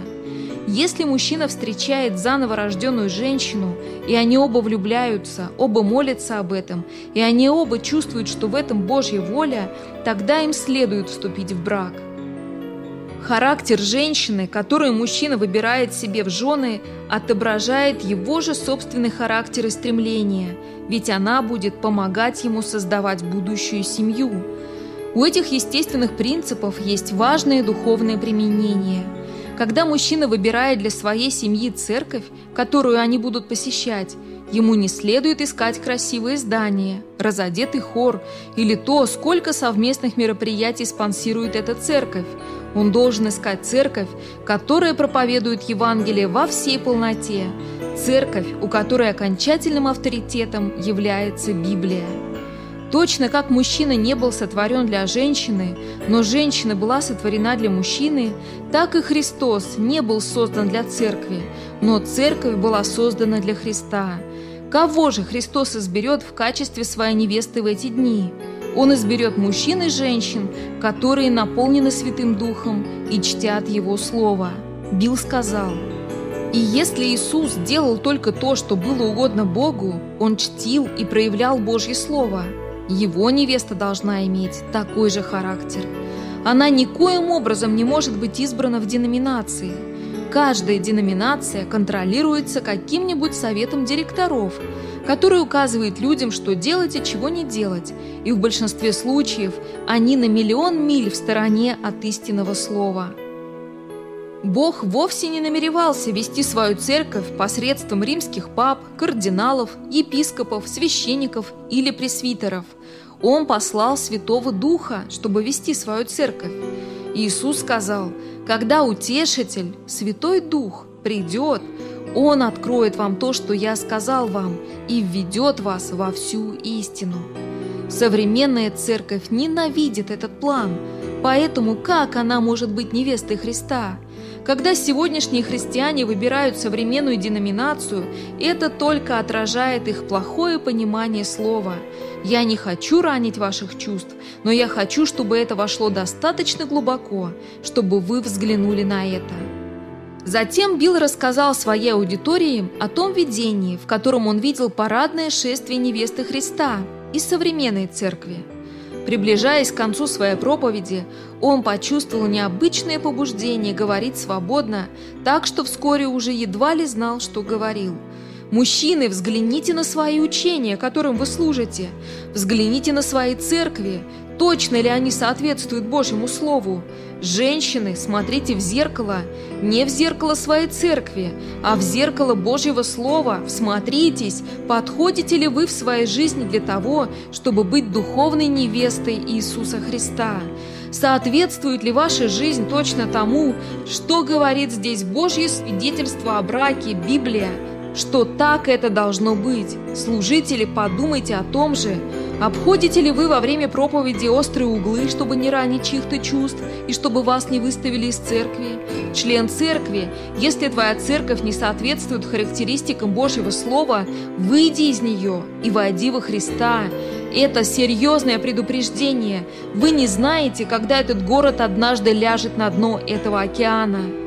Speaker 1: Если мужчина встречает заново рожденную женщину, и они оба влюбляются, оба молятся об этом, и они оба чувствуют, что в этом Божья воля, тогда им следует вступить в брак. Характер женщины, которую мужчина выбирает себе в жены, отображает его же собственный характер и стремления, ведь она будет помогать ему создавать будущую семью. У этих естественных принципов есть важное духовное применение. Когда мужчина выбирает для своей семьи церковь, которую они будут посещать, Ему не следует искать красивые здания, разодетый хор или то, сколько совместных мероприятий спонсирует эта церковь. Он должен искать церковь, которая проповедует Евангелие во всей полноте, церковь, у которой окончательным авторитетом является Библия. Точно как мужчина не был сотворен для женщины, но женщина была сотворена для мужчины, так и Христос не был создан для церкви, но церковь была создана для Христа. Кого же Христос изберет в качестве своей невесты в эти дни? Он изберет мужчин и женщин, которые наполнены Святым Духом и чтят Его Слово. Билл сказал, «И если Иисус делал только то, что было угодно Богу, Он чтил и проявлял Божье Слово, Его невеста должна иметь такой же характер. Она никоим образом не может быть избрана в деноминации – Каждая деноминация контролируется каким-нибудь советом директоров, который указывает людям, что делать и чего не делать, и в большинстве случаев они на миллион миль в стороне от истинного слова. Бог вовсе не намеревался вести свою церковь посредством римских пап, кардиналов, епископов, священников или пресвитеров. Он послал Святого Духа, чтобы вести свою церковь. Иисус сказал – когда Утешитель, Святой Дух, придет, Он откроет вам то, что я сказал вам, и введет вас во всю истину. Современная церковь ненавидит этот план, поэтому как она может быть невестой Христа – когда сегодняшние христиане выбирают современную деноминацию, это только отражает их плохое понимание слова. Я не хочу ранить ваших чувств, но я хочу, чтобы это вошло достаточно глубоко, чтобы вы взглянули на это. Затем Билл рассказал своей аудитории о том видении, в котором он видел парадное шествие невесты Христа из современной церкви. Приближаясь к концу своей проповеди, он почувствовал необычное побуждение говорить свободно, так что вскоре уже едва ли знал, что говорил. «Мужчины, взгляните на свои учения, которым вы служите. Взгляните на свои церкви. Точно ли они соответствуют Божьему Слову? Женщины, смотрите в зеркало, не в зеркало своей церкви, а в зеркало Божьего Слова. Всмотритесь, подходите ли вы в своей жизни для того, чтобы быть духовной невестой Иисуса Христа. Соответствует ли ваша жизнь точно тому, что говорит здесь Божье свидетельство о браке, Библия, что так это должно быть? Служители, подумайте о том же, Обходите ли вы во время проповеди острые углы, чтобы не ранить чьих-то чувств и чтобы вас не выставили из церкви? Член церкви, если твоя церковь не соответствует характеристикам Божьего Слова, выйди из нее и войди во Христа. Это серьезное предупреждение. Вы не знаете, когда этот город однажды ляжет на дно этого океана.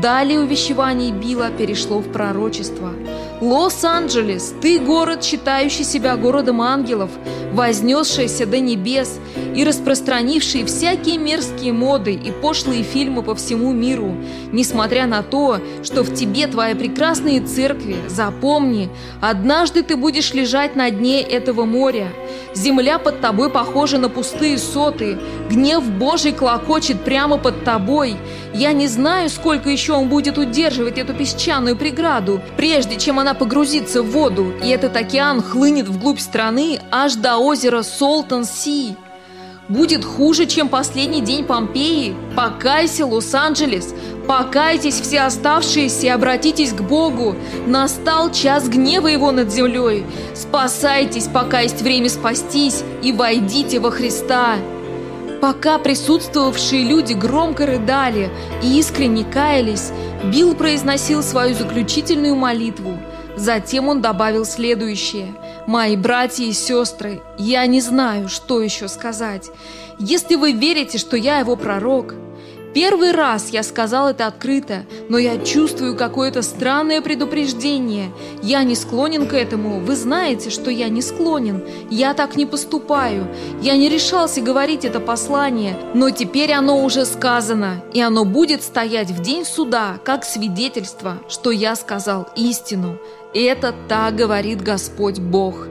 Speaker 1: Далее увещевание Билла перешло в пророчество – Лос-Анджелес, ты город, считающий себя городом ангелов, вознесшийся до небес и распространивший всякие мерзкие моды и пошлые фильмы по всему миру. Несмотря на то, что в тебе твои прекрасные церкви, запомни, однажды ты будешь лежать на дне этого моря. Земля под тобой похожа на пустые соты, гнев Божий клокочет прямо под тобой. Я не знаю, сколько еще он будет удерживать эту песчаную преграду, прежде чем она погрузится в воду, и этот океан хлынет вглубь страны аж до озера Солтон-Си. Будет хуже, чем последний день Помпеи. Покайся, Лос-Анджелес. Покайтесь все оставшиеся и обратитесь к Богу. Настал час гнева Его над землей. Спасайтесь, пока есть время спастись, и войдите во Христа. Пока присутствовавшие люди громко рыдали и искренне каялись, Билл произносил свою заключительную молитву. Затем он добавил следующее. «Мои братья и сестры, я не знаю, что еще сказать. Если вы верите, что я его пророк, Первый раз я сказал это открыто, но я чувствую какое-то странное предупреждение. Я не склонен к этому. Вы знаете, что я не склонен. Я так не поступаю. Я не решался говорить это послание, но теперь оно уже сказано, и оно будет стоять в день суда, как свидетельство, что я сказал истину. Это так говорит Господь Бог.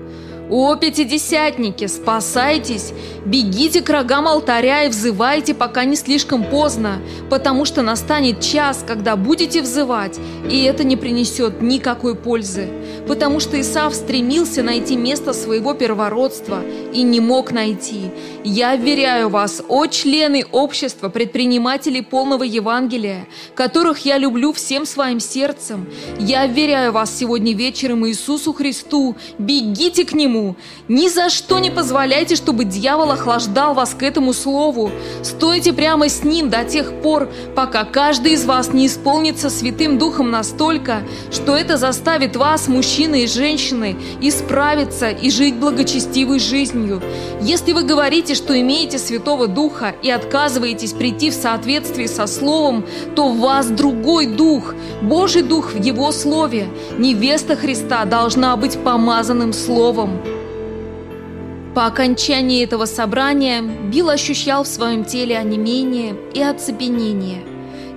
Speaker 1: «О, пятидесятники, спасайтесь! Бегите к рогам алтаря и взывайте, пока не слишком поздно, потому что настанет час, когда будете взывать, и это не принесет никакой пользы, потому что Исав стремился найти место своего первородства и не мог найти. Я уверяю вас, о члены общества предпринимателей полного Евангелия, которых я люблю всем своим сердцем, я уверяю вас сегодня вечером Иисусу Христу, бегите к Нему, Нему. Ни за что не позволяйте, чтобы дьявол охлаждал вас к этому слову. Стойте прямо с ним до тех пор, пока каждый из вас не исполнится Святым Духом настолько, что это заставит вас, мужчины и женщины, исправиться и жить благочестивой жизнью. Если вы говорите, что имеете Святого Духа и отказываетесь прийти в соответствии со Словом, то в вас другой Дух, Божий Дух в Его Слове. Невеста Христа должна быть помазанным Словом. По окончании этого собрания Билл ощущал в своем теле онемение и оцепенение.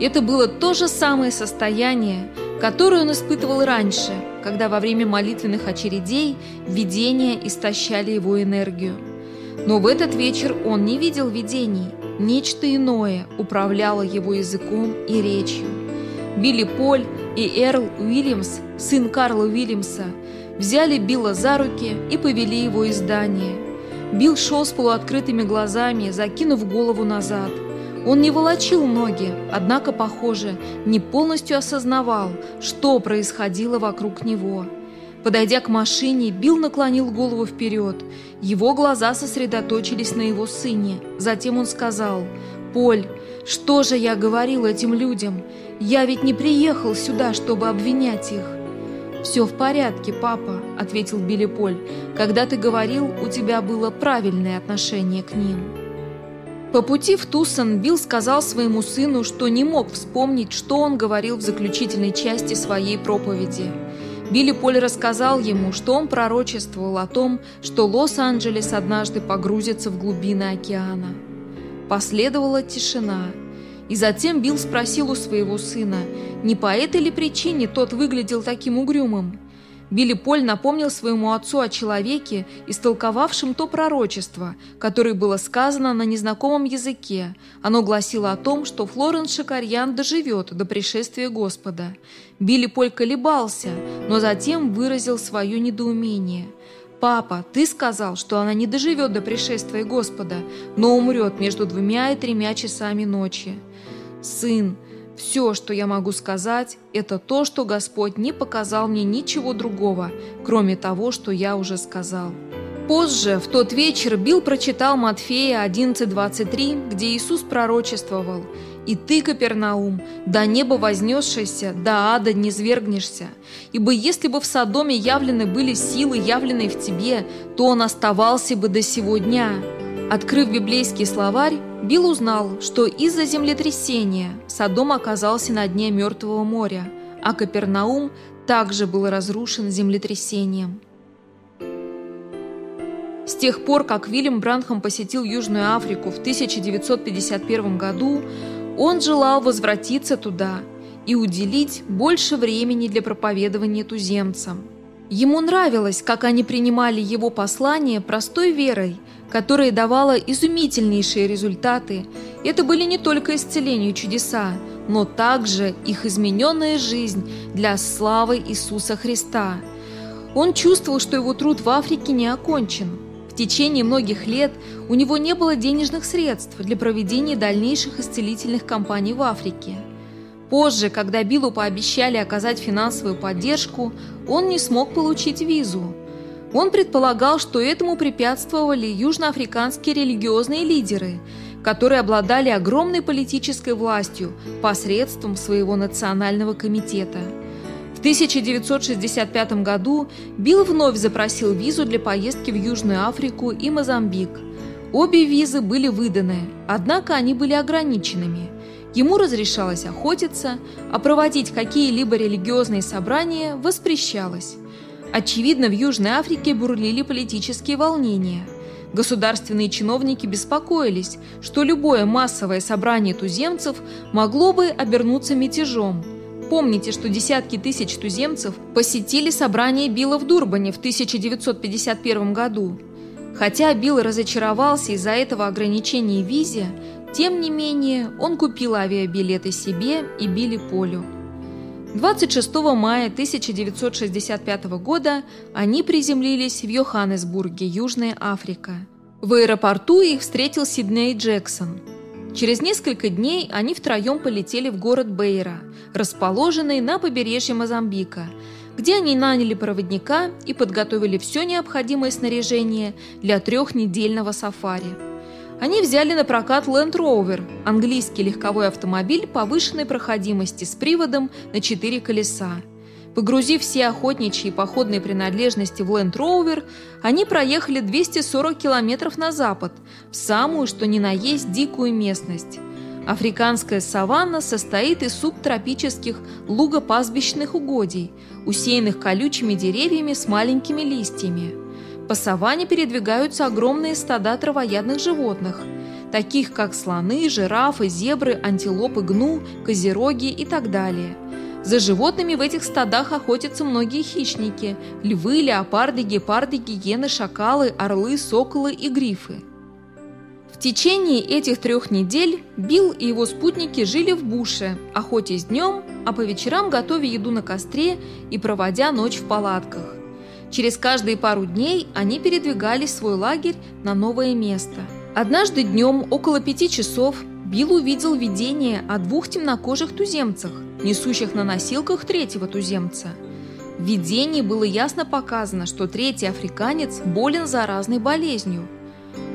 Speaker 1: Это было то же самое состояние, которое он испытывал раньше, когда во время молитвенных очередей видения истощали его энергию. Но в этот вечер он не видел видений, нечто иное управляло его языком и речью. Билли Поль и Эрл Уильямс, сын Карла Уильямса, взяли Билла за руки и повели его из здания – Билл шел с полуоткрытыми глазами, закинув голову назад. Он не волочил ноги, однако, похоже, не полностью осознавал, что происходило вокруг него. Подойдя к машине, Билл наклонил голову вперед. Его глаза сосредоточились на его сыне. Затем он сказал, «Поль, что же я говорил этим людям? Я ведь не приехал сюда, чтобы обвинять их. «Все в порядке, папа», — ответил Билли Поль. «Когда ты говорил, у тебя было правильное отношение к ним». По пути в Тусон Билл сказал своему сыну, что не мог вспомнить, что он говорил в заключительной части своей проповеди. Билли Поль рассказал ему, что он пророчествовал о том, что Лос-Анджелес однажды погрузится в глубины океана. Последовала тишина — и затем Билл спросил у своего сына, не по этой ли причине тот выглядел таким угрюмым. Билли Поль напомнил своему отцу о человеке, истолковавшем то пророчество, которое было сказано на незнакомом языке. Оно гласило о том, что Флоренс Шакарьян доживет до пришествия Господа. Билли Поль колебался, но затем выразил свое недоумение. «Папа, ты сказал, что она не доживет до пришествия Господа, но умрет между двумя и тремя часами ночи. Сын, все, что я могу сказать, это то, что Господь не показал мне ничего другого, кроме того, что я уже сказал». Позже, в тот вечер, Билл прочитал Матфея 11.23, где Иисус пророчествовал «И ты, Капернаум, до неба вознесшийся, до ада не свергнешься. Ибо если бы в Содоме явлены были силы, явленные в тебе, то он оставался бы до сего дня». Открыв библейский словарь, Билл узнал, что из-за землетрясения Содом оказался на дне Мертвого моря, а Капернаум также был разрушен землетрясением. С тех пор, как Вильям Бранхам посетил Южную Африку в 1951 году, он желал возвратиться туда и уделить больше времени для проповедования туземцам. Ему нравилось, как они принимали его послание простой верой, которая давала изумительнейшие результаты. Это были не только исцеления и чудеса, но также их измененная жизнь для славы Иисуса Христа. Он чувствовал, что его труд в Африке не окончен – в течение многих лет у него не было денежных средств для проведения дальнейших исцелительных кампаний в Африке. Позже, когда Биллу пообещали оказать финансовую поддержку, он не смог получить визу. Он предполагал, что этому препятствовали южноафриканские религиозные лидеры, которые обладали огромной политической властью посредством своего национального комитета – 1965 году Билл вновь запросил визу для поездки в Южную Африку и Мозамбик. Обе визы были выданы, однако они были ограниченными. Ему разрешалось охотиться, а проводить какие-либо религиозные собрания воспрещалось. Очевидно, в Южной Африке бурлили политические волнения. Государственные чиновники беспокоились, что любое массовое собрание туземцев могло бы обернуться мятежом. Помните, что десятки тысяч туземцев посетили собрание Билла в Дурбане в 1951 году. Хотя Билл разочаровался из-за этого ограничения визе, тем не менее он купил авиабилеты себе и Билли Полю. 26 мая 1965 года они приземлились в Йоханнесбурге, Южная Африка. В аэропорту их встретил Сидней Джексон. Через несколько дней они втроем полетели в город Бейра, расположенный на побережье Мозамбика, где они наняли проводника и подготовили все необходимое снаряжение для трехнедельного сафари. Они взяли на прокат Land Rover, английский легковой автомобиль повышенной проходимости с приводом на четыре колеса. Погрузив все охотничьи и походные принадлежности в Land Rover, они проехали 240 километров на запад, в самую, что ни на есть, дикую местность. Африканская саванна состоит из субтропических лугопастбищных угодий, усеянных колючими деревьями с маленькими листьями. По саванне передвигаются огромные стада травоядных животных, таких как слоны, жирафы, зебры, антилопы, гну, козероги и так далее. За животными в этих стадах охотятся многие хищники – львы, леопарды, гепарды, гиены, шакалы, орлы, соколы и грифы. В течение этих трех недель Билл и его спутники жили в буше, охотясь днем, а по вечерам готовя еду на костре и проводя ночь в палатках. Через каждые пару дней они передвигались в свой лагерь на новое место. Однажды днем, около пяти часов, Билл увидел видение о двух темнокожих туземцах, несущих на носилках третьего туземца. В видении было ясно показано, что третий африканец болен заразной болезнью.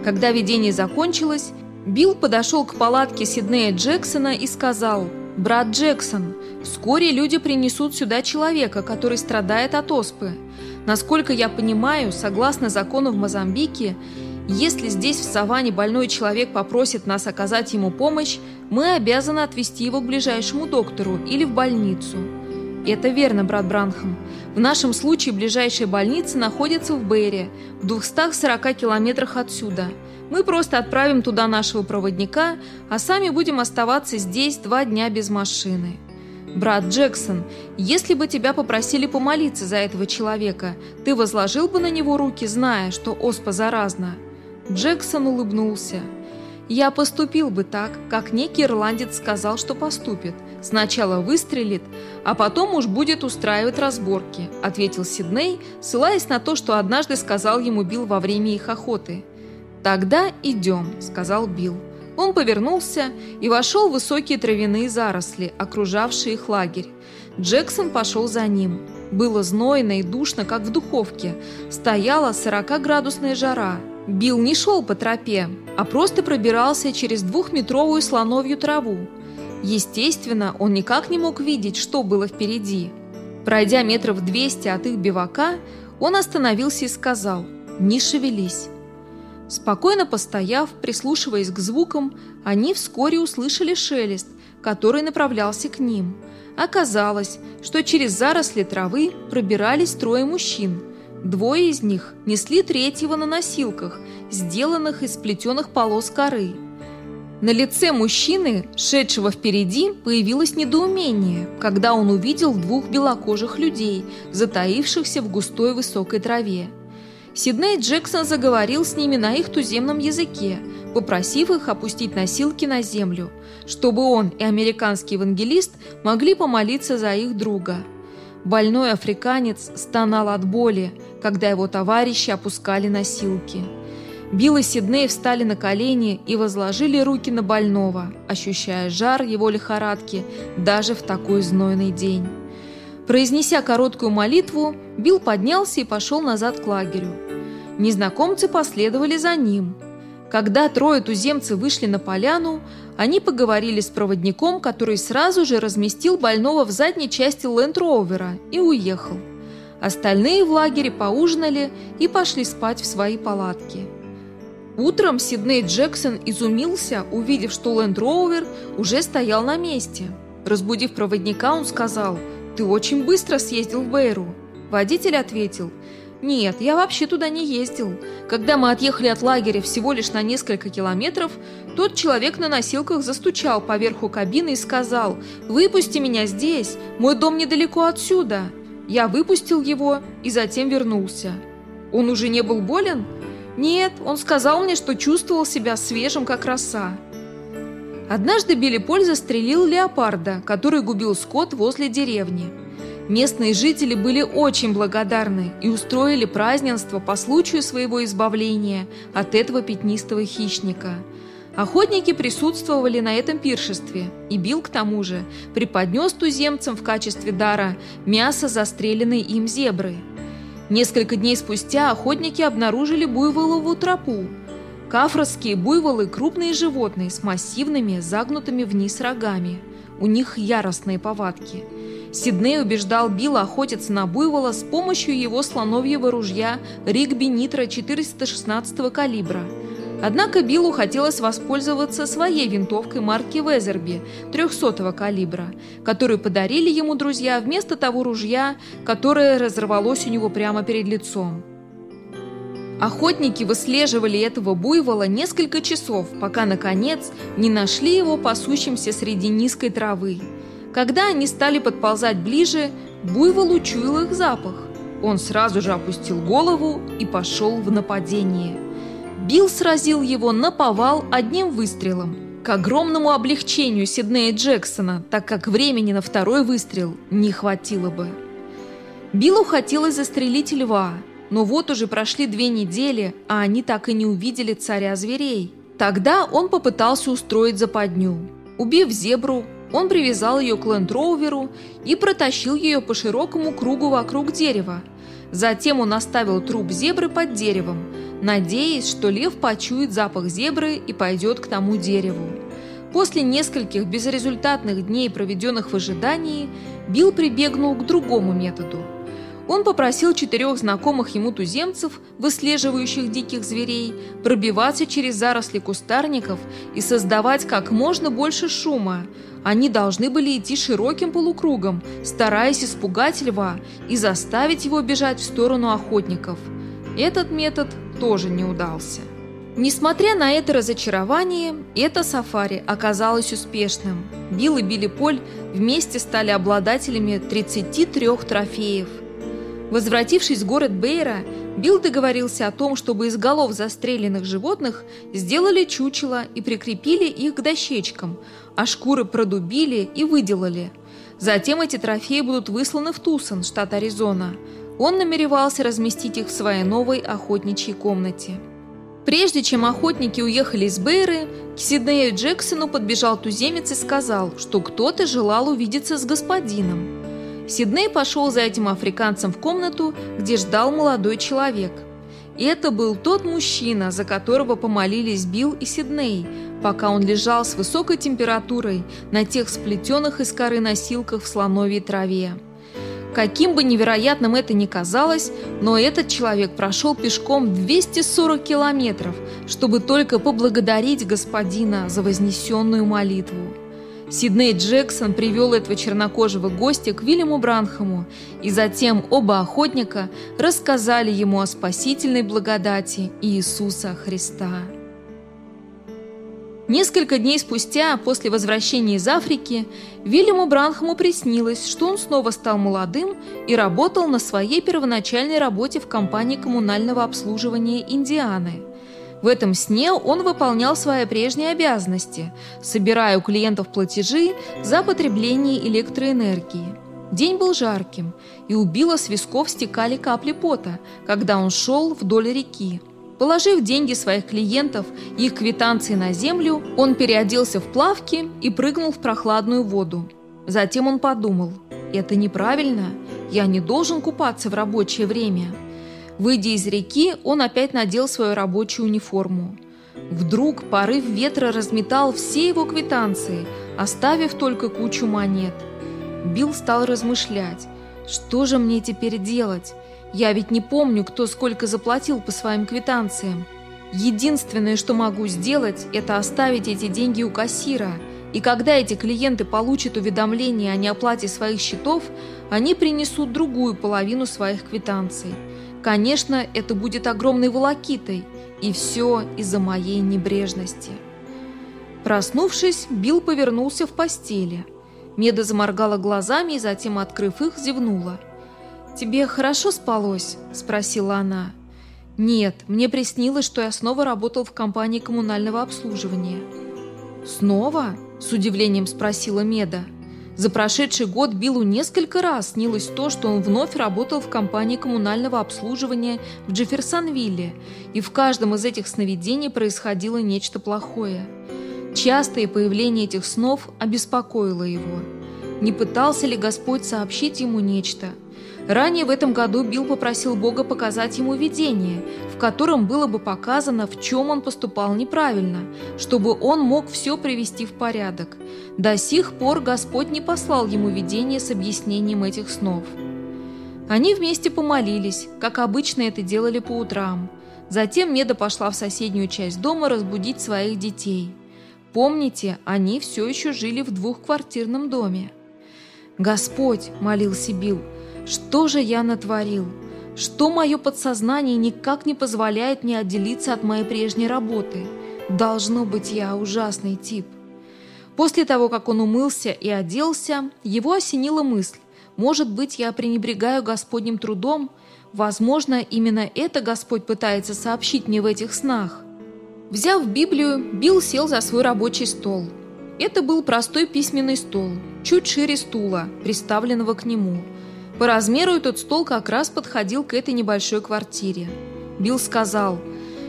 Speaker 1: Когда видение закончилось, Билл подошел к палатке Сиднея Джексона и сказал «Брат Джексон, вскоре люди принесут сюда человека, который страдает от оспы. Насколько я понимаю, согласно закону в Мозамбике, если здесь в саванне больной человек попросит нас оказать ему помощь, мы обязаны отвезти его к ближайшему доктору или в больницу. Это верно, брат Бранхам. В нашем случае ближайшая больница находится в Бэре, в 240 километрах отсюда. Мы просто отправим туда нашего проводника, а сами будем оставаться здесь два дня без машины. «Брат Джексон, если бы тебя попросили помолиться за этого человека, ты возложил бы на него руки, зная, что оспа заразна?» Джексон улыбнулся. «Я поступил бы так, как некий ирландец сказал, что поступит. Сначала выстрелит, а потом уж будет устраивать разборки», ответил Сидней, ссылаясь на то, что однажды сказал ему Билл во время их охоты. «Тогда идем», — сказал Билл. Он повернулся и вошел в высокие травяные заросли, окружавшие их лагерь. Джексон пошел за ним. Было знойно и душно, как в духовке. Стояла 40-градусная жара. Билл не шел по тропе, а просто пробирался через двухметровую слоновью траву. Естественно, он никак не мог видеть, что было впереди. Пройдя метров 200 от их бивака, он остановился и сказал «Не шевелись». Спокойно постояв, прислушиваясь к звукам, они вскоре услышали шелест, который направлялся к ним. Оказалось, что через заросли травы пробирались трое мужчин. Двое из них несли третьего на носилках, сделанных из плетеных полос коры. На лице мужчины, шедшего впереди, появилось недоумение, когда он увидел двух белокожих людей, затаившихся в густой высокой траве. Сидней Джексон заговорил с ними на их туземном языке, попросив их опустить носилки на землю, чтобы он и американский евангелист могли помолиться за их друга. Больной африканец стонал от боли, когда его товарищи опускали носилки. Билл и Сидней встали на колени и возложили руки на больного, ощущая жар его лихорадки даже в такой знойный день. Произнеся короткую молитву, Билл поднялся и пошел назад к лагерю. Незнакомцы последовали за ним. Когда трое туземцев вышли на поляну, они поговорили с проводником, который сразу же разместил больного в задней части Лэнд-Роувера и уехал. Остальные в лагере поужинали и пошли спать в свои палатки. Утром Сидней Джексон изумился, увидев, что Ленд Роувер уже стоял на месте. Разбудив проводника, он сказал, «Ты очень быстро съездил в Бейру». Водитель ответил, «Нет, я вообще туда не ездил. Когда мы отъехали от лагеря всего лишь на несколько километров, тот человек на носилках застучал по верху кабины и сказал, «Выпусти меня здесь, мой дом недалеко отсюда». Я выпустил его и затем вернулся. Он уже не был болен? Нет, он сказал мне, что чувствовал себя свежим, как роса. Однажды Билли Поль застрелил леопарда, который губил скот возле деревни. Местные жители были очень благодарны и устроили празднество по случаю своего избавления от этого пятнистого хищника. Охотники присутствовали на этом пиршестве, и Билл, к тому же, преподнес туземцам в качестве дара мясо застреленной им зебры – Несколько дней спустя охотники обнаружили буйволову тропу. Кафросские буйволы – крупные животные с массивными, загнутыми вниз рогами. У них яростные повадки. Сидней убеждал Билла охотиться на буйвола с помощью его слоновьего ружья Ригби Нитро 416 калибра – Однако Биллу хотелось воспользоваться своей винтовкой марки Везерби 300 калибра, которую подарили ему друзья вместо того ружья, которое разорвалось у него прямо перед лицом. Охотники выслеживали этого буйвола несколько часов, пока, наконец, не нашли его пасущимся среди низкой травы. Когда они стали подползать ближе, буйвол учуял их запах. Он сразу же опустил голову и пошел в нападение – Билл сразил его на повал одним выстрелом. К огромному облегчению Сиднея Джексона, так как времени на второй выстрел не хватило бы. Биллу хотелось застрелить льва, но вот уже прошли две недели, а они так и не увидели царя зверей. Тогда он попытался устроить западню. Убив зебру, он привязал ее к лендроуверу и протащил ее по широкому кругу вокруг дерева. Затем он оставил труп зебры под деревом, надеясь, что лев почует запах зебры и пойдет к тому дереву. После нескольких безрезультатных дней, проведенных в ожидании, Билл прибегнул к другому методу. Он попросил четырех знакомых ему туземцев, выслеживающих диких зверей, пробиваться через заросли кустарников и создавать как можно больше шума. Они должны были идти широким полукругом, стараясь испугать льва и заставить его бежать в сторону охотников. Этот метод тоже не удался. Несмотря на это разочарование, это сафари оказалось успешным. Билл и Билли Поль вместе стали обладателями 33 трофеев. Возвратившись в город Бейра, Билл договорился о том, чтобы из голов застреленных животных сделали чучело и прикрепили их к дощечкам, а шкуры продубили и выделали. Затем эти трофеи будут высланы в Тусон, штат Аризона – он намеревался разместить их в своей новой охотничьей комнате. Прежде чем охотники уехали из Бейры, к Сиднею Джексону подбежал туземец и сказал, что кто-то желал увидеться с господином. Сидней пошел за этим африканцем в комнату, где ждал молодой человек. И это был тот мужчина, за которого помолились Билл и Сидней, пока он лежал с высокой температурой на тех сплетенных из коры носилках в слоновьей траве. Каким бы невероятным это ни казалось, но этот человек прошел пешком 240 километров, чтобы только поблагодарить господина за вознесенную молитву. Сидней Джексон привел этого чернокожего гостя к Вильяму Бранхаму, и затем оба охотника рассказали ему о спасительной благодати Иисуса Христа. Несколько дней спустя, после возвращения из Африки, Вильяму Бранхаму приснилось, что он снова стал молодым и работал на своей первоначальной работе в компании коммунального обслуживания Индианы. В этом сне он выполнял свои прежние обязанности, собирая у клиентов платежи за потребление электроэнергии. День был жарким, и у Билла с висков стекали капли пота, когда он шел вдоль реки. Положив деньги своих клиентов и их квитанции на землю, он переоделся в плавки и прыгнул в прохладную воду. Затем он подумал, это неправильно, я не должен купаться в рабочее время. Выйдя из реки, он опять надел свою рабочую униформу. Вдруг порыв ветра разметал все его квитанции, оставив только кучу монет. Билл стал размышлять, что же мне теперь делать? Я ведь не помню, кто сколько заплатил по своим квитанциям. Единственное, что могу сделать, это оставить эти деньги у кассира, и когда эти клиенты получат уведомление о неоплате своих счетов, они принесут другую половину своих квитанций. Конечно, это будет огромной волокитой, и все из-за моей небрежности. Проснувшись, Билл повернулся в постели. Меда заморгала глазами и затем, открыв их, зевнула. «Тебе хорошо спалось?» – спросила она. «Нет, мне приснилось, что я снова работал в компании коммунального обслуживания». «Снова?» – с удивлением спросила Меда. За прошедший год Биллу несколько раз снилось то, что он вновь работал в компании коммунального обслуживания в Джефферсонвилле, и в каждом из этих сновидений происходило нечто плохое. Частое появление этих снов обеспокоило его. Не пытался ли Господь сообщить ему нечто – Ранее в этом году Билл попросил Бога показать ему видение, в котором было бы показано, в чем он поступал неправильно, чтобы он мог все привести в порядок. До сих пор Господь не послал ему видение с объяснением этих снов. Они вместе помолились, как обычно это делали по утрам. Затем Меда пошла в соседнюю часть дома разбудить своих детей. Помните, они все еще жили в двухквартирном доме. «Господь», — молился Билл, — что же я натворил? Что мое подсознание никак не позволяет мне отделиться от моей прежней работы? Должно быть, я ужасный тип. После того, как он умылся и оделся, его осенила мысль. Может быть, я пренебрегаю Господним трудом? Возможно, именно это Господь пытается сообщить мне в этих снах. Взяв Библию, Билл сел за свой рабочий стол. Это был простой письменный стол, чуть шире стула, приставленного к нему – по размеру этот стол как раз подходил к этой небольшой квартире. Билл сказал,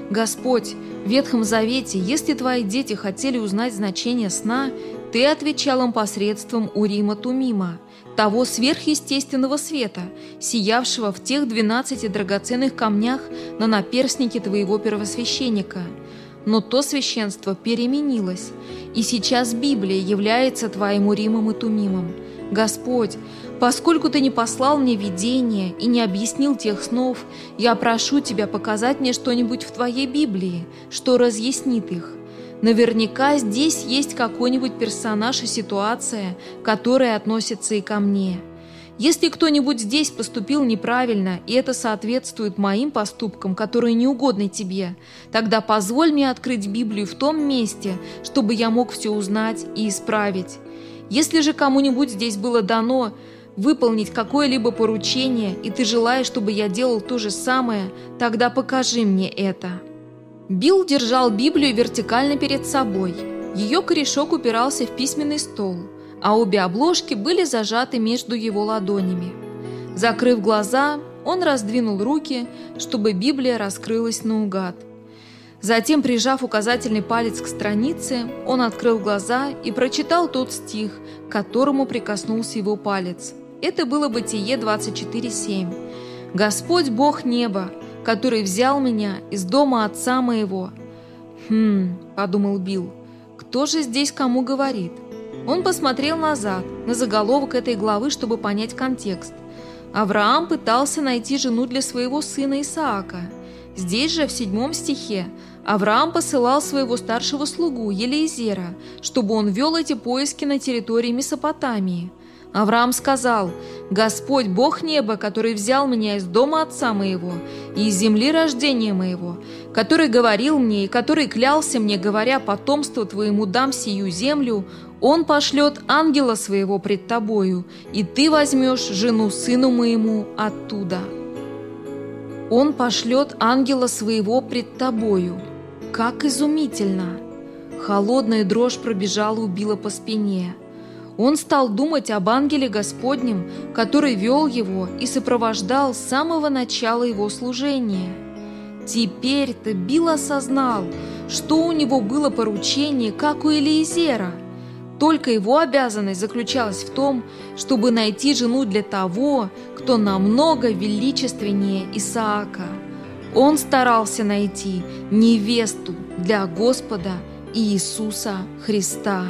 Speaker 1: «Господь, в Ветхом Завете, если твои дети хотели узнать значение сна, ты отвечал им посредством Урима Тумима, того сверхъестественного света, сиявшего в тех двенадцати драгоценных камнях на наперстнике твоего первосвященника. Но то священство переменилось, и сейчас Библия является твоим Уримом и Тумимом. Господь, Поскольку ты не послал мне видение и не объяснил тех снов, я прошу тебя показать мне что-нибудь в твоей Библии, что разъяснит их. Наверняка здесь есть какой-нибудь персонаж и ситуация, которая относится и ко мне. Если кто-нибудь здесь поступил неправильно, и это соответствует моим поступкам, которые не угодны тебе, тогда позволь мне открыть Библию в том месте, чтобы я мог все узнать и исправить. Если же кому-нибудь здесь было дано выполнить какое-либо поручение, и ты желаешь, чтобы я делал то же самое, тогда покажи мне это». Билл держал Библию вертикально перед собой. Ее корешок упирался в письменный стол, а обе обложки были зажаты между его ладонями. Закрыв глаза, он раздвинул руки, чтобы Библия раскрылась наугад. Затем, прижав указательный палец к странице, он открыл глаза и прочитал тот стих, к которому прикоснулся его палец – это было Бытие 24.7. «Господь Бог неба, который взял меня из дома отца моего». «Хм», — подумал Билл, — «кто же здесь кому говорит?» Он посмотрел назад, на заголовок этой главы, чтобы понять контекст. Авраам пытался найти жену для своего сына Исаака. Здесь же, в седьмом стихе, Авраам посылал своего старшего слугу Елизера, чтобы он вел эти поиски на территории Месопотамии – Авраам сказал, «Господь, Бог неба, который взял меня из дома отца моего и из земли рождения моего, который говорил мне и который клялся мне, говоря, потомство твоему дам сию землю, он пошлет ангела своего пред тобою, и ты возьмешь жену сыну моему оттуда». Он пошлет ангела своего пред тобою. Как изумительно! Холодная дрожь пробежала у Билла по спине – он стал думать об ангеле Господнем, который вел его и сопровождал с самого начала его служения. Теперь-то Билл осознал, что у него было поручение, как у Элиезера. Только его обязанность заключалась в том, чтобы найти жену для того, кто намного величественнее Исаака. Он старался найти невесту для Господа Иисуса Христа.